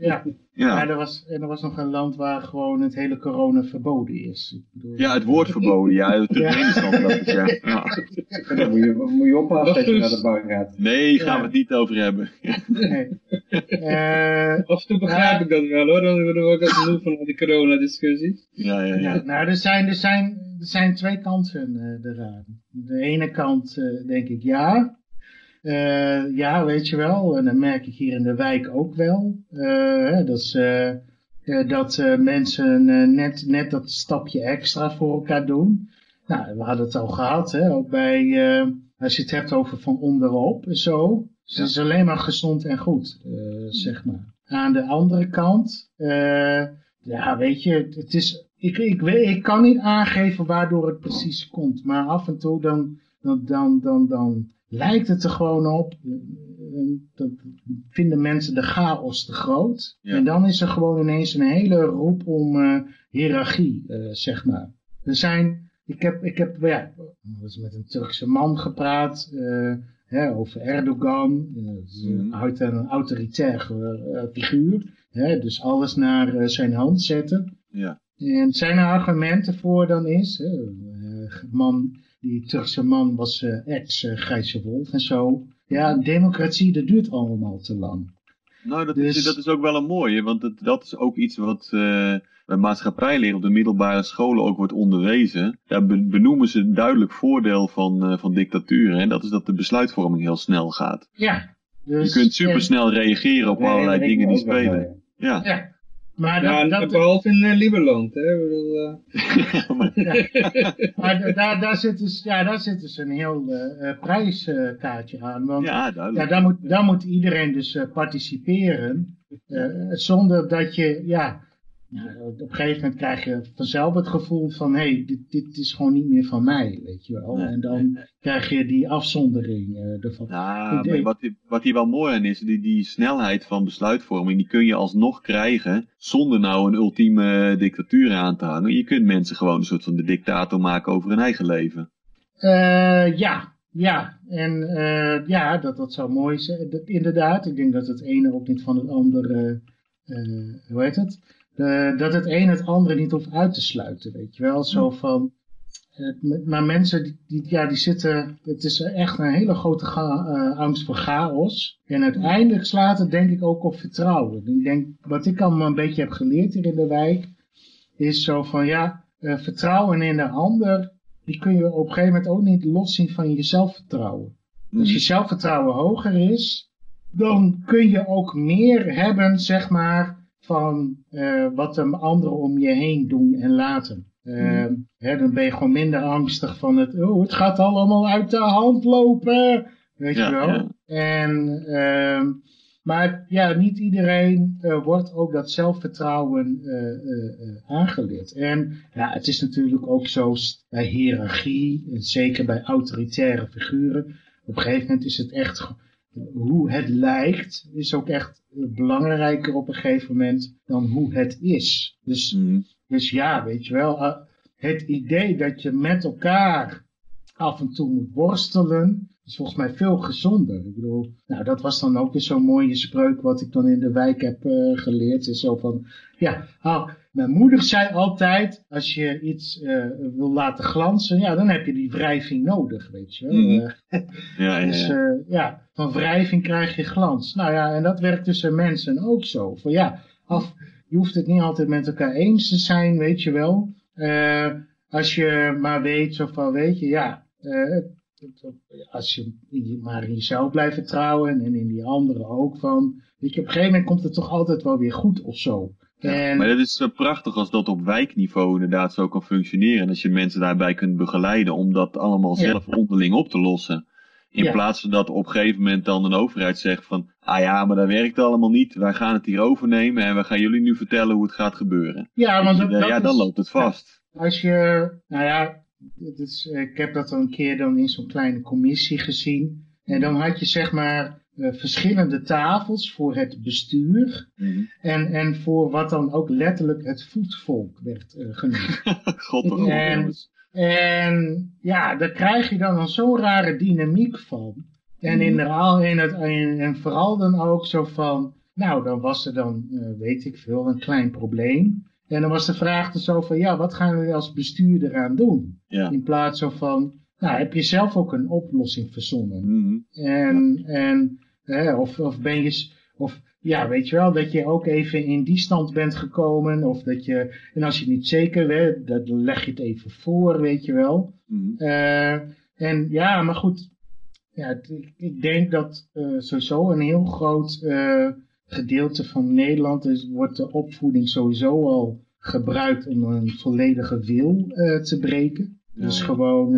Ja, ja. ja. er, was, en er was nog een land waar gewoon het hele corona verboden is. Ik bedoel, ja, het woord verboden. Ja, dat is, ja. ja. Dan moet je, moet je oppassen als je naar de bar gaat. Nee, gaan Ja. we het niet over hebben. Nee. Eh, Af en toe begrijp Ja. ik dat wel hoor, dan worden we ook echt moe van al die coronadiscussies. Ja, ja, Ja, ja. nou, er zijn, er zijn, er zijn twee kanten eh eraan. De ene kant eh, denk ik ja. Eh, ja, weet je wel. En dat merk ik hier in de wijk ook wel. Eh, dat is, eh, dat mensen net, net dat stapje extra voor elkaar doen. Nou, we hadden het al gehad, hè, ook bij, als je het hebt over van onderop en zo. Dus het is alleen maar gezond en goed, zeg maar. Aan de andere kant, ja, weet je, het is, ik, ik, weet, ik kan niet aangeven waardoor het precies komt. Maar af en toe dan, dan, dan, dan, dan lijkt het er gewoon op. Dat vinden mensen de chaos te groot. Ja. En dan is er gewoon ineens een hele roep om eh, hiërarchie, eh, zeg maar. Er zijn, ik heb, ik heb ja, met een Turkse man gepraat eh, hè, over Erdogan. Dat is een, auto- een autoritair figuur. Hè, dus alles naar zijn hand zetten. ja. En zijn argumenten voor dan is, man, die Turkse man was eh, ex-Grijze Wolf en zo. Ja, democratie, dat duurt allemaal te lang. Nou, dat, Dus- is, dat is ook wel een mooie, want dat, dat is ook iets wat eh bij maatschappijleer op de middelbare scholen ook wordt onderwezen. Daar be- benoemen ze een duidelijk voordeel van, eh, van dictatuur. En dat is dat de besluitvorming heel snel gaat. Ja. Je Dus, kunt supersnel reageren op allerlei dingen die spelen. Ja. Ja. Maar, Ja, dat, en dat, behalve in uh, Liberland. Hè? Ik bedoel, eh, maar da- daar, daar, zit dus, ja, daar zit dus een heel eh, eh, prijskaartje aan. Want ja, Ja, daar moet, daar moet iedereen dus eh, participeren. eh, zonder dat je, ja, ja, op een gegeven moment krijg je vanzelf het gevoel van, hé, hey, dit, dit is gewoon niet meer van mij, weet je wel. Nee, en dan krijg je die afzondering eh, ervan. Ja, maar wat, hier- wat hier wel mooi aan is, die, die snelheid van besluitvorming, die kun je alsnog krijgen zonder nou een ultieme dictatuur aan te hangen. Je kunt mensen gewoon een soort van de dictator maken over hun eigen leven. Eh, ja, ja. En eh, ja, dat, dat zou mooi zijn. Dat, inderdaad, ik denk dat het ene ook niet van het andere, eh, hoe heet het? Eh, dat het een het andere niet hoeft uit te sluiten, weet je wel. Zo van, eh, maar mensen die, die, ja, die zitten, het is echt een hele grote ga- eh, angst voor chaos. En uiteindelijk slaat het denk ik ook op vertrouwen. Ik denk, wat ik allemaal een beetje heb geleerd hier in de wijk, is zo van ja, vertrouwen in de ander, die kun je op een gegeven moment ook niet loszien van je zelfvertrouwen. Als je zelfvertrouwen hoger is, dan kun je ook meer hebben, zeg maar, van eh, wat de anderen om je heen doen en laten. Eh, hè, dan ben je gewoon minder angstig van het, oh, het gaat allemaal uit de hand lopen. Weet Ja, je wel? ja. En, ehm, maar ja, niet iedereen eh, wordt ook dat zelfvertrouwen aangeleerd. En ja, het is natuurlijk ook zo bij hiërarchie, en zeker bij autoritaire figuren. Op een gegeven moment is het echt, hoe het lijkt, is ook echt belangrijker op een gegeven moment dan hoe het is. Dus Mhm. dus ja, weet je wel, eh, het idee dat je met elkaar af en toe moet worstelen, is volgens mij veel gezonder. Ik bedoel, nou dat was dan ook weer zo'n mooie spreuk wat ik dan in de wijk heb eh, geleerd. Is zo van, ja, ah, mijn moeder zei altijd, als je iets eh, wil laten glanzen, ja, dan heb je die wrijving nodig, weet je wel. Ja, ja, dus ja. Eh, van wrijving krijg je glans. Nou ja, en dat werkt tussen mensen ook zo. Van ja, af, je hoeft het niet altijd met elkaar eens te zijn, weet je wel. Eh, als je maar weet, zo van, weet je, ja, eh, als je maar in jezelf blijft vertrouwen en in die anderen ook van, weet je, op een gegeven moment komt het toch altijd wel weer goed of zo. En, Maar dat is zo prachtig als dat op wijkniveau inderdaad zo kan functioneren. En als je mensen daarbij kunt begeleiden om dat allemaal Ja. zelf onderling op te lossen. In Ja. plaats van dat op een gegeven moment dan een overheid zegt van... Ah ja, maar dat werkt allemaal niet. Wij gaan het hier overnemen en we gaan jullie nu vertellen hoe het gaat gebeuren. ja, want dat, ja, dan is- loopt het vast. Als je, nou ja, het is, ik heb dat dan een keer dan in zo'n kleine commissie gezien. En dan had je zeg maar eh, verschillende tafels voor het bestuur. Mhm. En, en voor wat dan ook letterlijk het voetvolk werd eh, genoemd. God En-. En ja, daar krijg je dan een zo'n rare dynamiek van. En, in de, al- in het, en, en vooral dan ook zo van, nou dan was er dan, eh, weet ik veel, een klein probleem. En dan was de vraag dus zo van, ja, wat gaan we als bestuur eraan doen? Ja. In plaats van, nou, heb je zelf ook een oplossing verzonnen? Mhm. En, en hè, of, of ben je, of ja, weet je wel, dat je ook even in die stand bent gekomen. Of dat je, en als je niet zeker weet, dan leg je het even voor, weet je wel. Mhm. Eh, en ja, maar goed, ja, het- ik, denk dat eh, sowieso een heel groot eh, gedeelte van Nederland is, wordt de opvoeding sowieso al gebruikt om een volledige wil te breken. Ja, dus gewoon,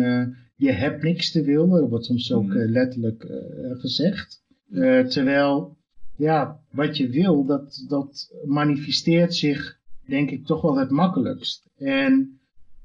je hebt niks te willen, dat wordt soms ook Mhm. letterlijk gezegd. Terwijl, ja, wat je wil, dat, dat manifesteert zich, denk ik, toch wel het makkelijkst. En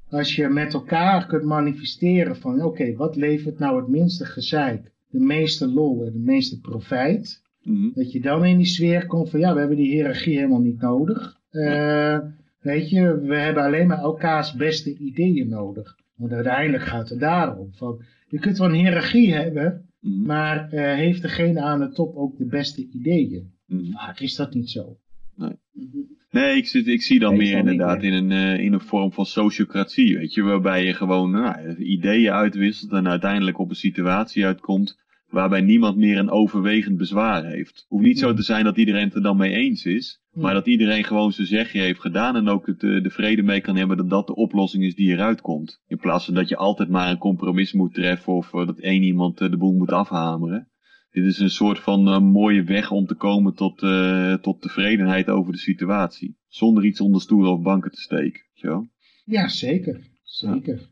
als je met elkaar kunt manifesteren van, oké, wat levert nou het minste gezeik, de meeste lol en de meeste profijt, Mhm. dat je dan in die sfeer komt van, ja, we hebben die hiërarchie helemaal niet nodig. Eh, weet je, we hebben alleen maar elkaars beste ideeën nodig. Want uiteindelijk gaat het daarom. Van, je kunt wel een hiërarchie hebben, Mhm. maar eh, heeft degene aan de top ook de beste ideeën? Mhm. Vaak is dat niet zo. Nee, ik, zit, ik zie dan Nee, meer inderdaad in een, eh, in een vorm van sociocratie, weet je, waarbij je gewoon nou, ideeën uitwisselt en uiteindelijk op een situatie uitkomt waarbij niemand meer een overwegend bezwaar heeft. Hoeft niet zo te zijn dat iedereen het er dan mee eens is, maar dat iedereen gewoon zijn zegje heeft gedaan en ook het, de vrede mee kan hebben dat dat de oplossing is die eruit komt. In plaats van dat je altijd maar een compromis moet treffen of dat één iemand de boel moet afhameren. Dit is een soort van mooie weg om te komen tot, tot tevredenheid over de situatie. Zonder iets onder stoelen of banken te steken. Zo. Ja, zeker. Zeker.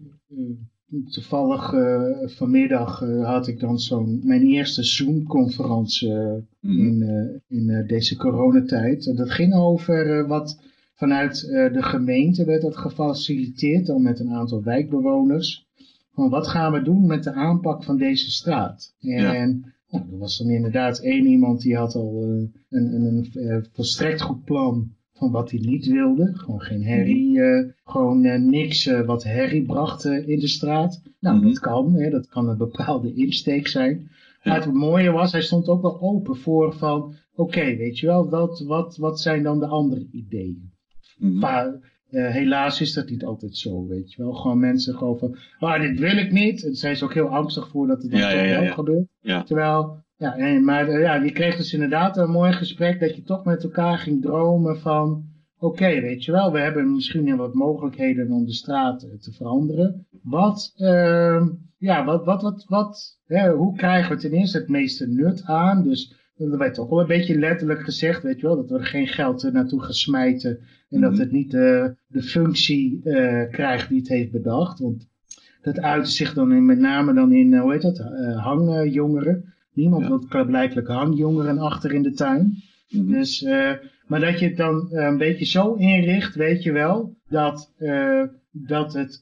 Toevallig uh, vanmiddag uh, had ik dan zo'n mijn eerste Zoom-conferentie uh, mm. in, in deze coronatijd. Dat ging over wat vanuit de gemeente werd dat gefaciliteerd, dan met een aantal wijkbewoners. Van wat gaan we doen met de aanpak van deze straat? En ja. nou, er was dan inderdaad één iemand die had al een, een, een volstrekt goed plan van wat hij niet wilde. Gewoon geen herrie, uh, gewoon uh, niks uh, wat herrie bracht in de straat. Nou, mm -hmm. dat kan, hè, dat kan een bepaalde insteek zijn. Maar het mooie was, hij stond ook wel open voor van, oké, okay, weet je wel, wat, wat, wat zijn dan de andere ideeën? Mm -hmm. Maar helaas is dat niet altijd zo, weet je wel. Gewoon mensen gewoon van, ah, dit wil ik niet. En zijn ze ook heel angstig voor dat het dan ja, toch ja, ja, wel gebeurt. Terwijl, ja, maar ja, je kreeg dus inderdaad een mooi gesprek dat je toch met elkaar ging dromen van, oké, okay, weet je wel, we hebben misschien wat mogelijkheden om de straat te veranderen. Wat, uh, ja, wat, wat, wat, wat, hè, hoe krijgen we ten eerste het meeste nut aan? Dus dat werd ook wel een beetje letterlijk gezegd, weet je wel, dat we er geen geld naartoe gaan smijten en mm -hmm. dat het niet de, de functie uh, krijgt die het heeft bedacht. Want dat uitte zich dan in, met name dan in, hoe heet dat, uh, hangjongeren. Niemand ja. wil klaarblijkelijk hangjongeren achter in de tuin. Mm -hmm. Dus, uh, maar dat je het dan uh, een beetje zo inricht, weet je wel, dat, uh, dat, het,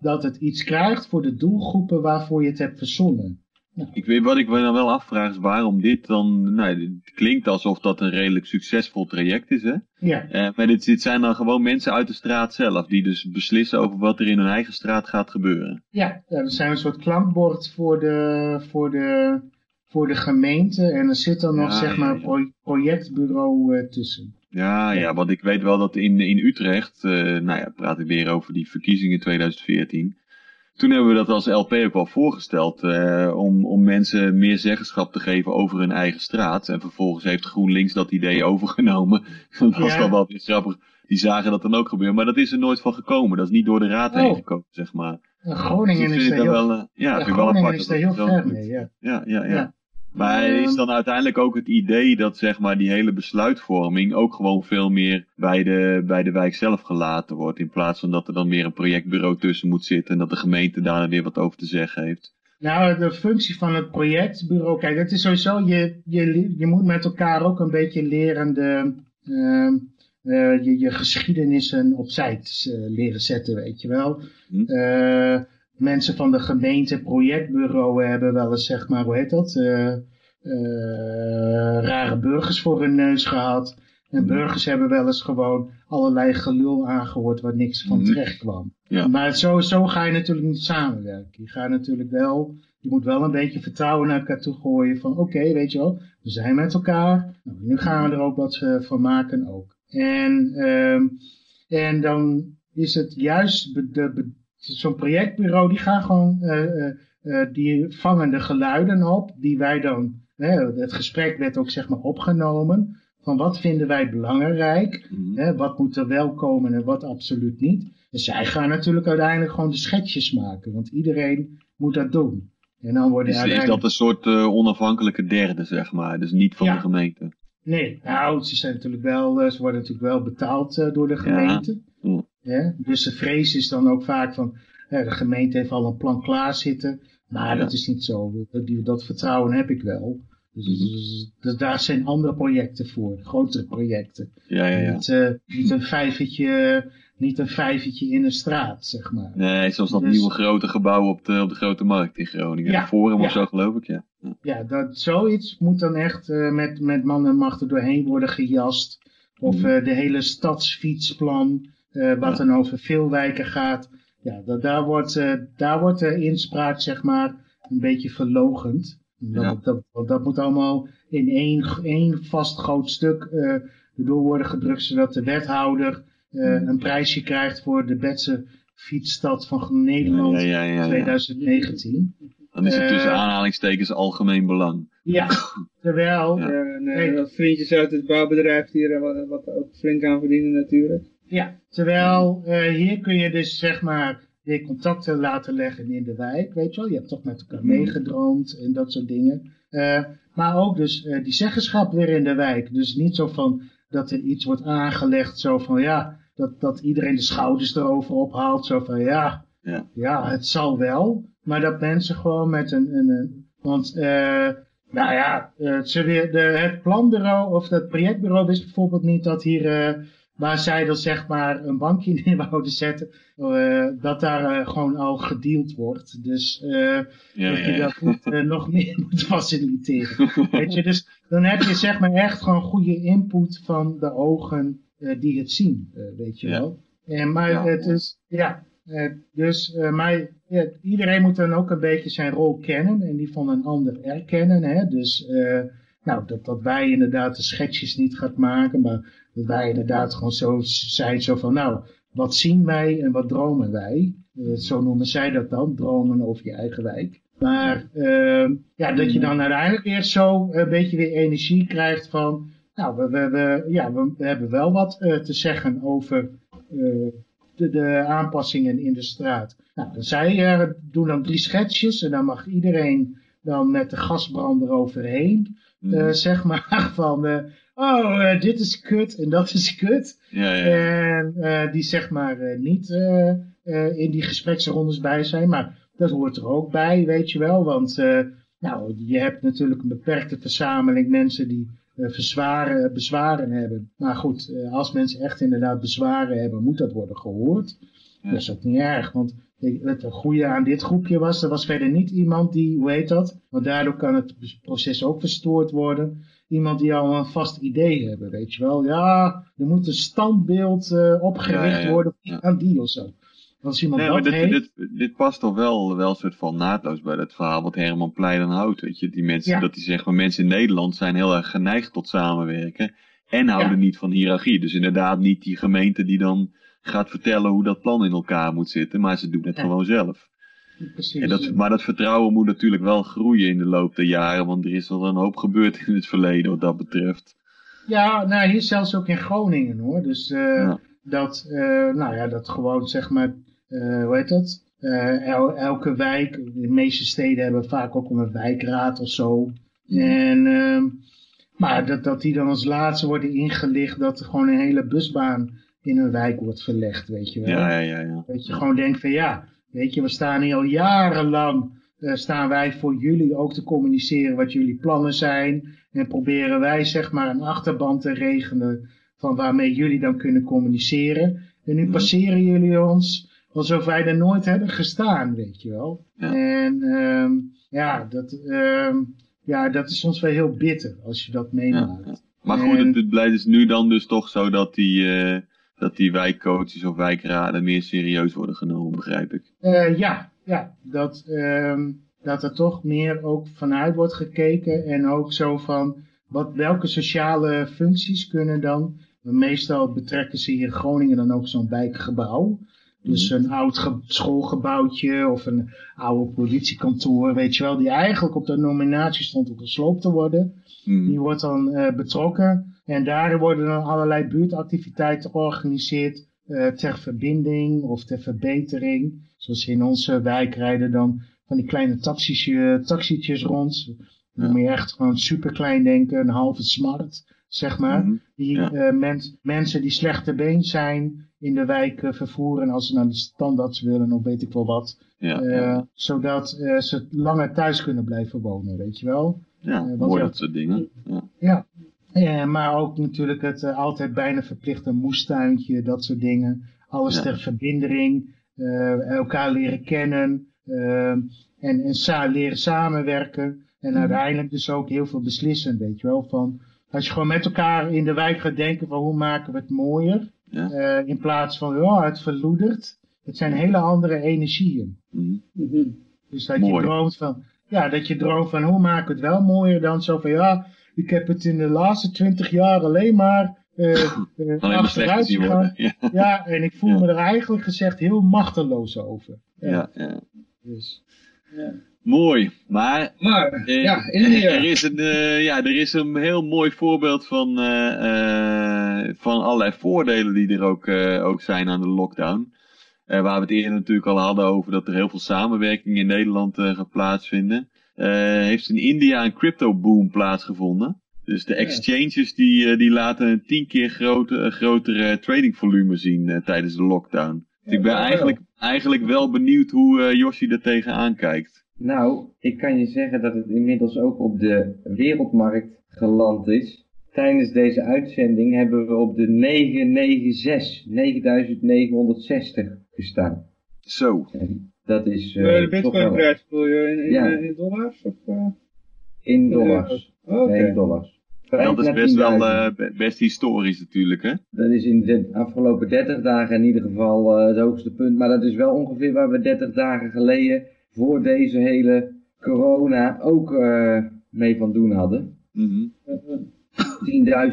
dat het iets krijgt voor de doelgroepen waarvoor je het hebt verzonnen. Ja. Ik weet wat ik me dan wel afvraag is waarom dit dan, nou, het klinkt alsof dat een redelijk succesvol traject is, hè? Ja. Uh, maar dit, dit zijn dan gewoon mensen uit de straat zelf, die dus beslissen over wat er in hun eigen straat gaat gebeuren. Ja, er zijn een soort klankbord voor de, voor de, voor de gemeente en er zit dan nog, ja, zeg maar, een projectbureau uh, tussen. Ja, ja, want ik weet wel dat in, in Utrecht, uh, nou ja, praat ik weer over die verkiezingen 2014 toen hebben we dat als LP ook al voorgesteld uh, om, om mensen meer zeggenschap te geven over hun eigen straat. En vervolgens heeft GroenLinks dat idee overgenomen. dat was ja. dan wel weer grappig. Die zagen dat dan ook gebeuren. Maar dat is er nooit van gekomen. Dat is niet door de raad oh. heen gekomen, zeg maar. Ja, Groningen dus is heel, wel, uh, ja, ja, Groningen is er heel ver mee. Ja. Ja, ja, ja. Maar is dan uiteindelijk ook het idee dat zeg maar die hele besluitvorming ook gewoon veel meer bij de, bij de wijk zelf gelaten wordt. In plaats van dat er dan meer een projectbureau tussen moet zitten en dat de gemeente daar weer wat over te zeggen heeft. Nou, de functie van het projectbureau, kijk, dat is sowieso, je, je, je moet met elkaar ook een beetje leren de, uh, uh, je, je geschiedenissen opzij te leren zetten, weet je wel. Hm. Mensen van de gemeente projectbureau hebben wel eens, zeg maar, hoe heet dat? Uh, uh, rare burgers voor hun neus gehad. En burgers hebben wel eens gewoon allerlei gelul aangehoord waar niks van terecht kwam. Ja. Maar zo, zo ga je natuurlijk niet samenwerken. Je gaat natuurlijk wel, je moet wel een beetje vertrouwen naar elkaar toe gooien van oké, okay, weet je wel, we zijn met elkaar. Nou, nu gaan we er ook wat uh, van maken ook. En, um, en dan is het juist de, de zo'n projectbureau, die gaan gewoon, uh, uh, die vangen de geluiden op, die wij dan, het gesprek werd ook zeg maar opgenomen, van wat vinden wij belangrijk, mm -hmm. wat moet er wel komen en wat absoluut niet. En zij gaan natuurlijk uiteindelijk gewoon de schetsjes maken, want iedereen moet dat doen. En dan worden dus uiteindelijk... is dat een soort uh, onafhankelijke derde, zeg maar, dus niet van ja. de gemeente? Nee, nou, ze, zijn natuurlijk wel, ze worden natuurlijk wel betaald uh, door de gemeente. Ja. Dus de vrees is dan ook vaak van, ja, de gemeente heeft al een plan klaar zitten. Maar ja. dat is niet zo. Dat, dat vertrouwen heb ik wel. Dus, dus, dus, daar zijn andere projecten voor, grotere projecten. Ja, ja, ja. Niet, uh, niet een vijvertje, niet een vijvertje in een straat, zeg maar. Nee, zoals dat dus, nieuwe grote gebouw op de, op de Grote Markt in Groningen. Ja, Forum ja. of zo, geloof ik, ja. Ja, dat, zoiets moet dan echt uh, met, met man en macht er doorheen worden gejast. Of mm. uh, de hele stadsfietsplan, uh, wat dan over veel wijken gaat. Ja, dat, daar, wordt, uh, daar wordt de inspraak, zeg maar, een beetje verlogend. Dat, Ja. dat, dat, dat moet allemaal in één, één vast groot stuk uh, door worden gedrukt, zodat de wethouder uh, een prijsje krijgt voor de beste fietsstad van Nederland Ja, ja, ja, ja. 2019. Dan is het tussen Eh, aanhalingstekens algemeen belang. Ja, terwijl, Ja. En, eh, vriendjes uit het bouwbedrijf die er wat, wat ook flink aan verdienen natuurlijk. Ja, terwijl eh, hier kun je dus zeg maar weer contacten laten leggen in de wijk, weet je wel. Je hebt toch met elkaar meegedroomd en dat soort dingen. Eh, maar ook dus eh, die zeggenschap weer in de wijk. Dus niet zo van dat er iets wordt aangelegd, zo van ja, dat, dat iedereen de schouders erover ophaalt. Zo van ja, Ja. ja, het zal wel. Maar dat mensen gewoon met een, een, een want eh, nou ja, ze weer, de, het planbureau of het projectbureau wist bijvoorbeeld niet dat hier, waar zij dan zeg maar een bankje in wouden zetten, eh, dat daar eh, gewoon al gedeeld wordt. Dus eh, Ja, dat ja, je ja. dat niet, nog meer moet faciliteren. Weet je, dus dan heb je zeg maar echt gewoon goede input van de ogen eh, die het zien, eh, weet je Ja. wel. En, maar Ja, het is, ja, eh, dus eh, maar, ja, iedereen moet dan ook een beetje zijn rol kennen en die van een ander erkennen. Hè? Dus eh, nou, dat, dat wij inderdaad de schetsjes niet gaat maken, maar dat wij inderdaad gewoon zo zijn, zo van nou, wat zien wij en wat dromen wij? Eh, zo noemen zij dat dan, dromen over je eigen wijk. Maar eh, ja, dat je dan uiteindelijk weer zo een beetje weer energie krijgt van, nou, we, we, we, ja, we, we hebben wel wat eh, te zeggen over eh, de, de aanpassingen in de straat. Nou, zij doen dan drie schetsjes en dan mag iedereen dan met de gasbrander overheen, Mhm. eh, zeg maar, van, oh, eh, dit is kut en dat is kut. ja, ja. En eh, die zeg maar eh, niet in die gespreksrondes bij zijn. Maar dat hoort er ook bij, weet je wel. Want nou, je hebt natuurlijk een beperkte verzameling mensen die verzwaren, bezwaren hebben. Maar goed, als mensen echt inderdaad bezwaren hebben, moet dat worden gehoord. Ja. Dat is ook niet erg, want het goede aan dit groepje was, er was verder niet iemand die, hoe heet dat? Want daardoor kan het proces ook verstoord worden. Iemand die al een vast idee hebben, weet je wel. Ja, er moet een standbeeld eh, opgericht Ja, ja, ja. worden aan die of zo. Als iemand Nee, maar dat dit, heeft, dit, dit past toch wel, wel een soort van naadloos bij het verhaal wat Herman Pleiden houdt. Weet je, die mensen, dat hij zegt van mensen in Nederland zijn heel erg geneigd tot samenwerken. En houden niet van hiërarchie. Dus inderdaad niet die gemeente die dan gaat vertellen hoe dat plan in elkaar moet zitten. Maar ze doen het gewoon zelf. Precies. En dat, maar dat vertrouwen moet natuurlijk wel groeien in de loop der jaren. Want er is wel een hoop gebeurd in het verleden wat dat betreft. Ja, nou hier zelfs ook in Groningen hoor. Dus eh, Ja. dat, eh, nou ja, dat gewoon zeg maar, eh, hoe heet dat? El- elke wijk, de meeste steden hebben vaak ook een wijkraad of zo. En, ehm, maar dat, dat die dan als laatste worden ingelicht dat er gewoon een hele busbaan in een wijk wordt verlegd, weet je wel. Ja, ja, ja. ja. Dat je gewoon denkt van ja, weet je, we staan hier al jarenlang, eh, staan wij voor jullie ook te communiceren wat jullie plannen zijn. En proberen wij zeg maar een achterban te regelen van waarmee jullie dan kunnen communiceren. En nu Mhm. passeren jullie ons alsof wij er nooit hebben gestaan, weet je wel. Ja. En ehm, ja, dat, ehm, ja, dat is soms wel heel bitter als je dat meemaakt. ja. Maar goed, En- het, blijft dus nu dan dus toch zo dat die, eh, dat die wijkcoaches of wijkraden meer serieus worden genomen, begrijp ik. Eh, ja, ja dat, ehm, dat er toch meer ook vanuit wordt gekeken en ook zo van wat, welke sociale functies kunnen dan, meestal betrekken ze hier in Groningen dan ook zo'n wijkgebouw. Dus een oud ge- schoolgebouwtje of een oude politiekantoor, weet je wel, die eigenlijk op de nominatie stond om gesloopt te worden. Hmm. Die wordt dan eh, betrokken en daar worden dan allerlei buurtactiviteiten georganiseerd eh, ter verbinding of ter verbetering. Zoals in onze wijk rijden dan van die kleine taxi's, taxietjes rond. Dan moet je echt gewoon super klein denken, een halve smart, zeg maar. Mhm. Die Ja. eh, mens- mensen die slechte been zijn in de wijk eh, vervoeren als ze naar de standaards willen of weet ik wel wat. Ja, Eh, ja. Zodat eh, ze langer thuis kunnen blijven wonen, weet je wel. ja eh, mooi dat soort dingen. Ja. Ja, maar ook natuurlijk het eh, altijd bijna verplichte moestuintje, dat soort dingen. Alles Ja. ter verbindering, eh, elkaar leren kennen eh, en, en sa leren samenwerken. En Mhm. uiteindelijk dus ook heel veel beslissen, weet je wel. Van, als je gewoon met elkaar in de wijk gaat denken van hoe maken we het mooier. Ja. in plaats van, ja, het verloedert. Het zijn hele andere energieën. Mhm. Dus dat Mooi. je droomt van, ja, dat je droomt van hoe maak ik het wel mooier dan zo van, ja, ik heb het in de laatste twintig jaar alleen maar eh, eh, Alleen maar achteruit gegaan. Ja, Ja, en ik voel Ja. me er eigenlijk gezegd heel machteloos over. ja, ja. Dus, Mooi, maar Maar, Eh, ja. Er is een, eh, ja, er is een heel mooi voorbeeld van, eh, eh, van allerlei voordelen die er ook, eh, ook zijn aan de lockdown. Waar we het eerder natuurlijk al hadden over dat er heel veel samenwerking in Nederland eh, gaat plaatsvinden. Eh, heeft in India een crypto boom plaatsgevonden. Dus de exchanges die, eh, die laten een tien keer grote, grotere tradingvolume zien eh, tijdens de lockdown. Dus ik ben eigenlijk, eigenlijk wel benieuwd hoe eh Yoshi er tegenaan kijkt. Nou, ik kan je zeggen dat het inmiddels ook op de wereldmarkt geland is. Tijdens deze uitzending hebben we op de 996, 9960 gestaan. Zo. Dat is eh, Eh, de bitcoinprijs bedoel je in, in, Ja. in dollars? Of, eh? in dollars. Oh, Oké. Nee, in dollars. Dat is best wel 10.000. be- best historisch natuurlijk, hè? Dat is in de afgelopen 30 dagen in ieder geval eh, het hoogste punt. Maar dat is wel ongeveer waar we 30 dagen geleden voor deze hele corona ook eh, mee van doen hadden. Mhm.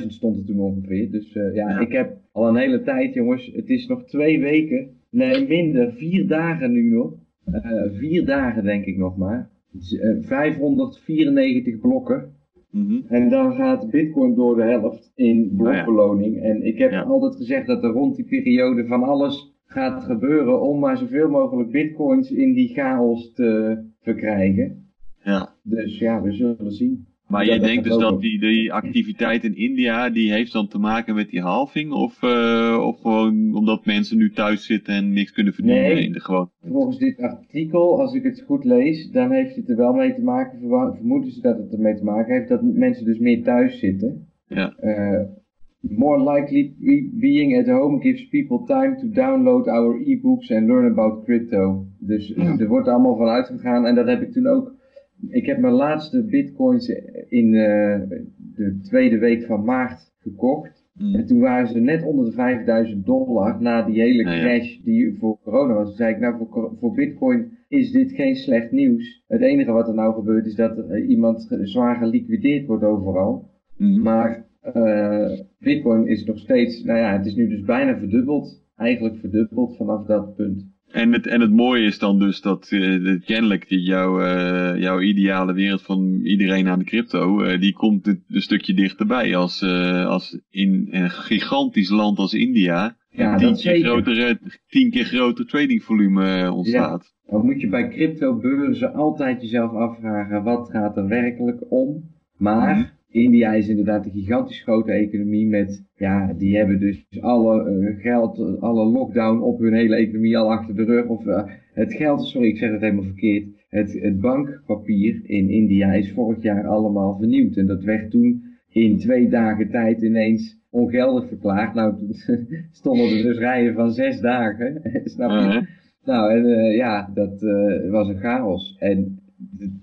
10.000 stond er toen ongeveer. Dus eh, ja, Ja. ik heb al een hele tijd, jongens. Het is nog twee weken. Nee, minder. Vier dagen nu nog. Eh, vier dagen denk ik nog maar. Dus, eh, 594 blokken. Mhm. En dan gaat Bitcoin door de helft in blokbeloning. En ik heb Ja. altijd gezegd dat er rond die periode van alles gaat gebeuren om maar zoveel mogelijk Bitcoins in die chaos te verkrijgen. Ja. Dus ja, we zullen zien. Maar dat denkt dus dat die, die activiteit in India, die heeft dan te maken met die halving? Of, eh, of gewoon omdat mensen nu thuis zitten en niks kunnen verdienen? Nee. In de, gewoon... Volgens dit artikel, als ik het goed lees, dan heeft het er wel mee te maken, vermoeden ze dat het ermee te maken heeft, dat mensen dus meer thuis zitten. Ja. Eh, more likely be- being at home gives people time to download our e-books and learn about crypto. Dus er wordt allemaal van uitgegaan en dat heb ik toen ook. Ik heb mijn laatste bitcoins in eh, de tweede week van maart gekocht. Mm. En toen waren ze net onder de 5000 dollar na die hele Ja, ja. crash die voor corona was. Toen zei ik, nou voor, voor bitcoin is dit geen slecht nieuws. Het enige wat er nou gebeurt is dat er iemand ge- zwaar geliquideerd wordt overal. Mhm. Maar eh, bitcoin is nog steeds, nou ja, het is nu dus bijna verdubbeld. Eigenlijk verdubbeld vanaf dat punt. En, het, en het mooie is dan dus dat dat kennelijk die jouw, eh, jouw ideale wereld van iedereen aan de crypto, eh, die komt een, een stukje dichterbij als, als in een gigantisch land als India. Ja, tien, keer zeker. grotere, tien keer groter tradingvolume ontstaat. Dan moet je bij crypto-beurzen altijd jezelf afvragen, wat gaat er werkelijk om? Maar Mhm. India is inderdaad een gigantisch grote economie met, ja, die hebben dus alle eh, geld, alle lockdown op hun hele economie al achter de rug. Of eh, het geld, sorry, ik zeg het helemaal verkeerd. Het, het bankpapier in India is vorig jaar allemaal vernieuwd. En dat werd toen in twee dagen tijd ineens ongeldig verklaard. Nou, toen stonden er dus rijen van zes dagen. Snap je? Nou, en eh, ja, dat was een chaos. En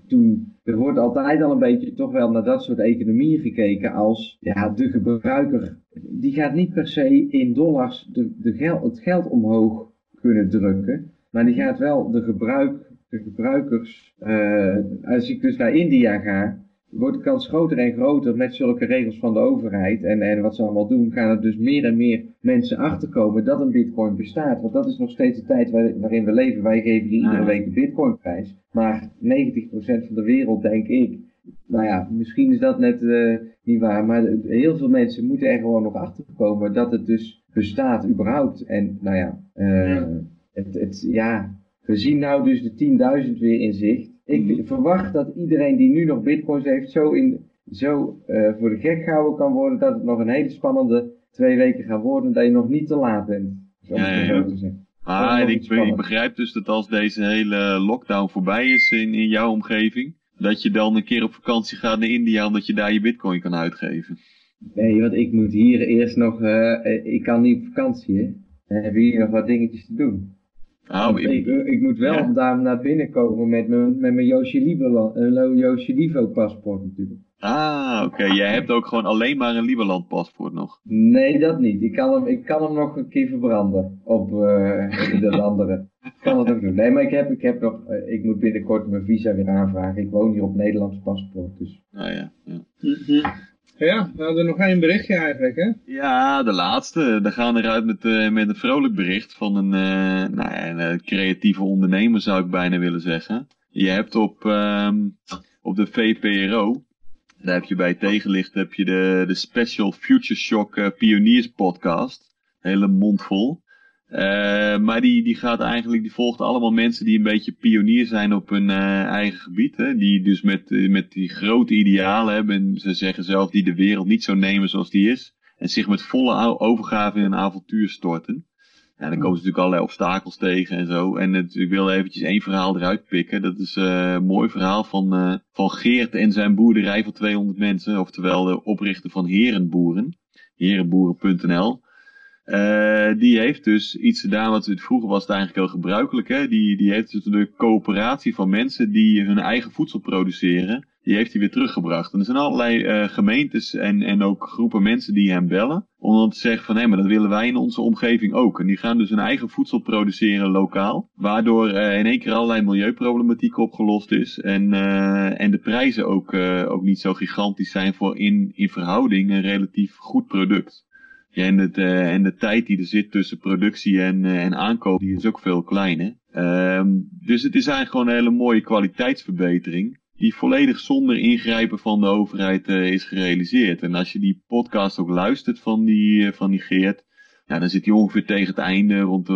toen, er wordt altijd al een beetje toch wel naar dat soort economieën gekeken als, ja, de gebruiker, die gaat niet per se in dollars de, de gel, het geld omhoog kunnen drukken, maar die gaat wel de, gebruik, de gebruikers, eh, als ik dus naar India ga, wordt de kans groter en groter met zulke regels van de overheid en, en wat ze allemaal doen, gaan er dus meer en meer mensen achterkomen dat een bitcoin bestaat. Want dat is nog steeds de tijd waar- waarin we leven. Wij geven hier iedere week de bitcoinprijs. Maar 90% van de wereld, denk ik, nou ja, misschien is dat net eh, niet waar, maar heel veel mensen moeten er gewoon nog achter komen dat het dus bestaat überhaupt. En nou ja, eh, Ja. Het, het, ja, we zien nou dus de 10.000 weer in zicht. Ik Mhm. verwacht dat iedereen die nu nog bitcoins heeft zo, in, zo eh, voor de gek gehouden kan worden dat het nog een hele spannende twee weken gaat worden dat je nog niet te laat bent. Zo Ja, ja, zo zeggen. Maar nog ik, begrijp dus dat als deze hele lockdown voorbij is in, in jouw omgeving, dat je dan een keer op vakantie gaat naar India omdat je daar je bitcoin kan uitgeven. Nee, want ik moet hier eerst nog, eh, eh, ik kan niet op vakantie hè. Dan heb je hier nog wat dingetjes te doen. Oh, Want ik- ik, ik moet wel Ja. daar naar binnen komen met mijn, met mijn Yoshi Livo paspoort natuurlijk. ah, oké. Jij hebt ook gewoon alleen maar een Lieberland paspoort nog. Nee, dat niet. Ik kan hem, ik kan hem nog een keer verbranden op eh dat andere. Ik kan het ook doen. Nee, maar ik heb, ik heb nog, eh, ik moet binnenkort mijn visa weer aanvragen. Ik woon hier op Nederlands paspoort, dus. Ah ja, ja. Ja, we hadden nog één berichtje eigenlijk, hè? Ja, de laatste. We gaan eruit met, eh, met een vrolijk bericht van een, eh, nou ja, een eh, creatieve ondernemer zou ik bijna willen zeggen. Je hebt op, ehm, op de VPRO, daar heb je bij tegenlicht heb je de, de Special Future Shock uh, Pioniers podcast. Hele mond vol. Uh, maar die, die gaat eigenlijk, die volgt allemaal mensen die een beetje pionier zijn op hun uh, eigen gebied. Hè? Die dus met, met die grote idealen hebben. En ze zeggen zelf die de wereld niet zo nemen zoals die is. En zich met volle overgave in een avontuur storten. Ja, dan komen ze natuurlijk allerlei obstakels tegen en zo. En ik wil eventjes één verhaal eruit pikken. Dat is een mooi verhaal van, van Geert en zijn boerderij van 200 mensen. Oftewel de oprichter van Herenboeren. Herenboeren.nl. Uh, die heeft dus iets gedaan wat vroeger was het eigenlijk heel gebruikelijk. Hè? Die, die heeft dus de coöperatie van mensen die hun eigen voedsel produceren. Die heeft hij weer teruggebracht. En er zijn allerlei uh, gemeentes en, en ook groepen mensen die hem bellen. Om dan te zeggen van hé, maar dat willen wij in onze omgeving ook. En die gaan dus hun eigen voedsel produceren lokaal. Waardoor uh, in één keer allerlei milieuproblematiek opgelost is. En, en de prijzen ook, ook niet zo gigantisch zijn voor in, in verhouding een relatief goed product. Ja, en, het, uh, en de tijd die er zit tussen productie en, uh, en aankoop, die is ook veel kleiner. Um, dus het is eigenlijk gewoon een hele mooie kwaliteitsverbetering. Die volledig zonder ingrijpen van de overheid uh, is gerealiseerd. En als je die podcast ook luistert van die, van die Geert, ja, dan zit hij ongeveer tegen het einde rond,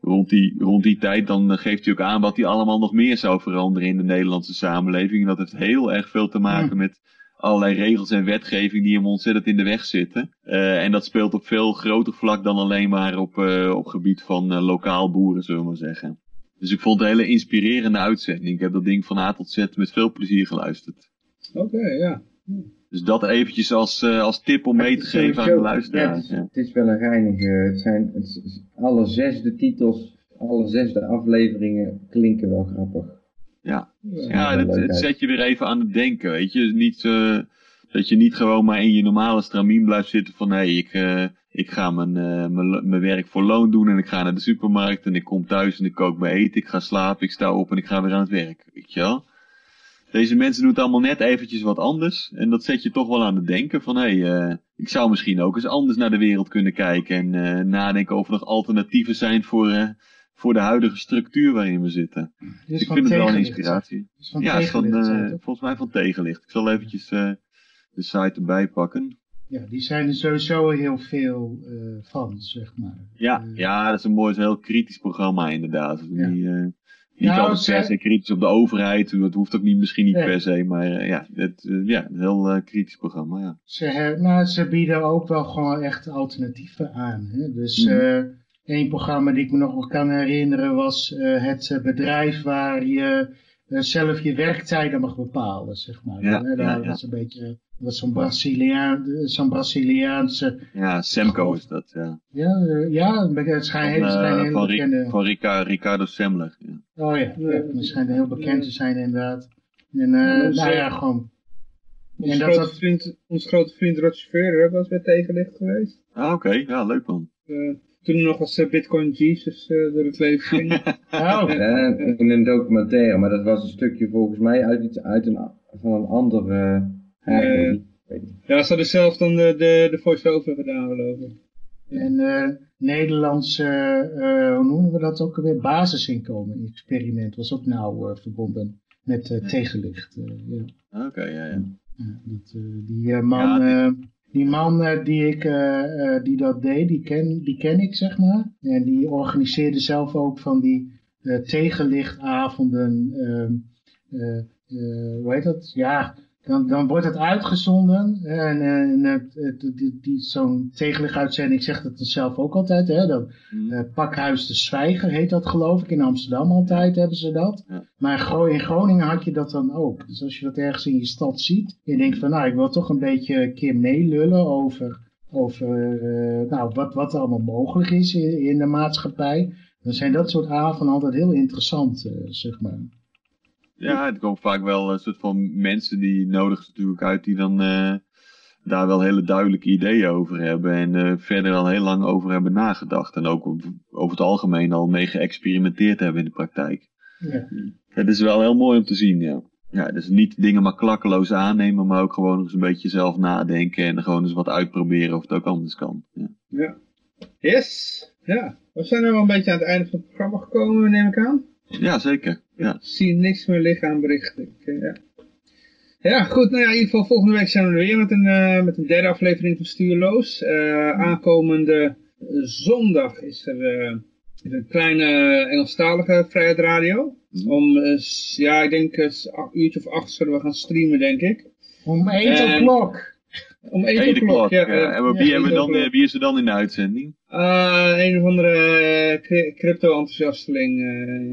rond, die, rond die tijd. Dan geeft hij ook aan wat hij allemaal nog meer zou veranderen in de Nederlandse samenleving. En dat heeft heel erg veel te maken met allerlei regels en wetgeving die hem ontzettend in de weg zitten. Uh, en dat speelt op veel groter vlak dan alleen maar op, uh, op gebied van uh, lokaal boeren, zullen we maar zeggen. Dus ik vond het een hele inspirerende uitzending. Ik heb dat ding van A tot Z met veel plezier geluisterd. Oké, okay, ja. Dus dat eventjes als, als tip om mee te geven aan de luisteraars. Ja, het is wel een geinige. Het zijn het alle zesde titels, alle zesde afleveringen klinken wel grappig. Ja, ja het, het, zet je weer even aan het denken, weet je. Niet, uh, dat je niet gewoon maar in je normale stramien blijft zitten van... hé, hey, ik, uh, ik ga mijn, uh, mijn, mijn werk voor loon doen en ik ga naar de supermarkt... en ik kom thuis en ik kook mijn eten, ik ga slapen, ik sta op en ik ga weer aan het werk, weet je wel. Deze mensen doen het allemaal net eventjes wat anders. En dat zet je toch wel aan het denken van... hé, hey, ik zou misschien ook eens anders naar de wereld kunnen kijken... en nadenken of er nog alternatieven zijn voor voor de huidige structuur waarin we zitten. Dus ik vind het wel een inspiratie. ja, van, uh, volgens mij van tegenlicht. Ik zal eventjes uh, de site erbij pakken. Ja, die zijn er sowieso heel veel uh, van, zeg maar. Ja, ja, dat is een mooi, heel kritisch programma inderdaad. Ja. Die, niet nou, altijd per se kritisch op de overheid, dat hoeft ook niet, misschien niet nee. per se, maar ja, het, ja, een heel kritisch programma, ja. Ze, nou, ze bieden ook wel gewoon echt alternatieven aan. Hè? Dus mm. Eén programma die ik me nog wel kan herinneren was uh, het bedrijf waar je uh, zelf je werktijden mag bepalen, zeg maar. Ja, dat ja, ja. was een beetje, was zo'n Braziliaan, zo'n Braziliaanse... Ja, Semco is dat, ja. Ja, uh, ja het schijnt schijn hele van, bekende... van Rica, Ricardo Semler. Ja. Oh ja, ja, het schijnt heel bekend te zijn inderdaad. En nou ja, gewoon... Ons, en grote, dat, vriend, ons grote vriend Roger Federer was weer tegenlicht geweest. Ah, oké. Okay. Ja, leuk man toen nog als uh, Bitcoin Jesus uh, door het leven ging. oh. Ja, in een documentaire, maar dat was een stukje volgens mij uit, iets, uit een, van een andere... Uh, ja, ze hadden zelf dan de, de, de voice-over gedaan, geloof ik. En uh, Nederlandse, uh, hoe noemen we dat ook alweer, basisinkomen experiment was ook nauw uh, verbonden met uh, tegenlicht. ja. Oké, okay, ja, ja. ja dat, die man... Ja, die man uh, die, ik, uh, uh, die dat deed, die ken, die ken ik, zeg maar. En die organiseerde zelf ook van die tegenlichtavonden. Ehm, hoe heet dat? Ja, dan, dan wordt het uitgezonden. En, en het, het, die, die, zo'n zeg dat zelf ook altijd. Hè, dat, Mm. uh, Pakhuis de Zwijger heet dat geloof ik. In Amsterdam altijd hebben ze dat. Ja. Maar in Groningen had je dat dan ook. Dus als je dat ergens in je stad ziet. Je denkt van nou ik wil toch een beetje een keer meelullen over, over uh, nou, wat, wat er allemaal mogelijk is in, in de maatschappij. Dan zijn dat soort avonden altijd heel interessant, uh, zeg maar. Ja, het komt vaak wel een soort van mensen die nodig natuurlijk uit die dan uh, daar wel hele duidelijke ideeën over hebben en uh, verder al heel lang over hebben nagedacht en ook over het algemeen al mee geëxperimenteerd hebben in de praktijk. Ja. Het is wel heel mooi om te zien, ja. Ja, dus niet dingen maar klakkeloos aannemen, maar ook gewoon eens een beetje zelf nadenken en gewoon eens wat uitproberen of het ook anders kan. Ja. ja. Yes, ja. We zijn nu wel een beetje aan het einde van het programma gekomen, neem ik aan. Ja, zeker. Ik Ja. zie niks meer liggen aan berichten. Eh, ja. ja, goed. Nou ja, in ieder geval volgende week zijn we er weer met een, eh, met een derde aflevering van Stuurloos. Eh, aankomende zondag is er, eh, is er een kleine Engelstalige vrijheid radio. Mhm. Om, ja, ik denk een uurtje of acht zullen we gaan streamen, denk ik. Om 8 En- o'clock. Om 8 Eén o'clock, klok. ja. Ja, eh, en wie, ja, hebben we dan, eh, wie is er dan in de uitzending? Ah, een of andere eh, crypto-enthousiasteling.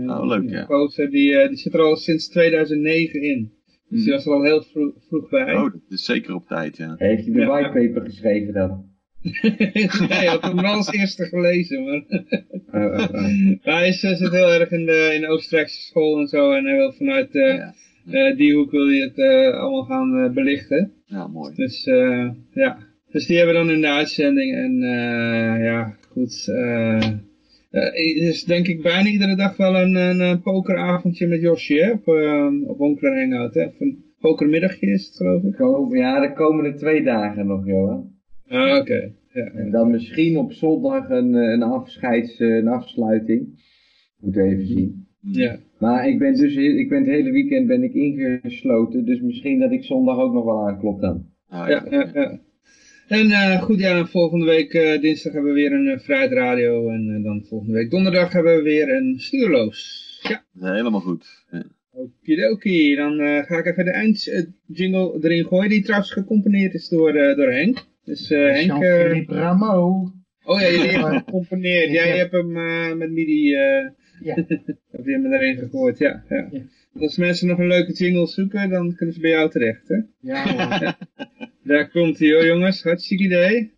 eh, Oh, leuk, ja. Gozer, die, eh, die zit er al sinds 2009 in. Dus die Hmm. was er al heel vroeg, vroeg bij. Oh, dat is zeker op tijd, ja. Heeft hij de Ja. whitepaper geschreven dan? nee, hij had hem wel als eerste gelezen. Maar eh, eh. Maar hij is, zit heel erg in de, in de Oostenrijkse school en zo. En hij wil vanuit eh, Ja, eh, die hoek wil hij het eh, allemaal gaan eh, belichten. ja mooi. Dus ja, dus die hebben we dan in de uitzending. En ja, goed. het is denk ik bijna iedere dag wel een, een, pokeravondje met Josje hè? op, op Wonkler Hangout. Hè? Of een pokermiddagje is het geloof ik. Ja, de komende twee dagen nog, Johan. Ah, oké. Ja, En dan misschien op zondag een, een, afscheids, een afsluiting. Moeten we even zien. Ja. Maar ik ben dus ik ben het hele weekend ben ik ingesloten. Dus misschien dat ik zondag ook nog wel aanklop dan. Ah, ja, ja, ja. En eh, goed, ja, volgende week eh, dinsdag hebben we weer een uh. En dan volgende week donderdag hebben we weer een stuurloos. Ja. Ja, helemaal goed. Ja. Okidoki, dan eh, ga ik even de eindjingle erin gooien, die trouwens gecomponeerd is door, eh, door Henk. Dus eh, Henk, Jean-Philippe Rameau. oh ja, jullie hebben hem gecomponeerd. Jij Ja. hebt hem met MIDI, eh Ja. heb je hem erin gegooid, ja. ja. Ja. Als mensen nog een leuke jingle zoeken, dan kunnen ze bij jou terecht, hè. Ja hoor. Daar komt hij hoor jongens, hartstikke idee.